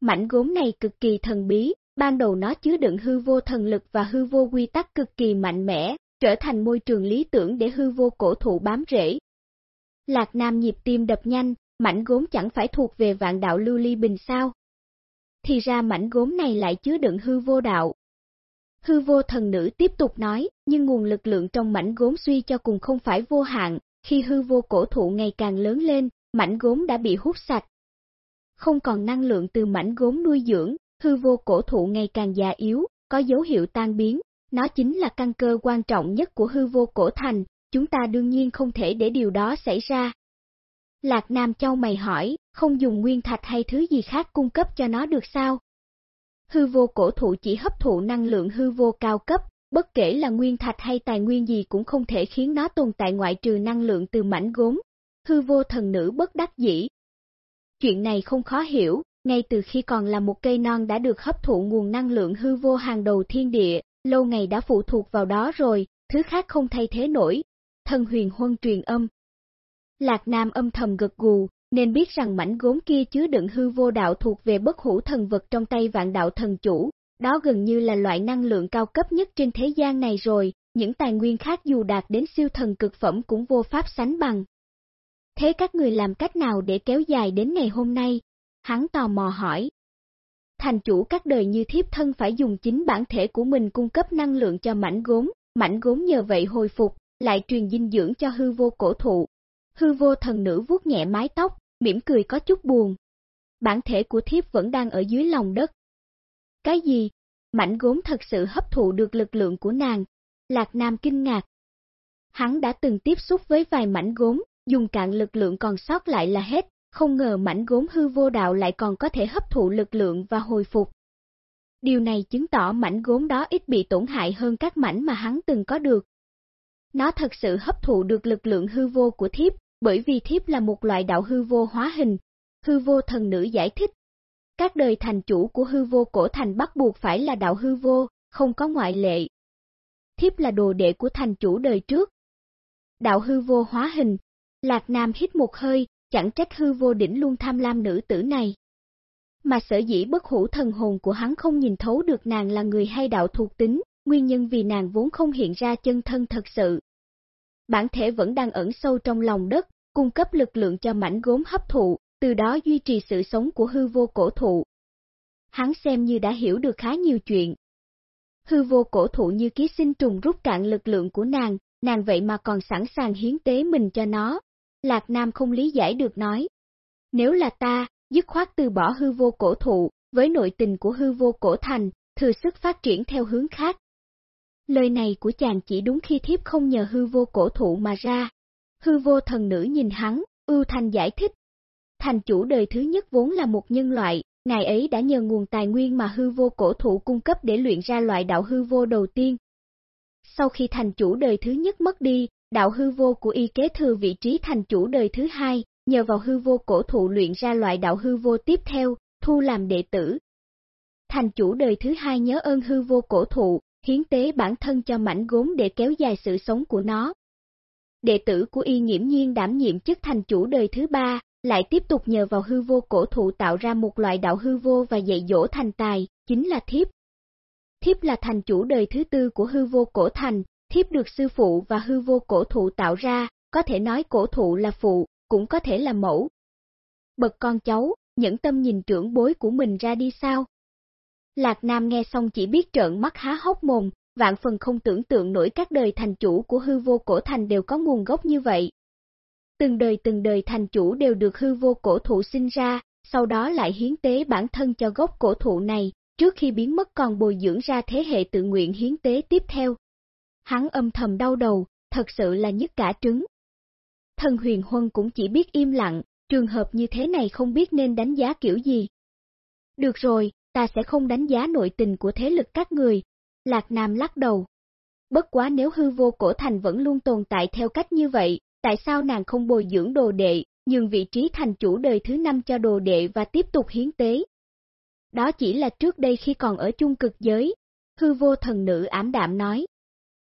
Mảnh gốm này cực kỳ thần bí, ban đầu nó chứa đựng hư vô thần lực và hư vô quy tắc cực kỳ mạnh mẽ, trở thành môi trường lý tưởng để hư vô cổ thụ bám rễ. Lạc Nam nhịp tim đập nhanh, mảnh gốm chẳng phải thuộc về vạn đạo lưu ly bình sao? Thì ra mảnh gốm này lại chứa đựng hư vô đạo, Hư vô thần nữ tiếp tục nói, nhưng nguồn lực lượng trong mảnh gốm suy cho cùng không phải vô hạn, khi hư vô cổ thụ ngày càng lớn lên, mảnh gốm đã bị hút sạch. Không còn năng lượng từ mảnh gốm nuôi dưỡng, hư vô cổ thụ ngày càng già yếu, có dấu hiệu tan biến, nó chính là căn cơ quan trọng nhất của hư vô cổ thành, chúng ta đương nhiên không thể để điều đó xảy ra. Lạc Nam Châu mày hỏi, không dùng nguyên thạch hay thứ gì khác cung cấp cho nó được sao? Hư vô cổ thụ chỉ hấp thụ năng lượng hư vô cao cấp, bất kể là nguyên thạch hay tài nguyên gì cũng không thể khiến nó tồn tại ngoại trừ năng lượng từ mảnh gốm. Hư vô thần nữ bất đắc dĩ. Chuyện này không khó hiểu, ngay từ khi còn là một cây non đã được hấp thụ nguồn năng lượng hư vô hàng đầu thiên địa, lâu ngày đã phụ thuộc vào đó rồi, thứ khác không thay thế nổi. Thần huyền huân truyền âm. Lạc Nam âm thầm gật gù, nên biết rằng mảnh gốm kia chứa đựng hư vô đạo thuộc về bất hủ thần vật trong tay vạn đạo thần chủ, đó gần như là loại năng lượng cao cấp nhất trên thế gian này rồi, những tài nguyên khác dù đạt đến siêu thần cực phẩm cũng vô pháp sánh bằng. Thế các người làm cách nào để kéo dài đến ngày hôm nay? Hắn tò mò hỏi. Thành chủ các đời như thiếp thân phải dùng chính bản thể của mình cung cấp năng lượng cho mảnh gốm, mảnh gốm nhờ vậy hồi phục, lại truyền dinh dưỡng cho hư vô cổ thụ. Hư vô thần nữ vuốt nhẹ mái tóc, mỉm cười có chút buồn. Bản thể của thiếp vẫn đang ở dưới lòng đất. Cái gì? Mảnh gốm thật sự hấp thụ được lực lượng của nàng. Lạc Nam kinh ngạc. Hắn đã từng tiếp xúc với vài mảnh gốm, dùng cạn lực lượng còn sót lại là hết, không ngờ mảnh gốm hư vô đạo lại còn có thể hấp thụ lực lượng và hồi phục. Điều này chứng tỏ mảnh gốm đó ít bị tổn hại hơn các mảnh mà hắn từng có được. Nó thật sự hấp thụ được lực lượng hư vô của thiếp, bởi vì thiếp là một loại đạo hư vô hóa hình. Hư vô thần nữ giải thích. Các đời thành chủ của hư vô cổ thành bắt buộc phải là đạo hư vô, không có ngoại lệ. Thiếp là đồ đệ của thành chủ đời trước. Đạo hư vô hóa hình. Lạc Nam hít một hơi, chẳng trách hư vô đỉnh luôn tham lam nữ tử này. Mà sở dĩ bất hủ thần hồn của hắn không nhìn thấu được nàng là người hay đạo thuộc tính, nguyên nhân vì nàng vốn không hiện ra chân thân thật sự. Bản thể vẫn đang ẩn sâu trong lòng đất, cung cấp lực lượng cho mảnh gốm hấp thụ, từ đó duy trì sự sống của hư vô cổ thụ. Hắn xem như đã hiểu được khá nhiều chuyện. Hư vô cổ thụ như ký sinh trùng rút cạn lực lượng của nàng, nàng vậy mà còn sẵn sàng hiến tế mình cho nó. Lạc Nam không lý giải được nói. Nếu là ta, dứt khoát từ bỏ hư vô cổ thụ, với nội tình của hư vô cổ thành, thừa sức phát triển theo hướng khác. Lời này của chàng chỉ đúng khi thiếp không nhờ hư vô cổ thụ mà ra. Hư vô thần nữ nhìn hắn, ưu thành giải thích. Thành chủ đời thứ nhất vốn là một nhân loại, ngài ấy đã nhờ nguồn tài nguyên mà hư vô cổ thụ cung cấp để luyện ra loại đạo hư vô đầu tiên. Sau khi thành chủ đời thứ nhất mất đi, đạo hư vô của y kế thừa vị trí thành chủ đời thứ hai, nhờ vào hư vô cổ thụ luyện ra loại đạo hư vô tiếp theo, thu làm đệ tử. Thành chủ đời thứ hai nhớ ơn hư vô cổ thụ, hiến tế bản thân cho mảnh gốm để kéo dài sự sống của nó. Đệ tử của y nghiễm nhiên đảm nhiệm chức thành chủ đời thứ ba, lại tiếp tục nhờ vào hư vô cổ thụ tạo ra một loại đạo hư vô và dạy dỗ thành tài, chính là thiếp. Thiếp là thành chủ đời thứ tư của hư vô cổ thành, thiếp được sư phụ và hư vô cổ thụ tạo ra, có thể nói cổ thụ là phụ, cũng có thể là mẫu. Bật con cháu, những tâm nhìn trưởng bối của mình ra đi sao? Lạc Nam nghe xong chỉ biết trợn mắt há hốc mồm, vạn phần không tưởng tượng nổi các đời thành chủ của hư vô cổ thành đều có nguồn gốc như vậy. Từng đời từng đời thành chủ đều được hư vô cổ thụ sinh ra, sau đó lại hiến tế bản thân cho gốc cổ thụ này, trước khi biến mất còn bồi dưỡng ra thế hệ tự nguyện hiến tế tiếp theo. Hắn âm thầm đau đầu, thật sự là nhất cả trứng. Thần huyền huân cũng chỉ biết im lặng, trường hợp như thế này không biết nên đánh giá kiểu gì. Được rồi, ta sẽ không đánh giá nội tình của thế lực các người. Lạc Nam lắc đầu. Bất quá nếu hư vô cổ thành vẫn luôn tồn tại theo cách như vậy, tại sao nàng không bồi dưỡng đồ đệ, nhường vị trí thành chủ đời thứ năm cho đồ đệ và tiếp tục hiến tế? Đó chỉ là trước đây khi còn ở chung cực giới, hư vô thần nữ ảm đạm nói.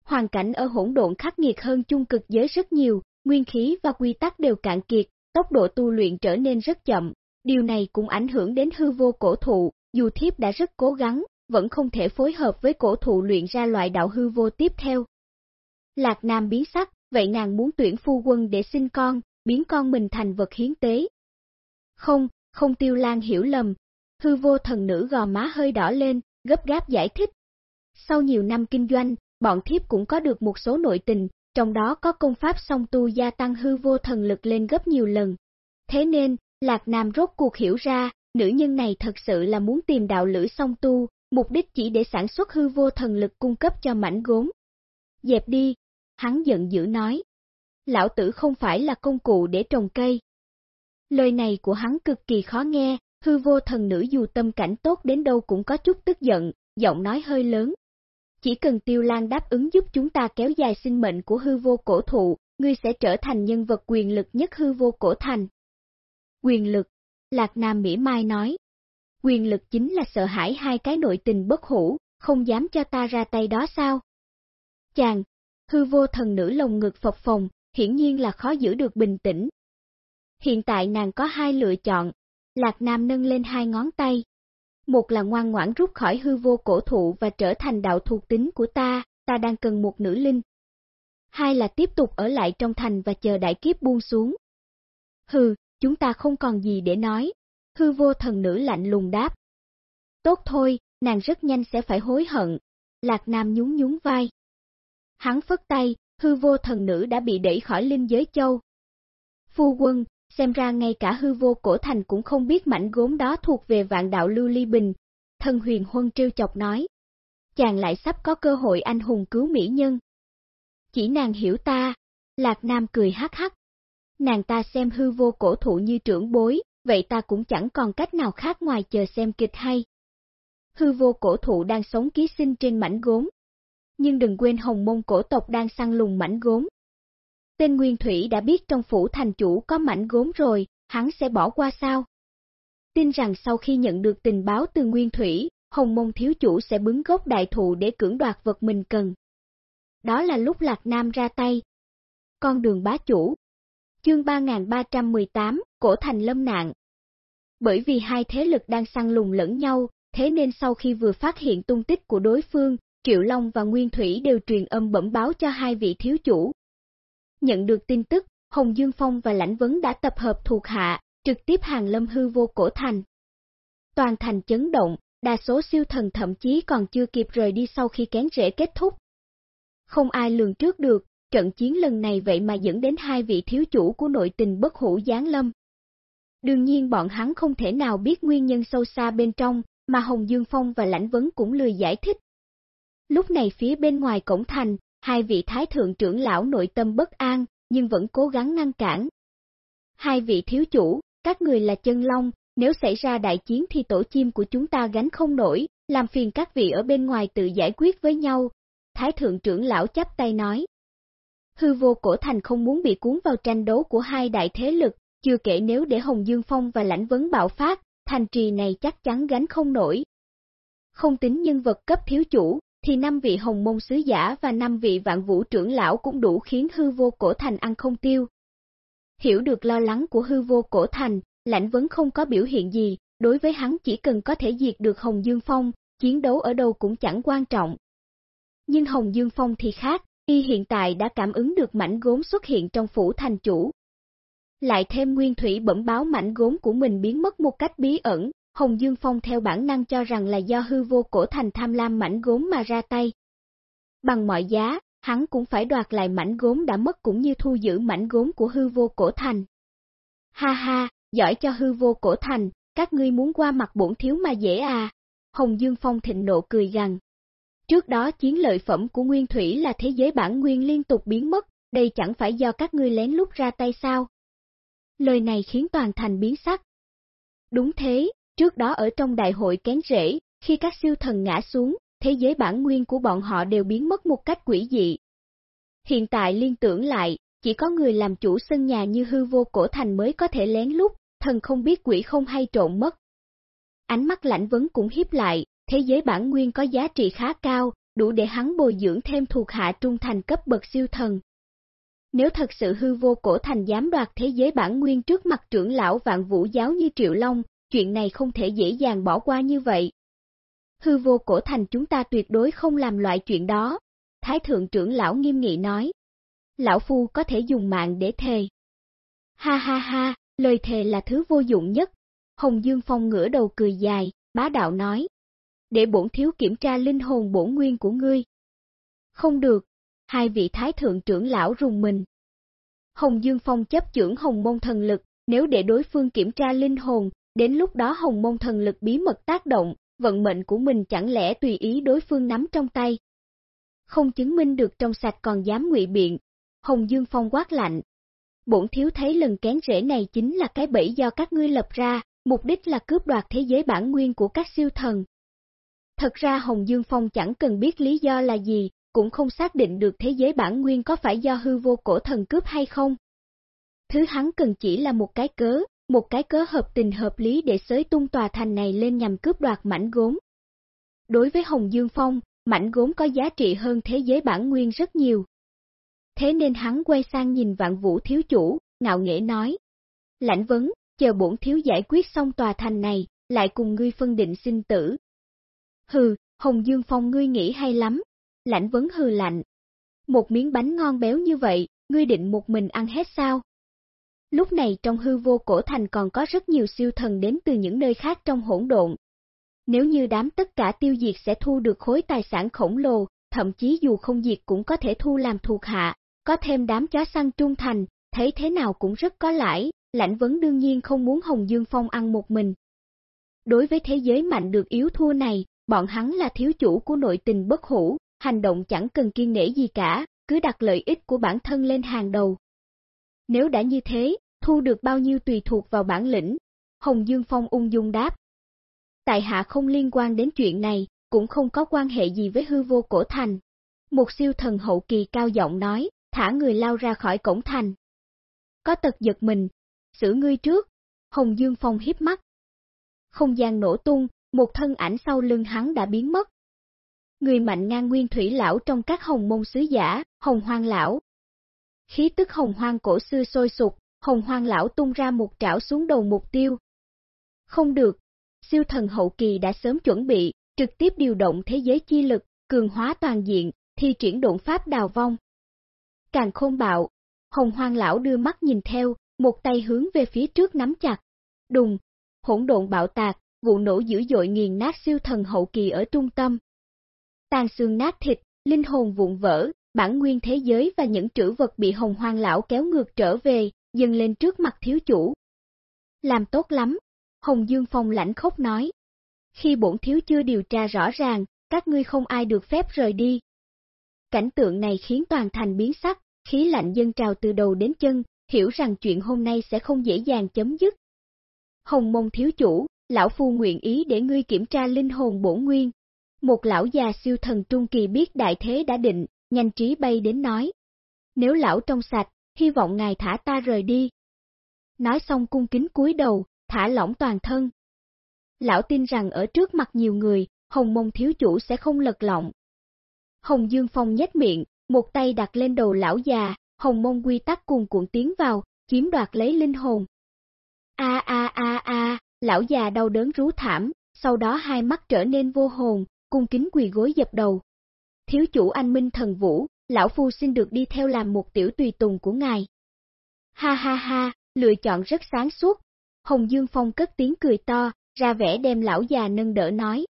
Hoàn cảnh ở hỗn độn khắc nghiệt hơn chung cực giới rất nhiều, nguyên khí và quy tắc đều cạn kiệt, tốc độ tu luyện trở nên rất chậm, điều này cũng ảnh hưởng đến hư vô cổ thụ, dù thiếp đã rất cố gắng, vẫn không thể phối hợp với cổ thụ luyện ra loại đạo hư vô tiếp theo. Lạc Nam biến sắc, vậy nàng muốn tuyển phu quân để sinh con, biến con mình thành vật hiến tế. Không, không tiêu lan hiểu lầm, hư vô thần nữ gò má hơi đỏ lên, gấp gáp giải thích. Sau nhiều năm kinh doanh, bọn thiếp cũng có được một số nội tình, trong đó có công pháp song tu gia tăng hư vô thần lực lên gấp nhiều lần. Thế nên, Lạc Nam rốt cuộc hiểu ra, nữ nhân này thật sự là muốn tìm đạo lữ song tu, mục đích chỉ để sản xuất hư vô thần lực cung cấp cho mảnh gốm. Dẹp đi, hắn giận dữ nói. Lão tử không phải là công cụ để trồng cây. Lời này của hắn cực kỳ khó nghe, hư vô thần nữ dù tâm cảnh tốt đến đâu cũng có chút tức giận, giọng nói hơi lớn. Chỉ cần Tiêu Lan đáp ứng giúp chúng ta kéo dài sinh mệnh của hư vô cổ thụ, ngươi sẽ trở thành nhân vật quyền lực nhất hư vô cổ thành. Quyền lực, Lạc Nam Mỹ Mai nói. Quyền lực chính là sợ hãi hai cái nội tình bất hủ, không dám cho ta ra tay đó sao? Chàng, hư vô thần nữ lồng ngực phập phồng, hiển nhiên là khó giữ được bình tĩnh, Hiện tại nàng có hai lựa chọn. Lạc Nam nâng lên hai ngón tay. Một là ngoan ngoãn rút khỏi hư vô cổ thụ và trở thành đạo thuộc tính của ta, ta đang cần một nữ linh. Hai là tiếp tục ở lại trong thành và chờ đại kiếp buông xuống. Hừ, chúng ta không còn gì để nói. Hư vô thần nữ lạnh lùng đáp. Tốt thôi, nàng rất nhanh sẽ phải hối hận. Lạc Nam nhún nhún vai. Hắn phất tay, hư vô thần nữ đã bị đẩy khỏi linh giới châu. Phu quân, xem ra ngay cả hư vô cổ thành cũng không biết mảnh gốm đó thuộc về vạn đạo lưu ly bình. Thần huyền huân trêu chọc nói. Chàng lại sắp có cơ hội anh hùng cứu mỹ nhân. Chỉ nàng hiểu ta, Lạc Nam cười hắc hắc. Nàng ta xem hư vô cổ thụ như trưởng bối, vậy ta cũng chẳng còn cách nào khác ngoài chờ xem kịch hay. Hư vô cổ thụ đang sống ký sinh trên mảnh gốm. Nhưng đừng quên hồng môn cổ tộc đang săn lùng mảnh gốm. Tên Nguyên Thủy đã biết trong phủ thành chủ có mảnh gốm rồi, hắn sẽ bỏ qua sao? Tin rằng sau khi nhận được tình báo từ Nguyên Thủy, Hồng Môn thiếu chủ sẽ bứng gốc đại thụ để cưỡng đoạt vật mình cần. Đó là lúc Lạc Nam ra tay. Con đường bá chủ. Chương 3318, Cổ Thành Lâm Nạn. Bởi vì hai thế lực đang săn lùng lẫn nhau, thế nên sau khi vừa phát hiện tung tích của đối phương, Triệu Long và Nguyên Thủy đều truyền âm bẩm báo cho hai vị thiếu chủ. Nhận được tin tức, Hồng Dương Phong và Lãnh Vấn đã tập hợp thuộc hạ, trực tiếp hàng lâm hư vô cổ thành. Toàn thành chấn động, đa số siêu thần thậm chí còn chưa kịp rời đi sau khi kén rễ kết thúc. Không ai lường trước được, trận chiến lần này vậy mà dẫn đến hai vị thiếu chủ của nội tình bất hủ giáng lâm. Đương nhiên bọn hắn không thể nào biết nguyên nhân sâu xa bên trong, mà Hồng Dương Phong và Lãnh Vấn cũng lười giải thích. Lúc này phía bên ngoài cổng thành, hai vị thái thượng trưởng lão nội tâm bất an, nhưng vẫn cố gắng ngăn cản. Hai vị thiếu chủ, các người là chân long, nếu xảy ra đại chiến thì tổ chim của chúng ta gánh không nổi, làm phiền các vị ở bên ngoài tự giải quyết với nhau. Thái thượng trưởng lão chắp tay nói. Hư vô cổ thành không muốn bị cuốn vào tranh đấu của hai đại thế lực, chưa kể nếu để Hồng Dương Phong và Lãnh Vấn bạo phát, thành trì này chắc chắn gánh không nổi. Không tính nhân vật cấp thiếu chủ, thì năm vị hồng môn sứ giả và năm vị vạn vũ trưởng lão cũng đủ khiến hư vô cổ thành ăn không tiêu. Hiểu được lo lắng của hư vô cổ thành, lãnh vấn không có biểu hiện gì, đối với hắn chỉ cần có thể diệt được Hồng Dương Phong, chiến đấu ở đâu cũng chẳng quan trọng. Nhưng Hồng Dương Phong thì khác, y hiện tại đã cảm ứng được mảnh gốm xuất hiện trong phủ thành chủ. Lại thêm nguyên thủy bẩm báo mảnh gốm của mình biến mất một cách bí ẩn, Hồng Dương Phong theo bản năng cho rằng là do hư vô cổ thành tham lam mảnh gốm mà ra tay. Bằng mọi giá, hắn cũng phải đoạt lại mảnh gốm đã mất cũng như thu giữ mảnh gốm của hư vô cổ thành. Ha ha, giỏi cho hư vô cổ thành, các ngươi muốn qua mặt bổn thiếu mà dễ à. Hồng Dương Phong thịnh nộ cười rằng, Trước đó chiến lợi phẩm của Nguyên Thủy là thế giới bản nguyên liên tục biến mất, đây chẳng phải do các ngươi lén lút ra tay sao? Lời này khiến toàn thành biến sắc. Đúng thế, Trước đó ở trong đại hội kén rễ, khi các siêu thần ngã xuống, thế giới bản nguyên của bọn họ đều biến mất một cách quỷ dị. Hiện tại liên tưởng lại, chỉ có người làm chủ sân nhà như hư vô cổ thành mới có thể lén lút, thần không biết quỷ không hay trộn mất. Ánh mắt lãnh vấn cũng hiếp lại, thế giới bản nguyên có giá trị khá cao, đủ để hắn bồi dưỡng thêm thuộc hạ trung thành cấp bậc siêu thần. Nếu thật sự hư vô cổ thành dám đoạt thế giới bản nguyên trước mặt trưởng lão vạn vũ giáo như Triệu Long, chuyện này không thể dễ dàng bỏ qua như vậy. Hư vô cổ thành chúng ta tuyệt đối không làm loại chuyện đó, Thái thượng trưởng lão nghiêm nghị nói. Lão Phu có thể dùng mạng để thề. Ha ha ha, lời thề là thứ vô dụng nhất. Hồng Dương Phong ngửa đầu cười dài, bá đạo nói. Để bổn thiếu kiểm tra linh hồn bổn nguyên của ngươi. Không được, hai vị thái thượng trưởng lão rùng mình. Hồng Dương Phong chấp trưởng hồng môn thần lực, nếu để đối phương kiểm tra linh hồn, Đến lúc đó hồng môn thần lực bí mật tác động, vận mệnh của mình chẳng lẽ tùy ý đối phương nắm trong tay. Không chứng minh được trong sạch còn dám ngụy biện, Hồng Dương Phong quát lạnh. Bổn thiếu thấy lần kén rễ này chính là cái bẫy do các ngươi lập ra, mục đích là cướp đoạt thế giới bản nguyên của các siêu thần. Thật ra Hồng Dương Phong chẳng cần biết lý do là gì, cũng không xác định được thế giới bản nguyên có phải do hư vô cổ thần cướp hay không. Thứ hắn cần chỉ là một cái cớ, một cái cớ hợp tình hợp lý để xới tung tòa thành này lên nhằm cướp đoạt mảnh gốm. Đối với Hồng Dương Phong, mảnh gốm có giá trị hơn thế giới bản nguyên rất nhiều. Thế nên hắn quay sang nhìn vạn vũ thiếu chủ, ngạo nghễ nói. Lãnh vấn, chờ bổn thiếu giải quyết xong tòa thành này, lại cùng ngươi phân định sinh tử. Hừ, Hồng Dương Phong ngươi nghĩ hay lắm. Lãnh vấn hừ lạnh. Một miếng bánh ngon béo như vậy, ngươi định một mình ăn hết sao? Lúc này trong hư vô cổ thành còn có rất nhiều siêu thần đến từ những nơi khác trong hỗn độn. Nếu như đám tất cả tiêu diệt sẽ thu được khối tài sản khổng lồ, thậm chí dù không diệt cũng có thể thu làm thuộc hạ, có thêm đám chó săn trung thành, thấy thế nào cũng rất có lãi, lãnh vấn đương nhiên không muốn Hồng Dương Phong ăn một mình. Đối với thế giới mạnh được yếu thua này, bọn hắn là thiếu chủ của nội tình bất hủ, hành động chẳng cần kiên nể gì cả, cứ đặt lợi ích của bản thân lên hàng đầu. Nếu đã như thế, thu được bao nhiêu tùy thuộc vào bản lĩnh, Hồng Dương Phong ung dung đáp. Tại hạ không liên quan đến chuyện này, cũng không có quan hệ gì với hư vô cổ thành. Một siêu thần hậu kỳ cao giọng nói, thả người lao ra khỏi cổng thành. Có tật giật mình, xử ngươi trước, Hồng Dương Phong hiếp mắt. Không gian nổ tung, một thân ảnh sau lưng hắn đã biến mất. Người mạnh ngang nguyên thủy lão trong các hồng môn sứ giả, hồng hoang lão. Khí tức hồng hoang cổ xưa sôi sục, hồng hoang lão tung ra một trảo xuống đầu mục tiêu. Không được, siêu thần hậu kỳ đã sớm chuẩn bị, trực tiếp điều động thế giới chi lực, cường hóa toàn diện, thi triển độn pháp đào vong. Càng khôn bạo, hồng hoang lão đưa mắt nhìn theo, một tay hướng về phía trước nắm chặt. Đùng, hỗn độn bạo tạc, vụ nổ dữ dội nghiền nát siêu thần hậu kỳ ở trung tâm. Tàn xương nát thịt, linh hồn vụn vỡ, bản nguyên thế giới và những trữ vật bị hồng hoang lão kéo ngược trở về, dâng lên trước mặt thiếu chủ. Làm tốt lắm, Hồng Dương Phong lãnh khốc nói. Khi bổn thiếu chưa điều tra rõ ràng, các ngươi không ai được phép rời đi. Cảnh tượng này khiến toàn thành biến sắc, khí lạnh dân trào từ đầu đến chân, hiểu rằng chuyện hôm nay sẽ không dễ dàng chấm dứt. Hồng mông thiếu chủ, lão phu nguyện ý để ngươi kiểm tra linh hồn bổ nguyên. Một lão già siêu thần trung kỳ biết đại thế đã định, nhanh trí bay đến nói. Nếu lão trong sạch, hy vọng ngài thả ta rời đi. Nói xong cung kính cúi đầu, thả lỏng toàn thân. Lão tin rằng ở trước mặt nhiều người, hồng mông thiếu chủ sẽ không lật lọng. Hồng Dương Phong nhếch miệng, một tay đặt lên đầu lão già, hồng mông quy tắc cuồn cuộn tiến vào, chiếm đoạt lấy linh hồn. A a a a, lão già đau đớn rú thảm, sau đó hai mắt trở nên vô hồn, cung kính quỳ gối dập đầu. Thiếu chủ anh Minh Thần Vũ, lão phu xin được đi theo làm một tiểu tùy tùng của ngài. Ha ha ha, lựa chọn rất sáng suốt. Hồng Dương Phong cất tiếng cười to, ra vẻ đem lão già nâng đỡ nói.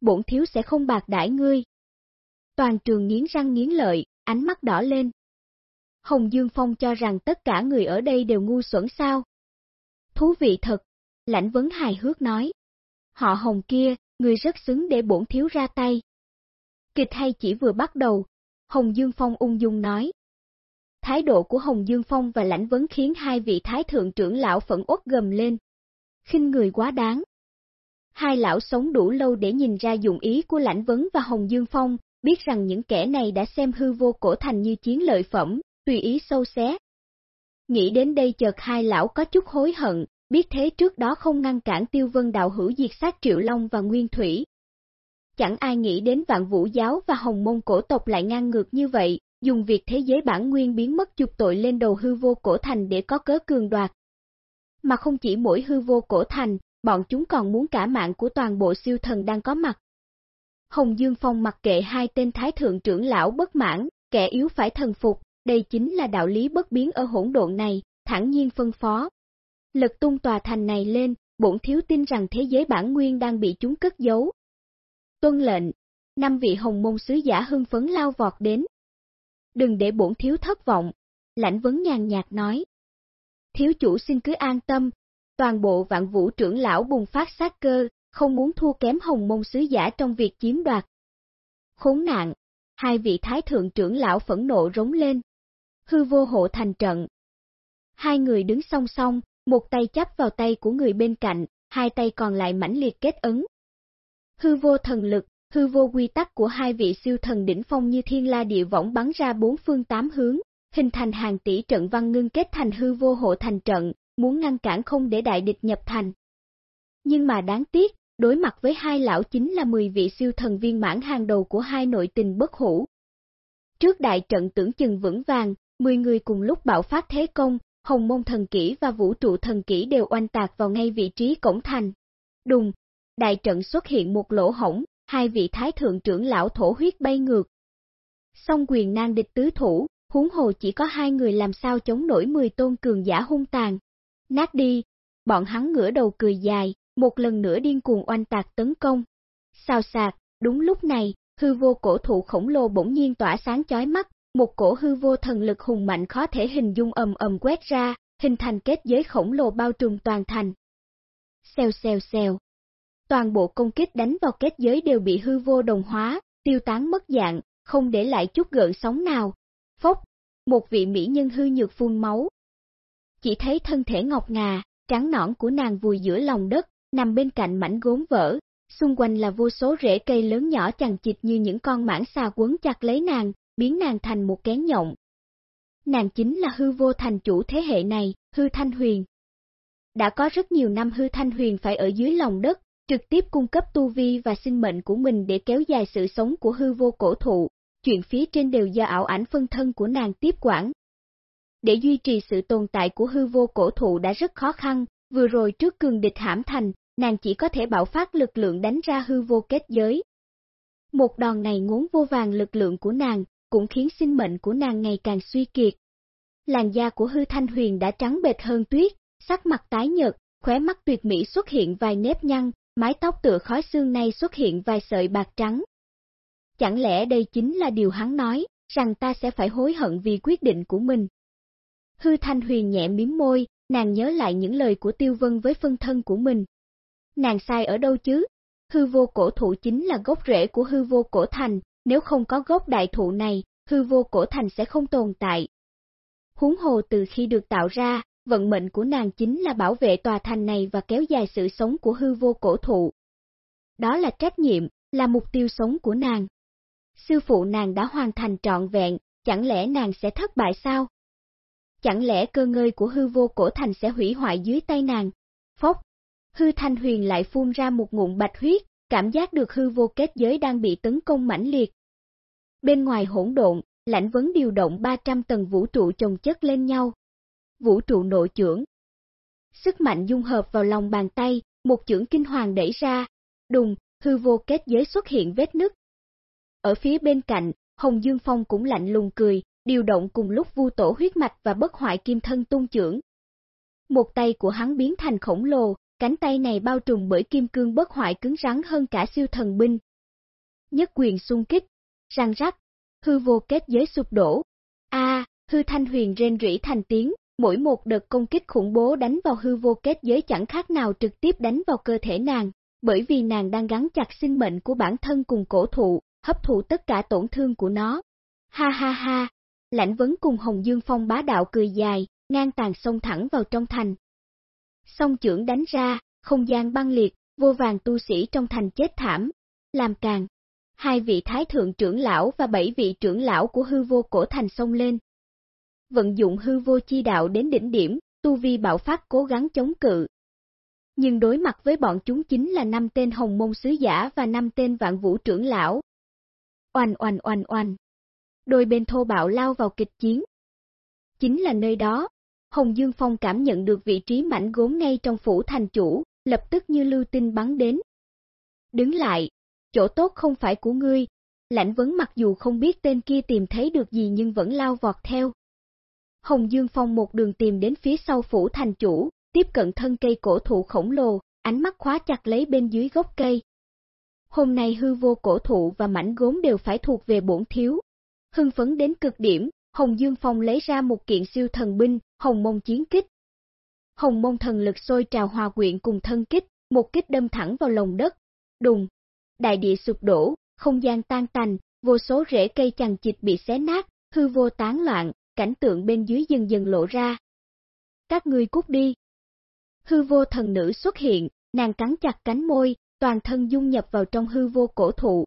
Bổn thiếu sẽ không bạc đãi ngươi. Toàn trường nghiến răng nghiến lợi, ánh mắt đỏ lên. Hồng Dương Phong cho rằng tất cả người ở đây đều ngu xuẩn sao. Thú vị thật, lãnh vấn hài hước nói. Họ Hồng kia, người rất xứng để bổn thiếu ra tay. Kịch hay chỉ vừa bắt đầu, Hồng Dương Phong ung dung nói. Thái độ của Hồng Dương Phong và lãnh vấn khiến hai vị thái thượng trưởng lão phẫn uất gầm lên. khinh người quá đáng. Hai lão sống đủ lâu để nhìn ra dụng ý của lãnh vấn và Hồng Dương Phong, biết rằng những kẻ này đã xem hư vô cổ thành như chiến lợi phẩm, tùy ý sâu xé. Nghĩ đến đây chợt hai lão có chút hối hận, biết thế trước đó không ngăn cản tiêu vân đạo hữu diệt sát Triệu Long và Nguyên Thủy. Chẳng ai nghĩ đến vạn vũ giáo và hồng môn cổ tộc lại ngang ngược như vậy, dùng việc thế giới bản nguyên biến mất chụp tội lên đầu hư vô cổ thành để có cớ cường đoạt. Mà không chỉ mỗi hư vô cổ thành, bọn chúng còn muốn cả mạng của toàn bộ siêu thần đang có mặt. Hồng Dương Phong mặc kệ hai tên thái thượng trưởng lão bất mãn, kẻ yếu phải thần phục, đây chính là đạo lý bất biến ở hỗn độn này, thẳng nhiên phân phó. Lật tung tòa thành này lên, bổn thiếu tin rằng thế giới bản nguyên đang bị chúng cất giấu. Tuân lệnh, năm vị hồng môn sứ giả hưng phấn lao vọt đến. Đừng để bổn thiếu thất vọng, lãnh vấn nhàn nhạt nói. Thiếu chủ xin cứ an tâm, toàn bộ vạn vũ trưởng lão bùng phát sát cơ, không muốn thua kém hồng môn sứ giả trong việc chiếm đoạt. Khốn nạn, hai vị thái thượng trưởng lão phẫn nộ rống lên. Hư vô hộ thành trận. Hai người đứng song song, một tay chắp vào tay của người bên cạnh, hai tay còn lại mãnh liệt kết ấn. Hư vô thần lực, hư vô quy tắc của hai vị siêu thần đỉnh phong như thiên la địa võng bắn ra bốn phương tám hướng, hình thành hàng tỷ trận văn ngưng kết thành hư vô hộ thành trận, muốn ngăn cản không để đại địch nhập thành. Nhưng mà đáng tiếc, đối mặt với hai lão chính là 10 vị siêu thần viên mãn hàng đầu của hai nội tình bất hủ. Trước đại trận tưởng chừng vững vàng, 10 người cùng lúc bạo phát thế công, hồng môn thần kỹ và vũ trụ thần kỹ đều oanh tạc vào ngay vị trí cổng thành. Đùng, đại trận xuất hiện một lỗ hổng, hai vị thái thượng trưởng lão thổ huyết bay ngược. Song quyền nan địch tứ thủ, huống hồ chỉ có hai người làm sao chống nổi mười tôn cường giả hung tàn. Nát đi, bọn hắn ngửa đầu cười dài, một lần nữa điên cuồng oanh tạc tấn công. Sao sạc, đúng lúc này, hư vô cổ thụ khổng lồ bỗng nhiên tỏa sáng chói mắt, một cổ hư vô thần lực hùng mạnh khó thể hình dung ầm ầm quét ra, hình thành kết giới khổng lồ bao trùm toàn thành. Xèo xèo xèo. Toàn bộ công kích đánh vào kết giới đều bị hư vô đồng hóa, tiêu tán mất dạng, không để lại chút gợn sóng nào. Phốc, một vị mỹ nhân hư nhược phun máu. Chỉ thấy thân thể ngọc ngà, trắng nõn của nàng vùi giữa lòng đất, nằm bên cạnh mảnh gốm vỡ, xung quanh là vô số rễ cây lớn nhỏ chằng chịt như những con mãng xà quấn chặt lấy nàng, biến nàng thành một kén nhộng. Nàng chính là hư vô thành chủ thế hệ này, hư thanh huyền. Đã có rất nhiều năm hư thanh huyền phải ở dưới lòng đất, trực tiếp cung cấp tu vi và sinh mệnh của mình để kéo dài sự sống của hư vô cổ thụ, chuyện phía trên đều do ảo ảnh phân thân của nàng tiếp quản. Để duy trì sự tồn tại của hư vô cổ thụ đã rất khó khăn, vừa rồi trước cường địch hãm thành, nàng chỉ có thể bảo phát lực lượng đánh ra hư vô kết giới. Một đòn này ngốn vô vàng lực lượng của nàng, cũng khiến sinh mệnh của nàng ngày càng suy kiệt. Làn da của hư thanh huyền đã trắng bệt hơn tuyết, sắc mặt tái nhợt, khóe mắt tuyệt mỹ xuất hiện vài nếp nhăn, mái tóc tựa khói xương này xuất hiện vài sợi bạc trắng. Chẳng lẽ đây chính là điều hắn nói, rằng ta sẽ phải hối hận vì quyết định của mình. Hư thanh huyền nhẹ miếm môi, nàng nhớ lại những lời của tiêu vân với phân thân của mình. Nàng sai ở đâu chứ? Hư vô cổ thụ chính là gốc rễ của hư vô cổ thành, nếu không có gốc đại thụ này, hư vô cổ thành sẽ không tồn tại. Huống hồ từ khi được tạo ra, vận mệnh của nàng chính là bảo vệ tòa thành này và kéo dài sự sống của hư vô cổ thụ. Đó là trách nhiệm, là mục tiêu sống của nàng. Sư phụ nàng đã hoàn thành trọn vẹn, chẳng lẽ nàng sẽ thất bại sao? Chẳng lẽ cơ ngơi của hư vô cổ thành sẽ hủy hoại dưới tay nàng? Phốc! Hư thanh huyền lại phun ra một ngụm bạch huyết, cảm giác được hư vô kết giới đang bị tấn công mãnh liệt. Bên ngoài hỗn độn, lãnh vấn điều động 300 tầng vũ trụ chồng chất lên nhau. Vũ trụ nội trưởng. Sức mạnh dung hợp vào lòng bàn tay, một chưởng kinh hoàng đẩy ra, đùng, hư vô kết giới xuất hiện vết nứt. Ở phía bên cạnh, Hồng Dương Phong cũng lạnh lùng cười, điều động cùng lúc vu tổ huyết mạch và bất hoại kim thân tung trưởng. Một tay của hắn biến thành khổng lồ, cánh tay này bao trùm bởi kim cương bất hoại cứng rắn hơn cả siêu thần binh. Nhất quyền xung kích, răng rắc, hư vô kết giới sụp đổ. A, hư thanh huyền rên rỉ thành tiếng, mỗi một đợt công kích khủng bố đánh vào hư vô kết giới chẳng khác nào trực tiếp đánh vào cơ thể nàng, bởi vì nàng đang gắn chặt sinh mệnh của bản thân cùng cổ thụ, hấp thụ tất cả tổn thương của nó. Ha ha ha, lãnh vấn cùng Hồng Dương Phong bá đạo cười dài, ngang tàn sông thẳng vào trong thành. Song trưởng đánh ra, không gian băng liệt, vô vàng tu sĩ trong thành chết thảm, làm càng. Hai vị thái thượng trưởng lão và bảy vị trưởng lão của hư vô cổ thành sông lên. Vận dụng hư vô chi đạo đến đỉnh điểm, tu vi bạo phát cố gắng chống cự. Nhưng đối mặt với bọn chúng chính là năm tên hồng môn sứ giả và năm tên vạn vũ trưởng lão. Oanh oanh oanh oanh đôi bên thô bạo lao vào kịch chiến. Chính là nơi đó, Hồng Dương Phong cảm nhận được vị trí mảnh gốm ngay trong phủ thành chủ, lập tức như lưu tinh bắn đến. Đứng lại, chỗ tốt không phải của ngươi, lãnh vấn mặc dù không biết tên kia tìm thấy được gì nhưng vẫn lao vọt theo. Hồng Dương Phong một đường tìm đến phía sau phủ thành chủ, tiếp cận thân cây cổ thụ khổng lồ, ánh mắt khóa chặt lấy bên dưới gốc cây. Hôm nay hư vô cổ thụ và mảnh gốm đều phải thuộc về bổn thiếu, Hưng phấn đến cực điểm, Hồng Dương Phong lấy ra một kiện siêu thần binh, Hồng Mông Chiến Kích. Hồng Mông thần lực sôi trào hòa quyện cùng thân kích, một kích đâm thẳng vào lồng đất. Đùng, đại địa sụp đổ, không gian tan tành, vô số rễ cây chằng chịt bị xé nát, hư vô tán loạn, cảnh tượng bên dưới dần dần lộ ra. Các ngươi cút đi. Hư vô thần nữ xuất hiện, nàng cắn chặt cánh môi, toàn thân dung nhập vào trong hư vô cổ thụ,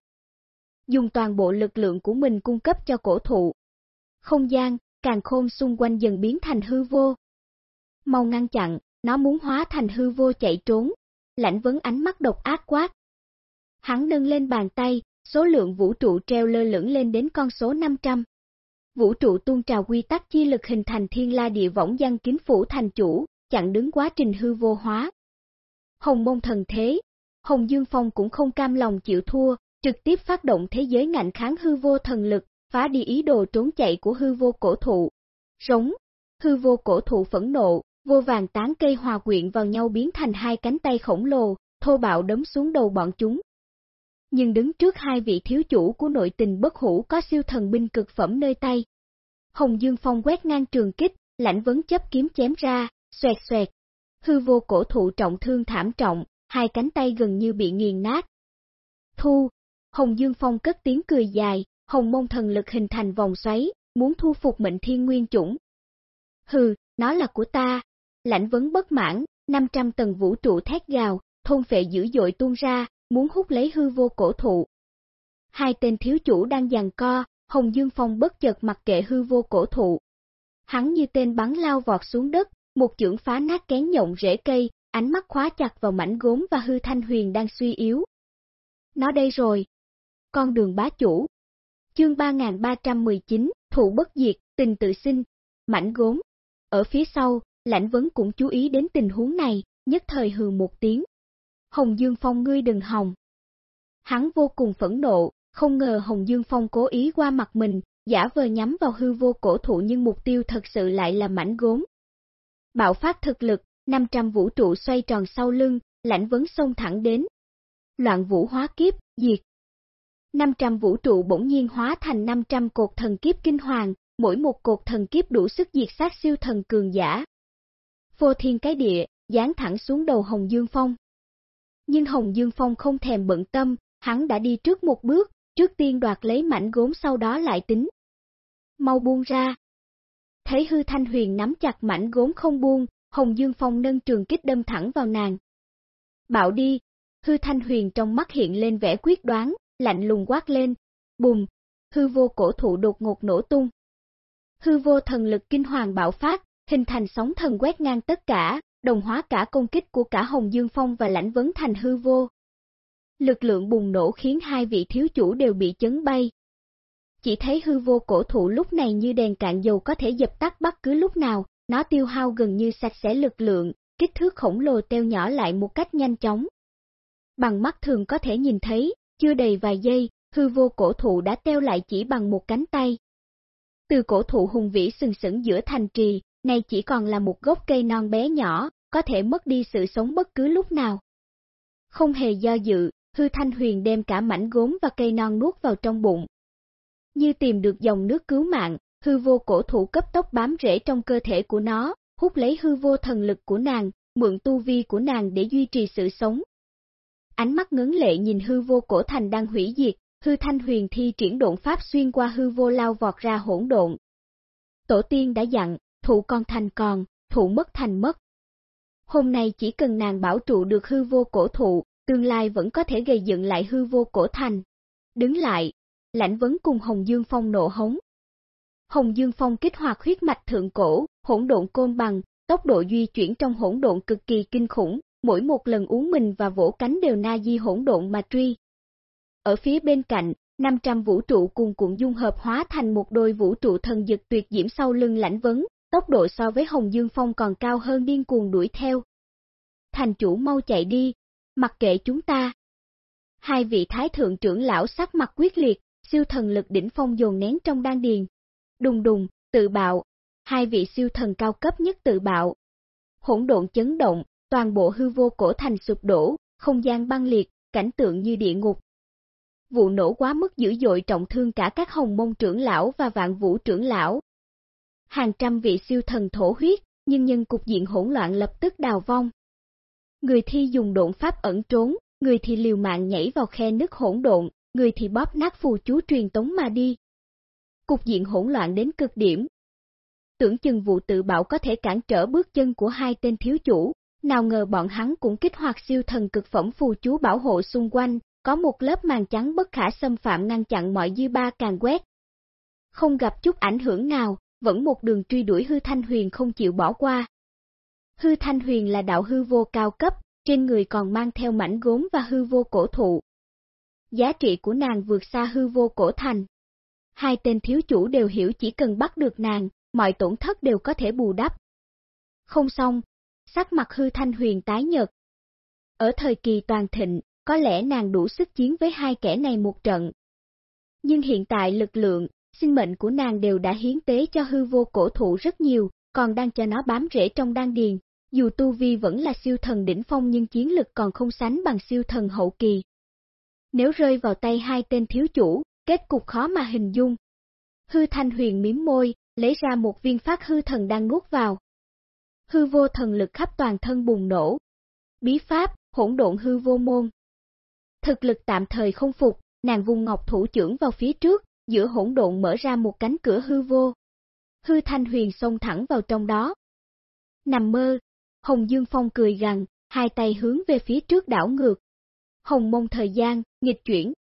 dùng toàn bộ lực lượng của mình cung cấp cho cổ thụ. Không gian, càng khôn xung quanh dần biến thành hư vô. Mau ngăn chặn, nó muốn hóa thành hư vô chạy trốn, lãnh vấn ánh mắt độc ác quát. Hắn nâng lên bàn tay, số lượng vũ trụ treo lơ lửng lên đến con số 500. Vũ trụ tuôn trào quy tắc chi lực hình thành thiên la địa võng giăng kiếm phủ thành chủ, chặn đứng quá trình hư vô hóa. Hồng mông thần thế, Hồng Dương Phong cũng không cam lòng chịu thua, trực tiếp phát động thế giới ngạnh kháng hư vô thần lực, phá đi ý đồ trốn chạy của hư vô cổ thụ. Rống, hư vô cổ thụ phẫn nộ, vô vàng tán cây hòa quyện vào nhau biến thành hai cánh tay khổng lồ, thô bạo đấm xuống đầu bọn chúng. Nhưng đứng trước hai vị thiếu chủ của nội tình bất hủ có siêu thần binh cực phẩm nơi tay. Hồng Dương Phong quét ngang trường kích, lãnh vấn chấp kiếm chém ra, xoẹt xoẹt. Hư vô cổ thụ trọng thương thảm trọng, hai cánh tay gần như bị nghiền nát. Thu, Hồng Dương Phong cất tiếng cười dài, hồng mông thần lực hình thành vòng xoáy, muốn thu phục mệnh thiên nguyên chủng. Hừ, nó là của ta. Lãnh vấn bất mãn, 500 tầng vũ trụ thét gào, thôn phệ dữ dội tuôn ra, muốn hút lấy hư vô cổ thụ. Hai tên thiếu chủ đang giằng co, Hồng Dương Phong bất chợt mặc kệ hư vô cổ thụ. Hắn như tên bắn lao vọt xuống đất, một chưởng phá nát kén nhộng rễ cây, ánh mắt khóa chặt vào mảnh gốm và hư thanh huyền đang suy yếu. Nó đây rồi. Con đường bá chủ. Chương 3319, Thụ bất diệt, tình tự sinh, mảnh gốm. Ở phía sau, lãnh vấn cũng chú ý đến tình huống này, nhất thời hừ một tiếng. Hồng Dương Phong ngươi đừng hòng. Hắn vô cùng phẫn nộ, không ngờ Hồng Dương Phong cố ý qua mặt mình, giả vờ nhắm vào hư vô cổ thụ nhưng mục tiêu thật sự lại là mảnh gốm. Bạo phát thực lực, 500 vũ trụ xoay tròn sau lưng, lãnh vấn xông thẳng đến. Loạn vũ hóa kiếp, diệt. 500 vũ trụ bỗng nhiên hóa thành 500 cột thần kiếp kinh hoàng, mỗi một cột thần kiếp đủ sức diệt sát siêu thần cường giả. Vô thiên cái địa, dán thẳng xuống đầu Hồng Dương Phong. Nhưng Hồng Dương Phong không thèm bận tâm, hắn đã đi trước một bước, trước tiên đoạt lấy mảnh gốm sau đó lại tính. Mau buông ra. Thấy hư thanh huyền nắm chặt mảnh gốm không buông, Hồng Dương Phong nâng trường kích đâm thẳng vào nàng. Bảo đi, hư thanh huyền trong mắt hiện lên vẻ quyết đoán, lạnh lùng quát lên, bùm, hư vô cổ thụ đột ngột nổ tung. Hư vô thần lực kinh hoàng bạo phát, hình thành sóng thần quét ngang tất cả, đồng hóa cả công kích của cả Hồng Dương Phong và lãnh vấn thành hư vô. Lực lượng bùng nổ khiến hai vị thiếu chủ đều bị chấn bay. Chỉ thấy hư vô cổ thụ lúc này như đèn cạn dầu có thể dập tắt bất cứ lúc nào, nó tiêu hao gần như sạch sẽ lực lượng, kích thước khổng lồ teo nhỏ lại một cách nhanh chóng. Bằng mắt thường có thể nhìn thấy, chưa đầy vài giây, hư vô cổ thụ đã teo lại chỉ bằng một cánh tay. Từ cổ thụ hùng vĩ sừng sững giữa thành trì, nay chỉ còn là một gốc cây non bé nhỏ, có thể mất đi sự sống bất cứ lúc nào. Không hề do dự, hư thanh huyền đem cả mảnh gốm và cây non nuốt vào trong bụng. Như tìm được dòng nước cứu mạng, hư vô cổ thụ cấp tốc bám rễ trong cơ thể của nó, hút lấy hư vô thần lực của nàng, mượn tu vi của nàng để duy trì sự sống. Ánh mắt ngấn lệ nhìn hư vô cổ thành đang hủy diệt, hư thanh huyền thi triển độn pháp xuyên qua hư vô lao vọt ra hỗn độn. Tổ tiên đã dặn, thụ con thành còn, thụ mất thành mất. Hôm nay chỉ cần nàng bảo trụ được hư vô cổ thụ, tương lai vẫn có thể gây dựng lại hư vô cổ thành. Đứng lại, lãnh vấn cùng Hồng Dương Phong nộ hống, Hồng Dương Phong kích hoạt huyết mạch thượng cổ, hỗn độn côn bằng, tốc độ di chuyển trong hỗn độn cực kỳ kinh khủng, mỗi một lần uống mình và vỗ cánh đều na di hỗn độn mà truy. Ở phía bên cạnh, 500 vũ trụ cùng cuộn dung hợp hóa thành một đôi vũ trụ thần dực tuyệt diễm sau lưng lãnh vấn, tốc độ so với Hồng Dương Phong còn cao hơn điên cuồng đuổi theo. Thành chủ mau chạy đi, mặc kệ chúng ta. Hai vị thái thượng trưởng lão sắc mặt quyết liệt, siêu thần lực đỉnh phong dồn nén trong đan điền, đùng đùng, tự bạo, hai vị siêu thần cao cấp nhất tự bạo. Hỗn độn chấn động, toàn bộ hư vô cổ thành sụp đổ, không gian băng liệt, cảnh tượng như địa ngục. Vụ nổ quá mức dữ dội trọng thương cả các hồng môn trưởng lão và vạn vũ trưởng lão. Hàng trăm vị siêu thần thổ huyết, nhưng nhân cục diện hỗn loạn lập tức đào vong. Người thi dùng độn pháp ẩn trốn, người thì liều mạng nhảy vào khe nước hỗn độn, người thì bóp nát phù chú truyền tống mà đi cục diện hỗn loạn đến cực điểm. Tưởng chừng vụ tự bảo có thể cản trở bước chân của hai tên thiếu chủ, nào ngờ bọn hắn cũng kích hoạt siêu thần cực phẩm phù chú bảo hộ xung quanh, có một lớp màn trắng bất khả xâm phạm ngăn chặn mọi dư ba càng quét. Không gặp chút ảnh hưởng nào, vẫn một đường truy đuổi hư thanh huyền không chịu bỏ qua. Hư thanh huyền là đạo hư vô cao cấp, trên người còn mang theo mảnh gốm và hư vô cổ thụ. Giá trị của nàng vượt xa hư vô cổ thành, Hai tên thiếu chủ đều hiểu chỉ cần bắt được nàng, mọi tổn thất đều có thể bù đắp. Không xong, sắc mặt hư thanh huyền tái nhật. Ở thời kỳ toàn thịnh, có lẽ nàng đủ sức chiến với hai kẻ này một trận. Nhưng hiện tại lực lượng, sinh mệnh của nàng đều đã hiến tế cho hư vô cổ thụ rất nhiều, còn đang cho nó bám rễ trong đan điền. Dù tu vi vẫn là siêu thần đỉnh phong nhưng chiến lực còn không sánh bằng siêu thần hậu kỳ. Nếu rơi vào tay hai tên thiếu chủ, kết cục khó mà hình dung. Hư thanh huyền miếm môi, lấy ra một viên phát hư thần đang nuốt vào. Hư vô thần lực khắp toàn thân bùng nổ. Bí pháp, hỗn độn hư vô môn. Thực lực tạm thời không phục, nàng vùng ngọc thủ trưởng vào phía trước, giữa hỗn độn mở ra một cánh cửa hư vô. Hư thanh huyền xông thẳng vào trong đó. Nằm mơ, Hồng Dương Phong cười gằn, hai tay hướng về phía trước đảo ngược. Hồng môn thời gian, nghịch chuyển.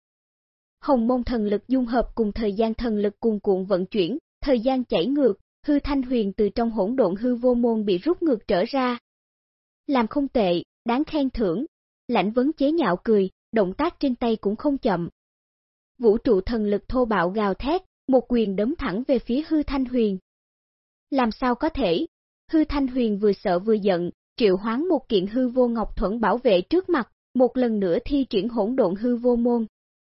Hồng môn thần lực dung hợp cùng thời gian thần lực cùng cuộn vận chuyển, thời gian chảy ngược, hư thanh huyền từ trong hỗn độn hư vô môn bị rút ngược trở ra. Làm không tệ, đáng khen thưởng. Lãnh vấn chế nhạo cười, động tác trên tay cũng không chậm. Vũ trụ thần lực thô bạo gào thét, một quyền đấm thẳng về phía hư thanh huyền. Làm sao có thể? Hư thanh huyền vừa sợ vừa giận, triệu hoán một kiện hư vô ngọc thuẫn bảo vệ trước mặt, một lần nữa thi triển hỗn độn hư vô môn.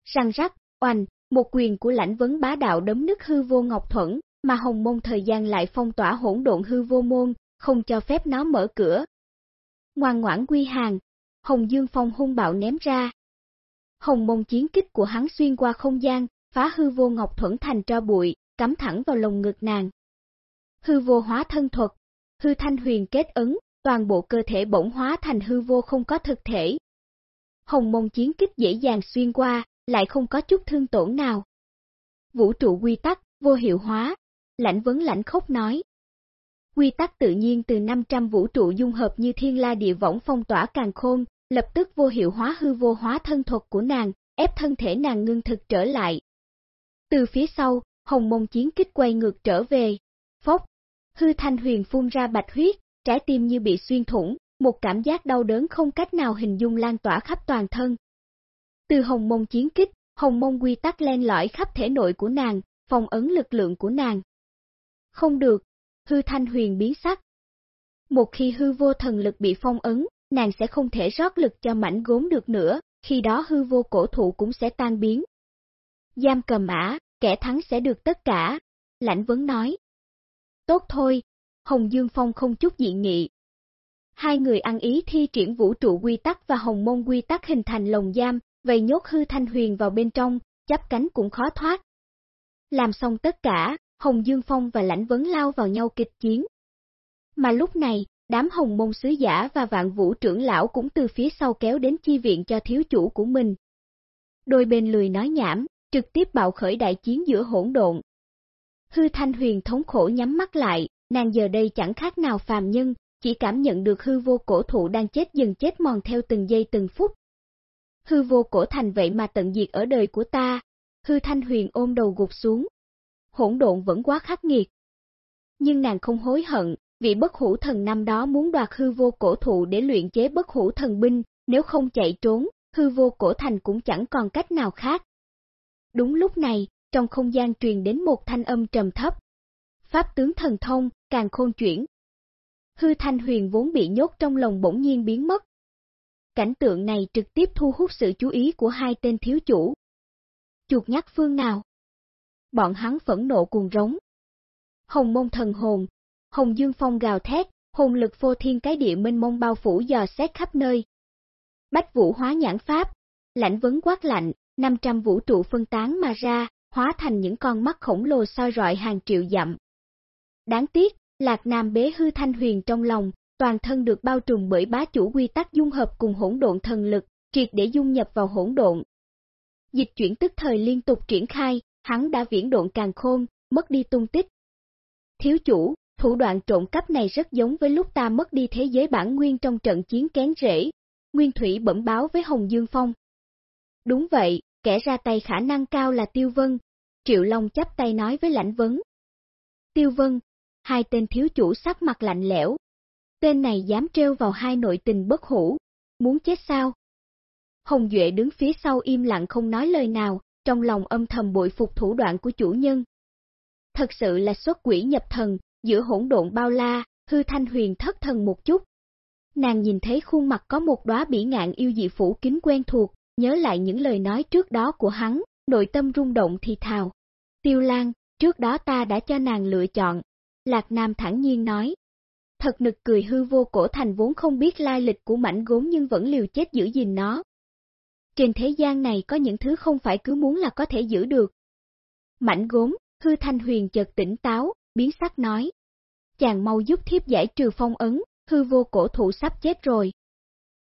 Răng rắc, oanh, một quyền của lãnh vấn bá đạo đấm nứt hư vô ngọc thuẫn, mà hồng môn thời gian lại phong tỏa hỗn độn hư vô môn, không cho phép nó mở cửa. Ngoan ngoãn quy hàng, Hồng Dương Phong hung bạo ném ra. Hồng môn chiến kích của hắn xuyên qua không gian, phá hư vô ngọc thuẫn thành tro bụi, cắm thẳng vào lồng ngực nàng. Hư vô hóa thân thuật, hư thanh huyền kết ấn, toàn bộ cơ thể bỗng hóa thành hư vô không có thực thể. Hồng môn chiến kích dễ dàng xuyên qua, lại không có chút thương tổn nào. Vũ trụ quy tắc, vô hiệu hóa, lãnh vấn lãnh khốc nói. Quy tắc tự nhiên từ 500 vũ trụ dung hợp như thiên la địa võng phong tỏa càng khôn, lập tức vô hiệu hóa hư vô hóa thân thuật của nàng, ép thân thể nàng ngưng thực trở lại. Từ phía sau, hồng môn chiến kích quay ngược trở về. Phốc, hư thanh huyền phun ra bạch huyết, trái tim như bị xuyên thủng, một cảm giác đau đớn không cách nào hình dung lan tỏa khắp toàn thân. Từ hồng môn chiến kích, hồng môn quy tắc len lỏi khắp thể nội của nàng, phong ấn lực lượng của nàng. Không được, hư thanh huyền biến sắc. Một khi hư vô thần lực bị phong ấn, nàng sẽ không thể rót lực cho mảnh gốm được nữa, khi đó hư vô cổ thụ cũng sẽ tan biến. Giam cầm ả, kẻ thắng sẽ được tất cả, lãnh vấn nói. Tốt thôi, Hồng Dương Phong không chút dị nghị. Hai người ăn ý thi triển vũ trụ quy tắc và hồng môn quy tắc hình thành lồng giam, vậy nhốt hư thanh huyền vào bên trong, chắp cánh cũng khó thoát. Làm xong tất cả, Hồng Dương Phong và Lãnh Vấn lao vào nhau kịch chiến. Mà lúc này, đám hồng môn sứ giả và vạn vũ trưởng lão cũng từ phía sau kéo đến chi viện cho thiếu chủ của mình. Đôi bên lười nói nhảm, trực tiếp bạo khởi đại chiến giữa hỗn độn. Hư Thanh Huyền thống khổ nhắm mắt lại, nàng giờ đây chẳng khác nào phàm nhân, chỉ cảm nhận được hư vô cổ thụ đang chết dần chết mòn theo từng giây từng phút. Hư vô cổ thành vậy mà tận diệt ở đời của ta, hư thanh huyền ôm đầu gục xuống. Hỗn độn vẫn quá khắc nghiệt. Nhưng nàng không hối hận, Vị bất hủ thần năm đó muốn đoạt hư vô cổ thụ để luyện chế bất hủ thần binh, nếu không chạy trốn, hư vô cổ thành cũng chẳng còn cách nào khác. Đúng lúc này, trong không gian truyền đến một thanh âm trầm thấp. Pháp tướng thần thông, càng khôn chuyển. Hư thanh huyền vốn bị nhốt trong lòng bỗng nhiên biến mất. Cảnh tượng này trực tiếp thu hút sự chú ý của hai tên thiếu chủ. Chuột nhắc phương nào? Bọn hắn phẫn nộ cuồng rống. Hồng môn thần hồn, hồng dương phong gào thét, hồn lực vô thiên cái địa minh mông bao phủ dò xét khắp nơi. Bách vũ hóa nhãn pháp, lãnh vấn quát lạnh, 500 vũ trụ phân tán mà ra, hóa thành những con mắt khổng lồ soi rọi hàng triệu dặm. Đáng tiếc, Lạc Nam bế hư thanh huyền trong lòng, toàn thân được bao trùm bởi bá chủ quy tắc dung hợp cùng hỗn độn thần lực, triệt để dung nhập vào hỗn độn. Dịch chuyển tức thời liên tục triển khai, hắn đã viễn độn càng khôn, mất đi tung tích. Thiếu chủ, thủ đoạn trộm cắp này rất giống với lúc ta mất đi thế giới bản nguyên trong trận chiến kén rễ. Nguyên Thủy bẩm báo với Hồng Dương Phong. Đúng vậy, kẻ ra tay khả năng cao là Tiêu Vân. Triệu Long chắp tay nói với lãnh vấn. Tiêu Vân, hai tên thiếu chủ sắc mặt lạnh lẽo. Tên này dám treo vào hai nội tình bất hủ, muốn chết sao? Hồng Duệ đứng phía sau im lặng không nói lời nào, trong lòng âm thầm bội phục thủ đoạn của chủ nhân. Thật sự là xuất quỷ nhập thần, giữa hỗn độn bao la, hư thanh huyền thất thần một chút. Nàng nhìn thấy khuôn mặt có một đóa bỉ ngạn yêu dị phủ kính quen thuộc, nhớ lại những lời nói trước đó của hắn, nội tâm rung động thì thào. Tiêu Lan, trước đó ta đã cho nàng lựa chọn. Lạc Nam thẳng nhiên nói. Thật nực cười hư vô cổ thành vốn không biết lai lịch của mảnh gốm nhưng vẫn liều chết giữ gìn nó. Trên thế gian này có những thứ không phải cứ muốn là có thể giữ được. Mảnh gốm, hư thanh huyền chợt tỉnh táo, biến sắc nói. Chàng mau giúp thiếp giải trừ phong ấn, hư vô cổ thụ sắp chết rồi.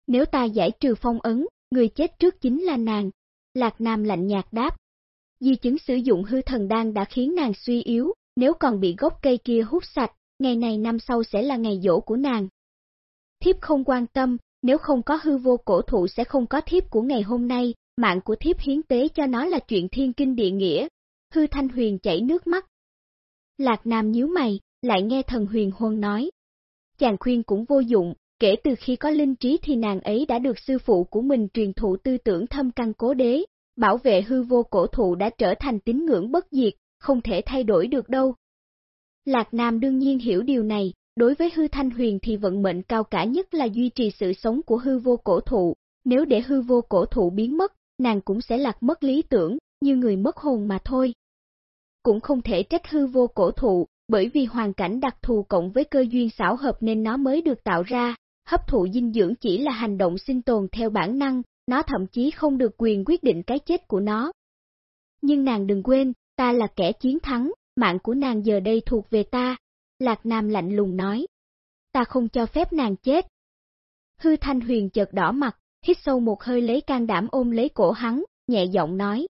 Nếu ta giải trừ phong ấn, người chết trước chính là nàng. Lạc Nam lạnh nhạt đáp. Di chứng sử dụng hư thần đan đã khiến nàng suy yếu, nếu còn bị gốc cây kia hút sạch, ngày này năm sau sẽ là ngày dỗ của nàng. Thiếp không quan tâm, nếu không có hư vô cổ thụ sẽ không có thiếp của ngày hôm nay, mạng của thiếp hiến tế cho nó là chuyện thiên kinh địa nghĩa. Hư Thanh Huyền chảy nước mắt. Lạc Nam nhíu mày, lại nghe thần huyền huân nói. Chàng khuyên cũng vô dụng, kể từ khi có linh trí thì nàng ấy đã được sư phụ của mình truyền thụ tư tưởng thâm căn cố đế, bảo vệ hư vô cổ thụ đã trở thành tín ngưỡng bất diệt, không thể thay đổi được đâu. Lạc Nam đương nhiên hiểu điều này, đối với hư thanh huyền thì vận mệnh cao cả nhất là duy trì sự sống của hư vô cổ thụ, nếu để hư vô cổ thụ biến mất, nàng cũng sẽ lạc mất lý tưởng, như người mất hồn mà thôi. Cũng không thể trách hư vô cổ thụ, bởi vì hoàn cảnh đặc thù cộng với cơ duyên xảo hợp nên nó mới được tạo ra, hấp thụ dinh dưỡng chỉ là hành động sinh tồn theo bản năng, nó thậm chí không được quyền quyết định cái chết của nó. Nhưng nàng đừng quên, ta là kẻ chiến thắng, mạng của nàng giờ đây thuộc về ta. Lạc Nam lạnh lùng nói. Ta không cho phép nàng chết. Hư Thanh Huyền chợt đỏ mặt, hít sâu một hơi lấy can đảm ôm lấy cổ hắn, nhẹ giọng nói.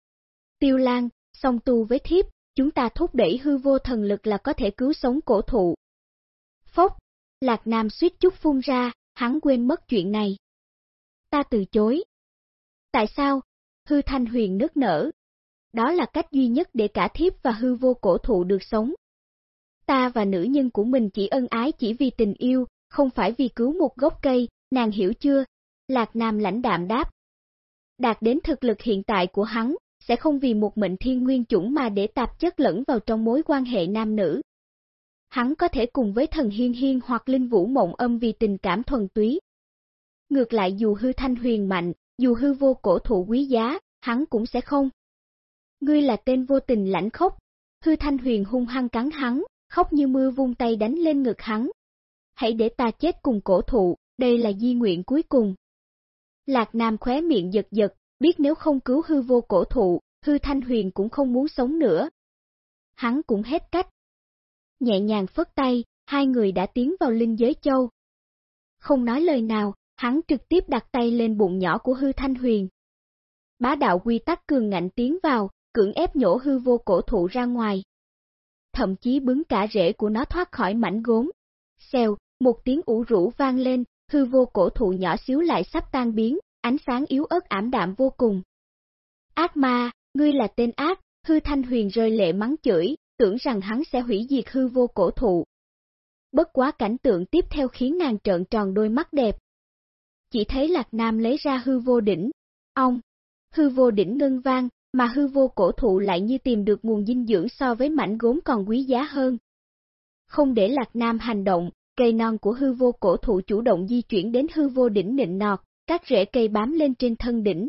Tiêu Lan, song tu với thiếp, chúng ta thúc đẩy hư vô thần lực là có thể cứu sống cổ thụ. Phốc, Lạc Nam suýt chút phun ra, hắn quên mất chuyện này. Ta từ chối. Tại sao? Hư Thanh Huyền nức nở. Đó là cách duy nhất để cả thiếp và hư vô cổ thụ được sống. Ta và nữ nhân của mình chỉ ân ái chỉ vì tình yêu, không phải vì cứu một gốc cây, nàng hiểu chưa? Lạc Nam lãnh đạm đáp. Đạt đến thực lực hiện tại của hắn, sẽ không vì một mệnh thiên nguyên chủng mà để tạp chất lẫn vào trong mối quan hệ nam nữ. Hắn có thể cùng với thần hiên hiên hoặc linh vũ mộng âm vì tình cảm thuần túy. Ngược lại dù hư thanh huyền mạnh, dù hư vô cổ thụ quý giá, hắn cũng sẽ không. Ngươi là tên vô tình lãnh khốc, hư thanh huyền hung hăng cắn hắn, khóc như mưa vung tay đánh lên ngực hắn. Hãy để ta chết cùng cổ thụ, đây là di nguyện cuối cùng. Lạc Nam khóe miệng giật giật, biết nếu không cứu hư vô cổ thụ, hư thanh huyền cũng không muốn sống nữa. Hắn cũng hết cách. Nhẹ nhàng phất tay, hai người đã tiến vào linh giới châu. Không nói lời nào, hắn trực tiếp đặt tay lên bụng nhỏ của hư thanh huyền. Bá đạo quy tắc cường ngạnh tiến vào, cưỡng ép nhổ hư vô cổ thụ ra ngoài. Thậm chí bứng cả rễ của nó thoát khỏi mảnh gốm. Xèo, một tiếng ủ rũ vang lên, hư vô cổ thụ nhỏ xíu lại sắp tan biến, ánh sáng yếu ớt ảm đạm vô cùng. Ác ma, ngươi là tên ác, hư thanh huyền rơi lệ mắng chửi, tưởng rằng hắn sẽ hủy diệt hư vô cổ thụ. Bất quá cảnh tượng tiếp theo khiến nàng trợn tròn đôi mắt đẹp. Chỉ thấy Lạc Nam lấy ra hư vô đỉnh, ông, hư vô đỉnh ngân vang, mà hư vô cổ thụ lại như tìm được nguồn dinh dưỡng so với mảnh gốm còn quý giá hơn. Không để Lạc Nam hành động, cây non của hư vô cổ thụ chủ động di chuyển đến hư vô đỉnh nịnh nọt, các rễ cây bám lên trên thân đỉnh.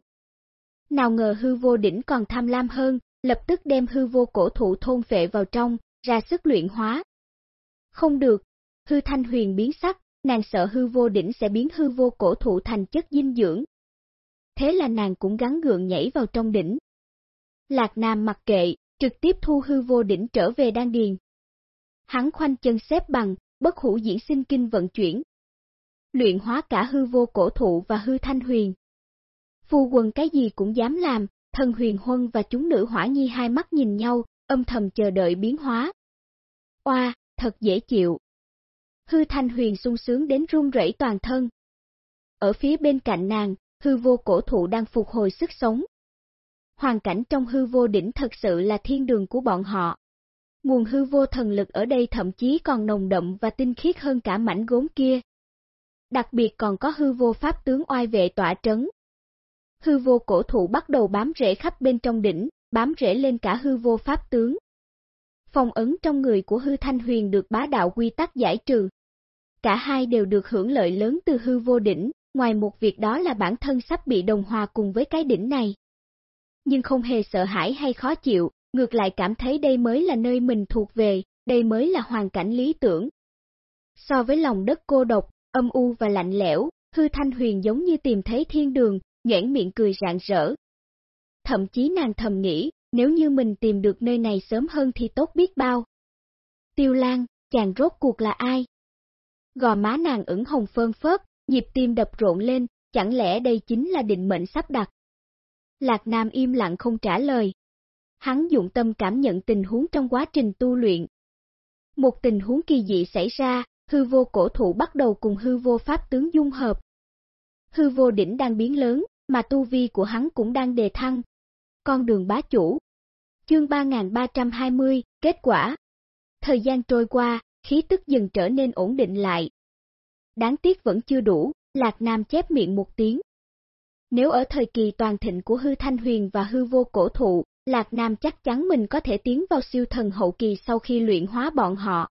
Nào ngờ hư vô đỉnh còn tham lam hơn, lập tức đem hư vô cổ thụ thôn phệ vào trong, ra sức luyện hóa. Không được, hư thanh huyền biến sắc, nàng sợ hư vô đỉnh sẽ biến hư vô cổ thụ thành chất dinh dưỡng. Thế là nàng cũng gắn gượng nhảy vào trong đỉnh. Lạc Nam mặc kệ, trực tiếp thu hư vô đỉnh trở về đan điền. Hắn khoanh chân xếp bằng, bất hủ diễn sinh kinh vận chuyển, luyện hóa cả hư vô cổ thụ và hư thanh huyền. Phu quân cái gì cũng dám làm, thần huyền huân và chúng nữ hỏa nhi hai mắt nhìn nhau, âm thầm chờ đợi biến hóa. Oa, thật dễ chịu. Hư thanh huyền sung sướng đến run rẩy toàn thân. Ở phía bên cạnh nàng, hư vô cổ thụ đang phục hồi sức sống. Hoàn cảnh trong hư vô đỉnh thật sự là thiên đường của bọn họ. Nguồn hư vô thần lực ở đây thậm chí còn nồng đậm và tinh khiết hơn cả mảnh gốm kia đặc biệt còn có hư vô pháp tướng oai vệ tỏa trấn. Hư vô cổ thụ bắt đầu bám rễ khắp bên trong đỉnh, bám rễ lên cả hư vô pháp tướng. Phong ấn trong người của hư thanh huyền được bá đạo quy tắc giải trừ. Cả hai đều được hưởng lợi lớn từ hư vô đỉnh, ngoài một việc đó là bản thân sắp bị đồng hòa cùng với cái đỉnh này. Nhưng không hề sợ hãi hay khó chịu, ngược lại cảm thấy đây mới là nơi mình thuộc về, đây mới là hoàn cảnh lý tưởng. So với lòng đất cô độc, âm u và lạnh lẽo, hư thanh huyền giống như tìm thấy thiên đường, nhoảng miệng cười rạng rỡ. Thậm chí nàng thầm nghĩ, nếu như mình tìm được nơi này sớm hơn thì tốt biết bao. Tiêu Lan, chàng rốt cuộc là ai? Gò má nàng ửng hồng phơn phớt, nhịp tim đập rộn lên, chẳng lẽ đây chính là định mệnh sắp đặt? Lạc Nam im lặng không trả lời. Hắn dụng tâm cảm nhận tình huống trong quá trình tu luyện. Một tình huống kỳ dị xảy ra, hư vô cổ thụ bắt đầu cùng hư vô pháp tướng dung hợp. Hư vô đỉnh đang biến lớn, mà tu vi của hắn cũng đang đề thăng. Con đường bá chủ. Chương 3320, kết quả. Thời gian trôi qua, khí tức dần trở nên ổn định lại. Đáng tiếc vẫn chưa đủ, Lạc Nam chép miệng một tiếng. Nếu ở thời kỳ toàn thịnh của hư thanh huyền và hư vô cổ thụ, Lạc Nam chắc chắn mình có thể tiến vào siêu thần hậu kỳ sau khi luyện hóa bọn họ.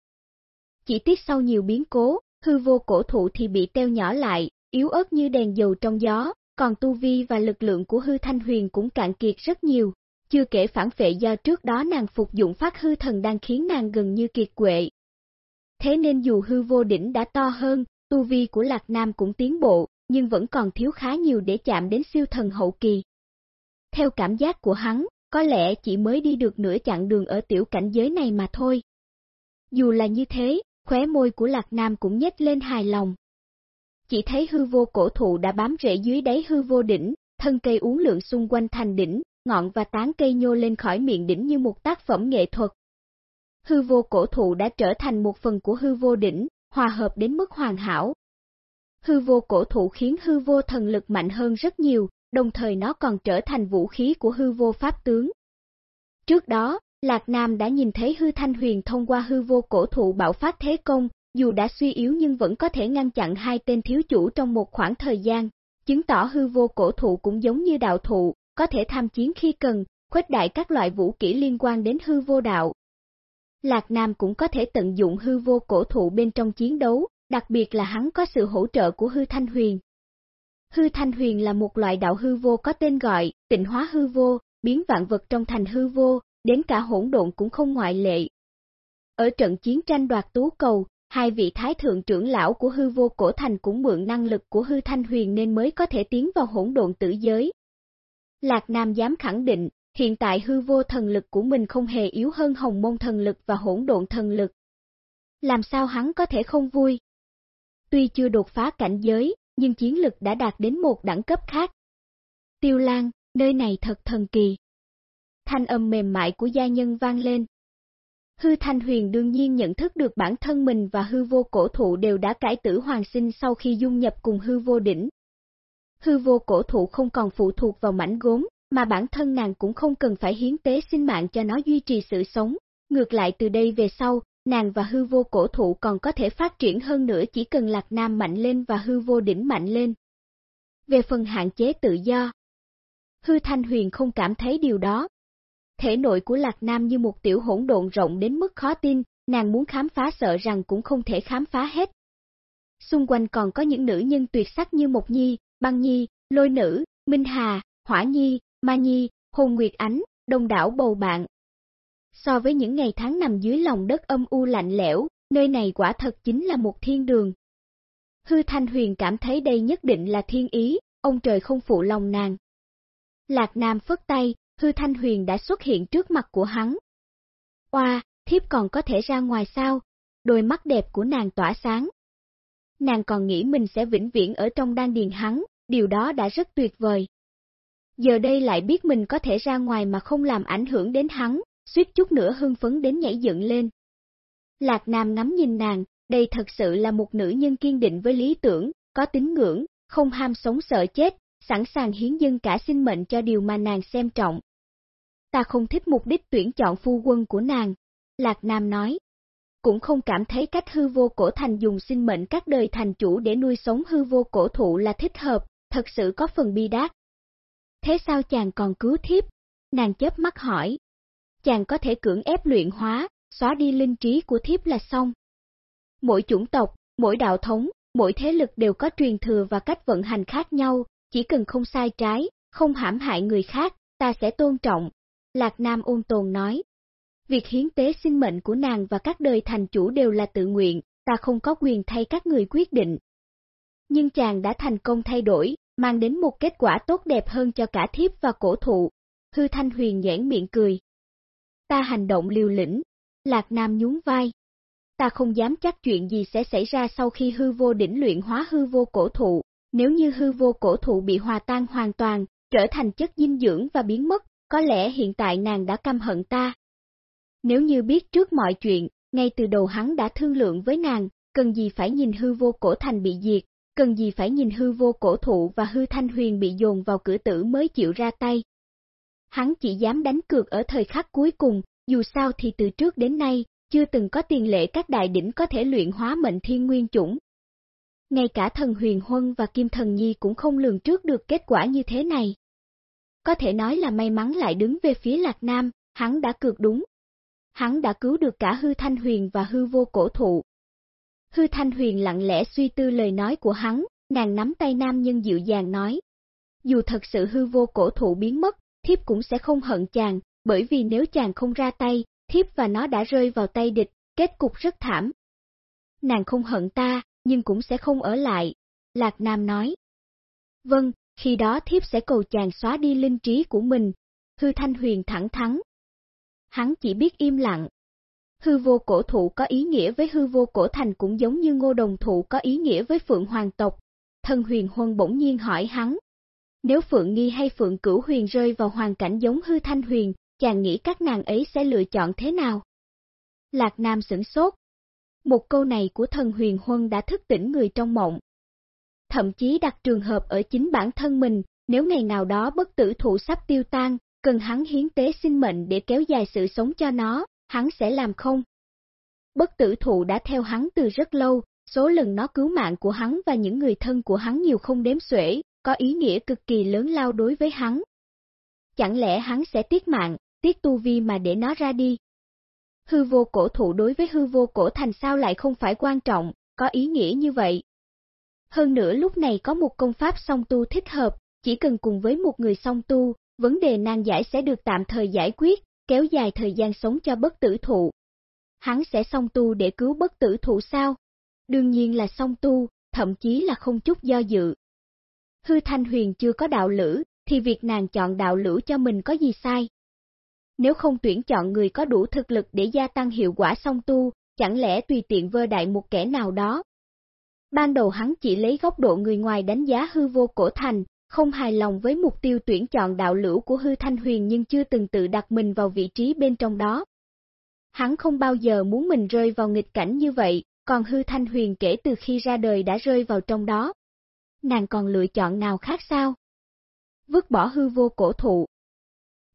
Chỉ tiếc sau nhiều biến cố, hư vô cổ thụ thì bị teo nhỏ lại, yếu ớt như đèn dầu trong gió, còn tu vi và lực lượng của hư thanh huyền cũng cạn kiệt rất nhiều. Chưa kể phản phệ do trước đó nàng phục dụng phát hư thần đang khiến nàng gần như kiệt quệ. Thế nên dù hư vô đỉnh đã to hơn, tu vi của Lạc Nam cũng tiến bộ, nhưng vẫn còn thiếu khá nhiều để chạm đến siêu thần hậu kỳ. Theo cảm giác của hắn, có lẽ chỉ mới đi được nửa chặng đường ở tiểu cảnh giới này mà thôi. Dù là như thế, khóe môi của Lạc Nam cũng nhếch lên hài lòng. Chỉ thấy hư vô cổ thụ đã bám rễ dưới đáy hư vô đỉnh, thân cây uốn lượn xung quanh thành đỉnh, ngọn và tán cây nhô lên khỏi miệng đỉnh như một tác phẩm nghệ thuật. Hư vô cổ thụ đã trở thành một phần của hư vô đỉnh, hòa hợp đến mức hoàn hảo. Hư vô cổ thụ khiến hư vô thần lực mạnh hơn rất nhiều, đồng thời nó còn trở thành vũ khí của hư vô pháp tướng. Trước đó, Lạc Nam đã nhìn thấy hư thanh huyền thông qua hư vô cổ thụ bạo phát thế công, dù đã suy yếu nhưng vẫn có thể ngăn chặn hai tên thiếu chủ trong một khoảng thời gian, chứng tỏ hư vô cổ thụ cũng giống như đạo thụ, có thể tham chiến khi cần, khuếch đại các loại vũ kỹ liên quan đến hư vô đạo. Lạc Nam cũng có thể tận dụng hư vô cổ thụ bên trong chiến đấu, đặc biệt là hắn có sự hỗ trợ của hư thanh huyền. Hư thanh huyền là một loại đạo hư vô có tên gọi, tịnh hóa hư vô, biến vạn vật trong thành hư vô, đến cả hỗn độn cũng không ngoại lệ. Ở trận chiến tranh đoạt tú cầu, hai vị thái thượng trưởng lão của hư vô cổ thành cũng mượn năng lực của hư thanh huyền nên mới có thể tiến vào hỗn độn tử giới. Lạc Nam dám khẳng định, hiện tại hư vô thần lực của mình không hề yếu hơn hồng môn thần lực và hỗn độn thần lực. Làm sao hắn có thể không vui? Tuy chưa đột phá cảnh giới, nhưng chiến lực đã đạt đến một đẳng cấp khác. Tiêu Lan, nơi này thật thần kỳ. Thanh âm mềm mại của gia nhân vang lên. Hư Thanh Huyền đương nhiên nhận thức được bản thân mình và hư vô cổ thụ đều đã cải tử hoàng sinh sau khi dung nhập cùng hư vô đỉnh. Hư vô cổ thụ không còn phụ thuộc vào mảnh gốm, mà bản thân nàng cũng không cần phải hiến tế sinh mạng cho nó duy trì sự sống. Ngược lại từ đây về sau, nàng và hư vô cổ thụ còn có thể phát triển hơn nữa chỉ cần Lạc Nam mạnh lên và hư vô đỉnh mạnh lên. Về phần hạn chế tự do, hư thanh huyền không cảm thấy điều đó. Thể nội của Lạc Nam như một tiểu hỗn độn rộng đến mức khó tin, nàng muốn khám phá sợ rằng cũng không thể khám phá hết. Xung quanh còn có những nữ nhân tuyệt sắc như Mộc Nhi, Băng Nhi, Lôi Nữ, Minh Hà, Hỏa Nhi, Ma Nhi, Hồn Nguyệt Ánh, đông đảo bầu bạn, So với những ngày tháng nằm dưới lòng đất âm u lạnh lẽo, nơi này quả thật chính là một thiên đường. Hư Thanh Huyền cảm thấy đây nhất định là thiên ý, ông trời không phụ lòng nàng. Lạc Nam phất tay, Hư Thanh Huyền đã xuất hiện trước mặt của hắn. Oa, thiếp còn có thể ra ngoài sao? Đôi mắt đẹp của nàng tỏa sáng. Nàng còn nghĩ mình sẽ vĩnh viễn ở trong đan điền hắn, điều đó đã rất tuyệt vời. Giờ đây lại biết mình có thể ra ngoài mà không làm ảnh hưởng đến hắn, suýt chút nữa hưng phấn đến nhảy dựng lên. Lạc Nam ngắm nhìn nàng, đây thật sự là một nữ nhân kiên định với lý tưởng, có tính ngưỡng, không ham sống sợ chết, sẵn sàng hiến dân cả sinh mệnh cho điều mà nàng xem trọng. Ta không thích mục đích tuyển chọn phu quân của nàng, Lạc Nam nói. Cũng không cảm thấy cách hư vô cổ thành dùng sinh mệnh các đời thành chủ để nuôi sống hư vô cổ thụ là thích hợp, thật sự có phần bi đát. Thế sao chàng còn cứu thiếp? Nàng chớp mắt hỏi. Chàng có thể cưỡng ép luyện hóa, xóa đi linh trí của thiếp là xong. Mỗi chủng tộc, mỗi đạo thống, mỗi thế lực đều có truyền thừa và cách vận hành khác nhau, chỉ cần không sai trái, không hãm hại người khác, ta sẽ tôn trọng. Lạc Nam ôn tồn nói. Việc hiến tế sinh mệnh của nàng và các đời thành chủ đều là tự nguyện, ta không có quyền thay các người quyết định. Nhưng chàng đã thành công thay đổi, mang đến một kết quả tốt đẹp hơn cho cả thiếp và cổ thụ. Hư Thanh Huyền nhãn miệng cười. Ta hành động liều lĩnh, Lạc Nam nhún vai. Ta không dám chắc chuyện gì sẽ xảy ra sau khi hư vô đỉnh luyện hóa hư vô cổ thụ, nếu như hư vô cổ thụ bị hòa tan hoàn toàn, trở thành chất dinh dưỡng và biến mất, có lẽ hiện tại nàng đã căm hận ta. Nếu như biết trước mọi chuyện, ngay từ đầu hắn đã thương lượng với nàng, cần gì phải nhìn hư vô cổ thành bị diệt, cần gì phải nhìn hư vô cổ thụ và hư thanh huyền bị dồn vào cửa tử mới chịu ra tay. Hắn chỉ dám đánh cược ở thời khắc cuối cùng, dù sao thì từ trước đến nay, chưa từng có tiền lệ các đại đỉnh có thể luyện hóa mệnh thiên nguyên chủng. Ngay cả thần huyền huân và kim thần nhi cũng không lường trước được kết quả như thế này. Có thể nói là may mắn lại đứng về phía Lạc Nam, hắn đã cược đúng. Hắn đã cứu được cả hư thanh huyền và hư vô cổ thụ. Hư thanh huyền lặng lẽ suy tư lời nói của hắn, nàng nắm tay nam nhân dịu dàng nói. Dù thật sự hư vô cổ thụ biến mất, thiếp cũng sẽ không hận chàng, bởi vì nếu chàng không ra tay, thiếp và nó đã rơi vào tay địch, kết cục rất thảm. Nàng không hận ta, nhưng cũng sẽ không ở lại, Lạc Nam nói. Vâng, khi đó thiếp sẽ cầu chàng xóa đi linh trí của mình, hư thanh huyền thẳng thắn. Hắn chỉ biết im lặng. Hư vô cổ thụ có ý nghĩa với hư vô cổ thành cũng giống như ngô đồng thụ có ý nghĩa với phượng hoàng tộc. Thân huyền huân bỗng nhiên hỏi hắn. Nếu phượng nghi hay phượng cửu huyền rơi vào hoàn cảnh giống hư thanh huyền, chàng nghĩ các nàng ấy sẽ lựa chọn thế nào? Lạc Nam sửng sốt. Một câu này của thần huyền huân đã thức tỉnh người trong mộng. Thậm chí đặt trường hợp ở chính bản thân mình, nếu ngày nào đó bất tử thụ sắp tiêu tan, cần hắn hiến tế sinh mệnh để kéo dài sự sống cho nó, hắn sẽ làm không? Bất tử thụ đã theo hắn từ rất lâu, số lần nó cứu mạng của hắn và những người thân của hắn nhiều không đếm xuể, có ý nghĩa cực kỳ lớn lao đối với hắn. Chẳng lẽ hắn sẽ tiếc mạng, tiếc tu vi mà để nó ra đi? Hư vô cổ thụ đối với hư vô cổ thành sao lại không phải quan trọng, có ý nghĩa như vậy. Hơn nữa lúc này có một công pháp song tu thích hợp, chỉ cần cùng với một người song tu, vấn đề nan giải sẽ được tạm thời giải quyết, kéo dài thời gian sống cho bất tử thụ. Hắn sẽ song tu để cứu bất tử thụ sao? Đương nhiên là song tu, thậm chí là không chút do dự. Hư Thanh Huyền chưa có đạo lữ, thì việc nàng chọn đạo lữ cho mình có gì sai? Nếu không tuyển chọn người có đủ thực lực để gia tăng hiệu quả song tu, chẳng lẽ tùy tiện vơ đại một kẻ nào đó? Ban đầu hắn chỉ lấy góc độ người ngoài đánh giá hư vô cổ thành, không hài lòng với mục tiêu tuyển chọn đạo lữ của hư thanh huyền nhưng chưa từng tự đặt mình vào vị trí bên trong đó. Hắn không bao giờ muốn mình rơi vào nghịch cảnh như vậy, còn hư thanh huyền kể từ khi ra đời đã rơi vào trong đó. Nàng còn lựa chọn nào khác sao? Vứt bỏ hư vô cổ thụ.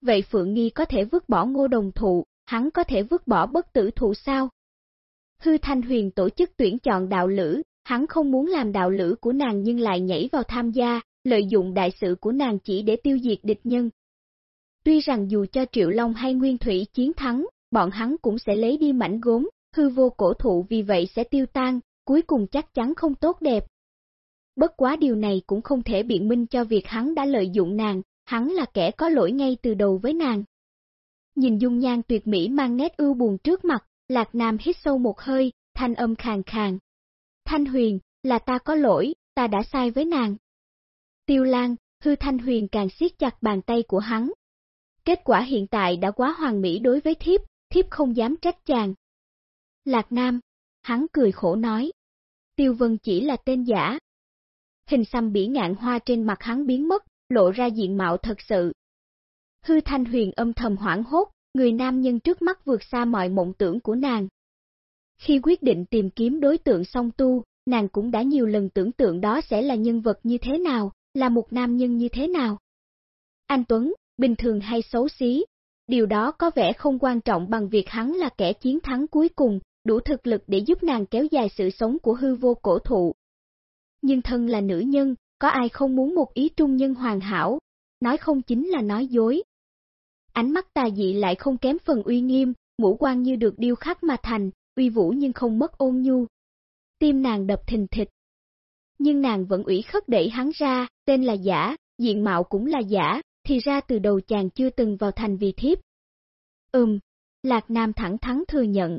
Vậy Phượng Nghi có thể vứt bỏ ngô đồng thụ, hắn có thể vứt bỏ bất tử thụ sao? Hư Thanh Huyền tổ chức tuyển chọn đạo lữ, hắn không muốn làm đạo lữ của nàng nhưng lại nhảy vào tham gia, lợi dụng đại sự của nàng chỉ để tiêu diệt địch nhân. Tuy rằng dù cho Triệu Long hay Nguyên Thủy chiến thắng, bọn hắn cũng sẽ lấy đi mảnh gốm, hư vô cổ thụ vì vậy sẽ tiêu tan, cuối cùng chắc chắn không tốt đẹp. Bất quá điều này cũng không thể biện minh cho việc hắn đã lợi dụng nàng, hắn là kẻ có lỗi ngay từ đầu với nàng. Nhìn dung nhan tuyệt mỹ mang nét ưu buồn trước mặt, Lạc Nam hít sâu một hơi, thanh âm khàn khàn. Thanh Huyền, là ta có lỗi, ta đã sai với nàng. Tiêu Lan, hư Thanh Huyền càng siết chặt bàn tay của hắn. Kết quả hiện tại đã quá hoàn mỹ đối với thiếp, thiếp không dám trách chàng. Lạc Nam, hắn cười khổ nói. Tiêu Vân chỉ là tên giả. Hình xăm bỉ ngạn hoa trên mặt hắn biến mất, lộ ra diện mạo thật sự. Hư Thanh Huyền âm thầm hoảng hốt, người nam nhân trước mắt vượt xa mọi mộng tưởng của nàng. Khi quyết định tìm kiếm đối tượng song tu, nàng cũng đã nhiều lần tưởng tượng đó sẽ là nhân vật như thế nào, là một nam nhân như thế nào. Anh Tuấn, bình thường hay xấu xí, điều đó có vẻ không quan trọng bằng việc hắn là kẻ chiến thắng cuối cùng, đủ thực lực để giúp nàng kéo dài sự sống của hư vô cổ thụ. Nhưng thân là nữ nhân, có ai không muốn một ý trung nhân hoàn hảo, nói không chính là nói dối. ánh mắt tà dị lại không kém phần uy nghiêm, ngũ quan như được điêu khắc mà thành, uy vũ nhưng không mất ôn nhu. Tim nàng đập thình thịch. Nhưng nàng vẫn ủy khất đẩy hắn ra, tên là giả, diện mạo cũng là giả, thì ra từ đầu chàng chưa từng vào thành vì thiếp. Ừm, Lạc Nam thẳng thắn thừa nhận.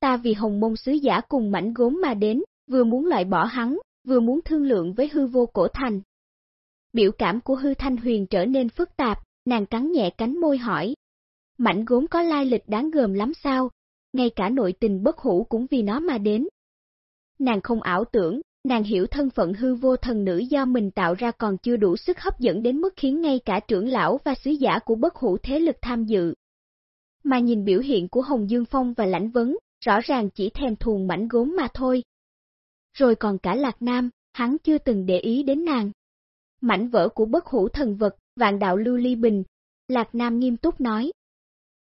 Ta vì hồng môn sứ giả cùng mảnh gốm mà đến, vừa muốn loại bỏ hắn, vừa muốn thương lượng với hư vô cổ thành. Biểu cảm của hư thanh huyền trở nên phức tạp, nàng cắn nhẹ cánh môi hỏi. Mảnh gốm có lai lịch đáng gờm lắm sao, ngay cả nội tình bất hủ cũng vì nó mà đến. Nàng không ảo tưởng, nàng hiểu thân phận hư vô thần nữ do mình tạo ra còn chưa đủ sức hấp dẫn đến mức khiến ngay cả trưởng lão và sứ giả của bất hủ thế lực tham dự. Mà nhìn biểu hiện của Hồng Dương Phong và Lãnh Vấn, rõ ràng chỉ thèm thuồng mảnh gốm mà thôi. Rồi còn cả Lạc Nam, hắn chưa từng để ý đến nàng. Mảnh vỡ của bất hủ thần vật, vạn đạo lưu ly bình, Lạc Nam nghiêm túc nói.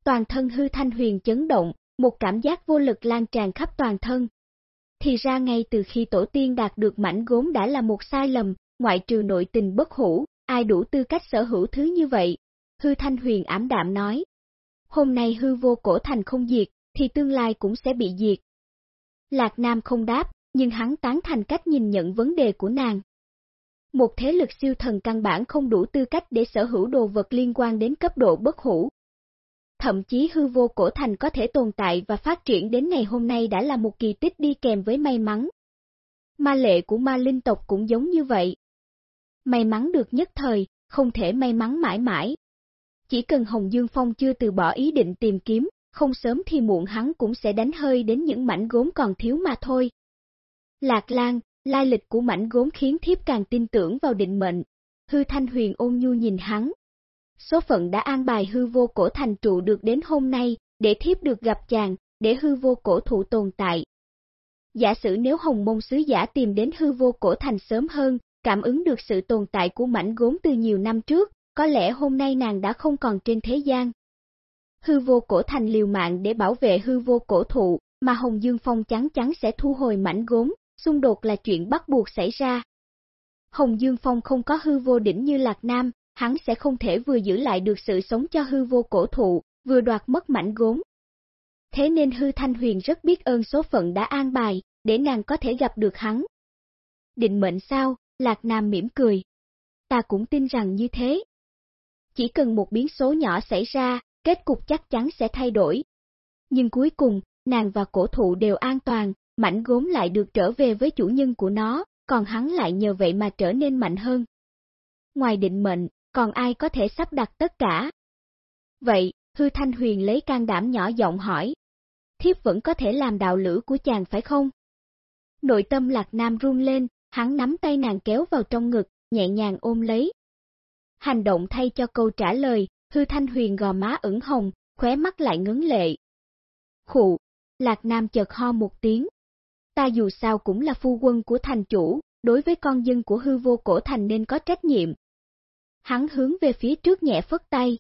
Toàn thân hư thanh huyền chấn động, một cảm giác vô lực lan tràn khắp toàn thân. Thì ra ngay từ khi tổ tiên đạt được mảnh gốm đã là một sai lầm, ngoại trừ nội tình bất hủ, ai đủ tư cách sở hữu thứ như vậy. Hư Thanh Huyền ảm đạm nói. Hôm nay hư vô cổ thành không diệt, thì tương lai cũng sẽ bị diệt. Lạc Nam không đáp, nhưng hắn tán thành cách nhìn nhận vấn đề của nàng. Một thế lực siêu thần căn bản không đủ tư cách để sở hữu đồ vật liên quan đến cấp độ bất hủ, thậm chí hư vô cổ thành có thể tồn tại và phát triển đến ngày hôm nay đã là một kỳ tích đi kèm với may mắn. Ma lệ của ma linh tộc cũng giống như vậy. May mắn được nhất thời, không thể may mắn mãi mãi. Chỉ cần Hồng Dương Phong chưa từ bỏ ý định tìm kiếm, không sớm thì muộn hắn cũng sẽ đánh hơi đến những mảnh gốm còn thiếu mà thôi. Lạc Lan, lai lịch của mảnh gốm khiến thiếp càng tin tưởng vào định mệnh. Hư Thanh Huyền ôn nhu nhìn hắn, số phận đã an bài hư vô cổ thành trụ được đến hôm nay, để thiếp được gặp chàng, để hư vô cổ thụ tồn tại. Giả sử nếu hồng môn sứ giả tìm đến hư vô cổ thành sớm hơn, cảm ứng được sự tồn tại của mảnh gốm từ nhiều năm trước, có lẽ hôm nay nàng đã không còn trên thế gian. Hư vô cổ thành liều mạng để bảo vệ hư vô cổ thụ, mà Hồng Dương Phong chắn chắn sẽ thu hồi mảnh gốm, xung đột là chuyện bắt buộc xảy ra. Hồng Dương Phong không có hư vô đỉnh như Lạc Nam, hắn sẽ không thể vừa giữ lại được sự sống cho hư vô cổ thụ, vừa đoạt mất mảnh gốm. Thế nên hư thanh huyền rất biết ơn số phận đã an bài, để nàng có thể gặp được hắn. Định mệnh sao, Lạc Nam mỉm cười. Ta cũng tin rằng như thế. Chỉ cần một biến số nhỏ xảy ra, kết cục chắc chắn sẽ thay đổi. Nhưng cuối cùng, nàng và cổ thụ đều an toàn, mảnh gốm lại được trở về với chủ nhân của nó, còn hắn lại nhờ vậy mà trở nên mạnh hơn. Ngoài định mệnh, còn ai có thể sắp đặt tất cả? Vậy, Hư Thanh Huyền lấy can đảm nhỏ giọng hỏi. Thiếp vẫn có thể làm đạo lữ của chàng phải không? Nội tâm Lạc Nam run lên, hắn nắm tay nàng kéo vào trong ngực, nhẹ nhàng ôm lấy. Hành động thay cho câu trả lời, Hư Thanh Huyền gò má ửng hồng, khóe mắt lại ngấn lệ. Khụ, Lạc Nam chợt ho một tiếng. Ta dù sao cũng là phu quân của thành chủ, đối với con dân của hư vô cổ thành nên có trách nhiệm, hắn hướng về phía trước nhẹ phất tay.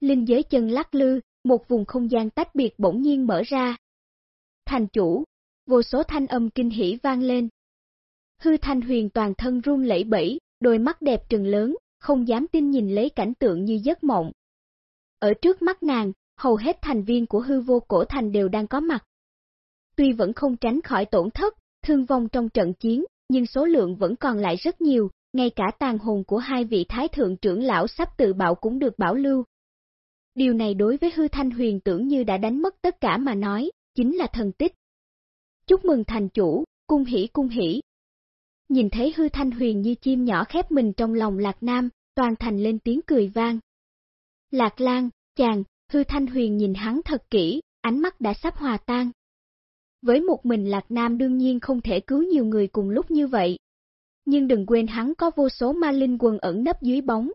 Linh giới chân lắc lư, một vùng không gian tách biệt bỗng nhiên mở ra. Thành chủ, vô số thanh âm kinh hỉ vang lên. Hư thanh huyền toàn thân run lẩy bẩy, đôi mắt đẹp trừng lớn, không dám tin nhìn lấy cảnh tượng như giấc mộng. Ở trước mắt nàng, hầu hết thành viên của hư vô cổ thành đều đang có mặt. Tuy vẫn không tránh khỏi tổn thất, thương vong trong trận chiến, nhưng số lượng vẫn còn lại rất nhiều, ngay cả tàn hồn của hai vị thái thượng trưởng lão sắp tự bạo cũng được bảo lưu. Điều này đối với hư thanh huyền tưởng như đã đánh mất tất cả mà nói, chính là thần tích. Chúc mừng thành chủ, cung hỷ cung hỷ. Nhìn thấy hư thanh huyền như chim nhỏ khép mình trong lòng lạc nam, toàn thành lên tiếng cười vang. Lạc lan, chàng, hư thanh huyền nhìn hắn thật kỹ, ánh mắt đã sắp hòa tan. Với một mình lạc nam đương nhiên không thể cứu nhiều người cùng lúc như vậy, nhưng đừng quên hắn có vô số ma linh quần ẩn nấp dưới bóng.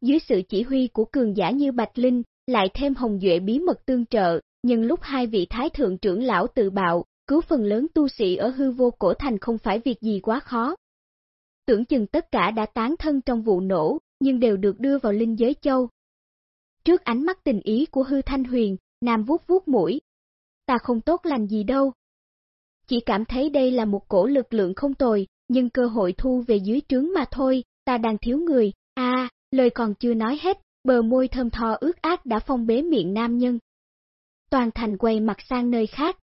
Dưới sự chỉ huy của cường giả như Bạch Linh, lại thêm Hồng Duệ bí mật tương trợ, nhưng lúc hai vị thái thượng trưởng lão tự bạo, cứu phần lớn tu sĩ ở hư vô cổ thành không phải việc gì quá khó. Tưởng chừng tất cả đã tán thân trong vụ nổ, nhưng đều được đưa vào linh giới châu. Trước ánh mắt tình ý của hư thanh huyền, Nam vuốt vuốt mũi. Ta không tốt lành gì đâu. Chỉ cảm thấy đây là một cổ lực lượng không tồi, nhưng cơ hội thu về dưới trướng mà thôi, ta đang thiếu người, a lời còn chưa nói hết, bờ môi thơm tho ướt át đã phong bế miệng nam nhân. Toàn thành quay mặt sang nơi khác,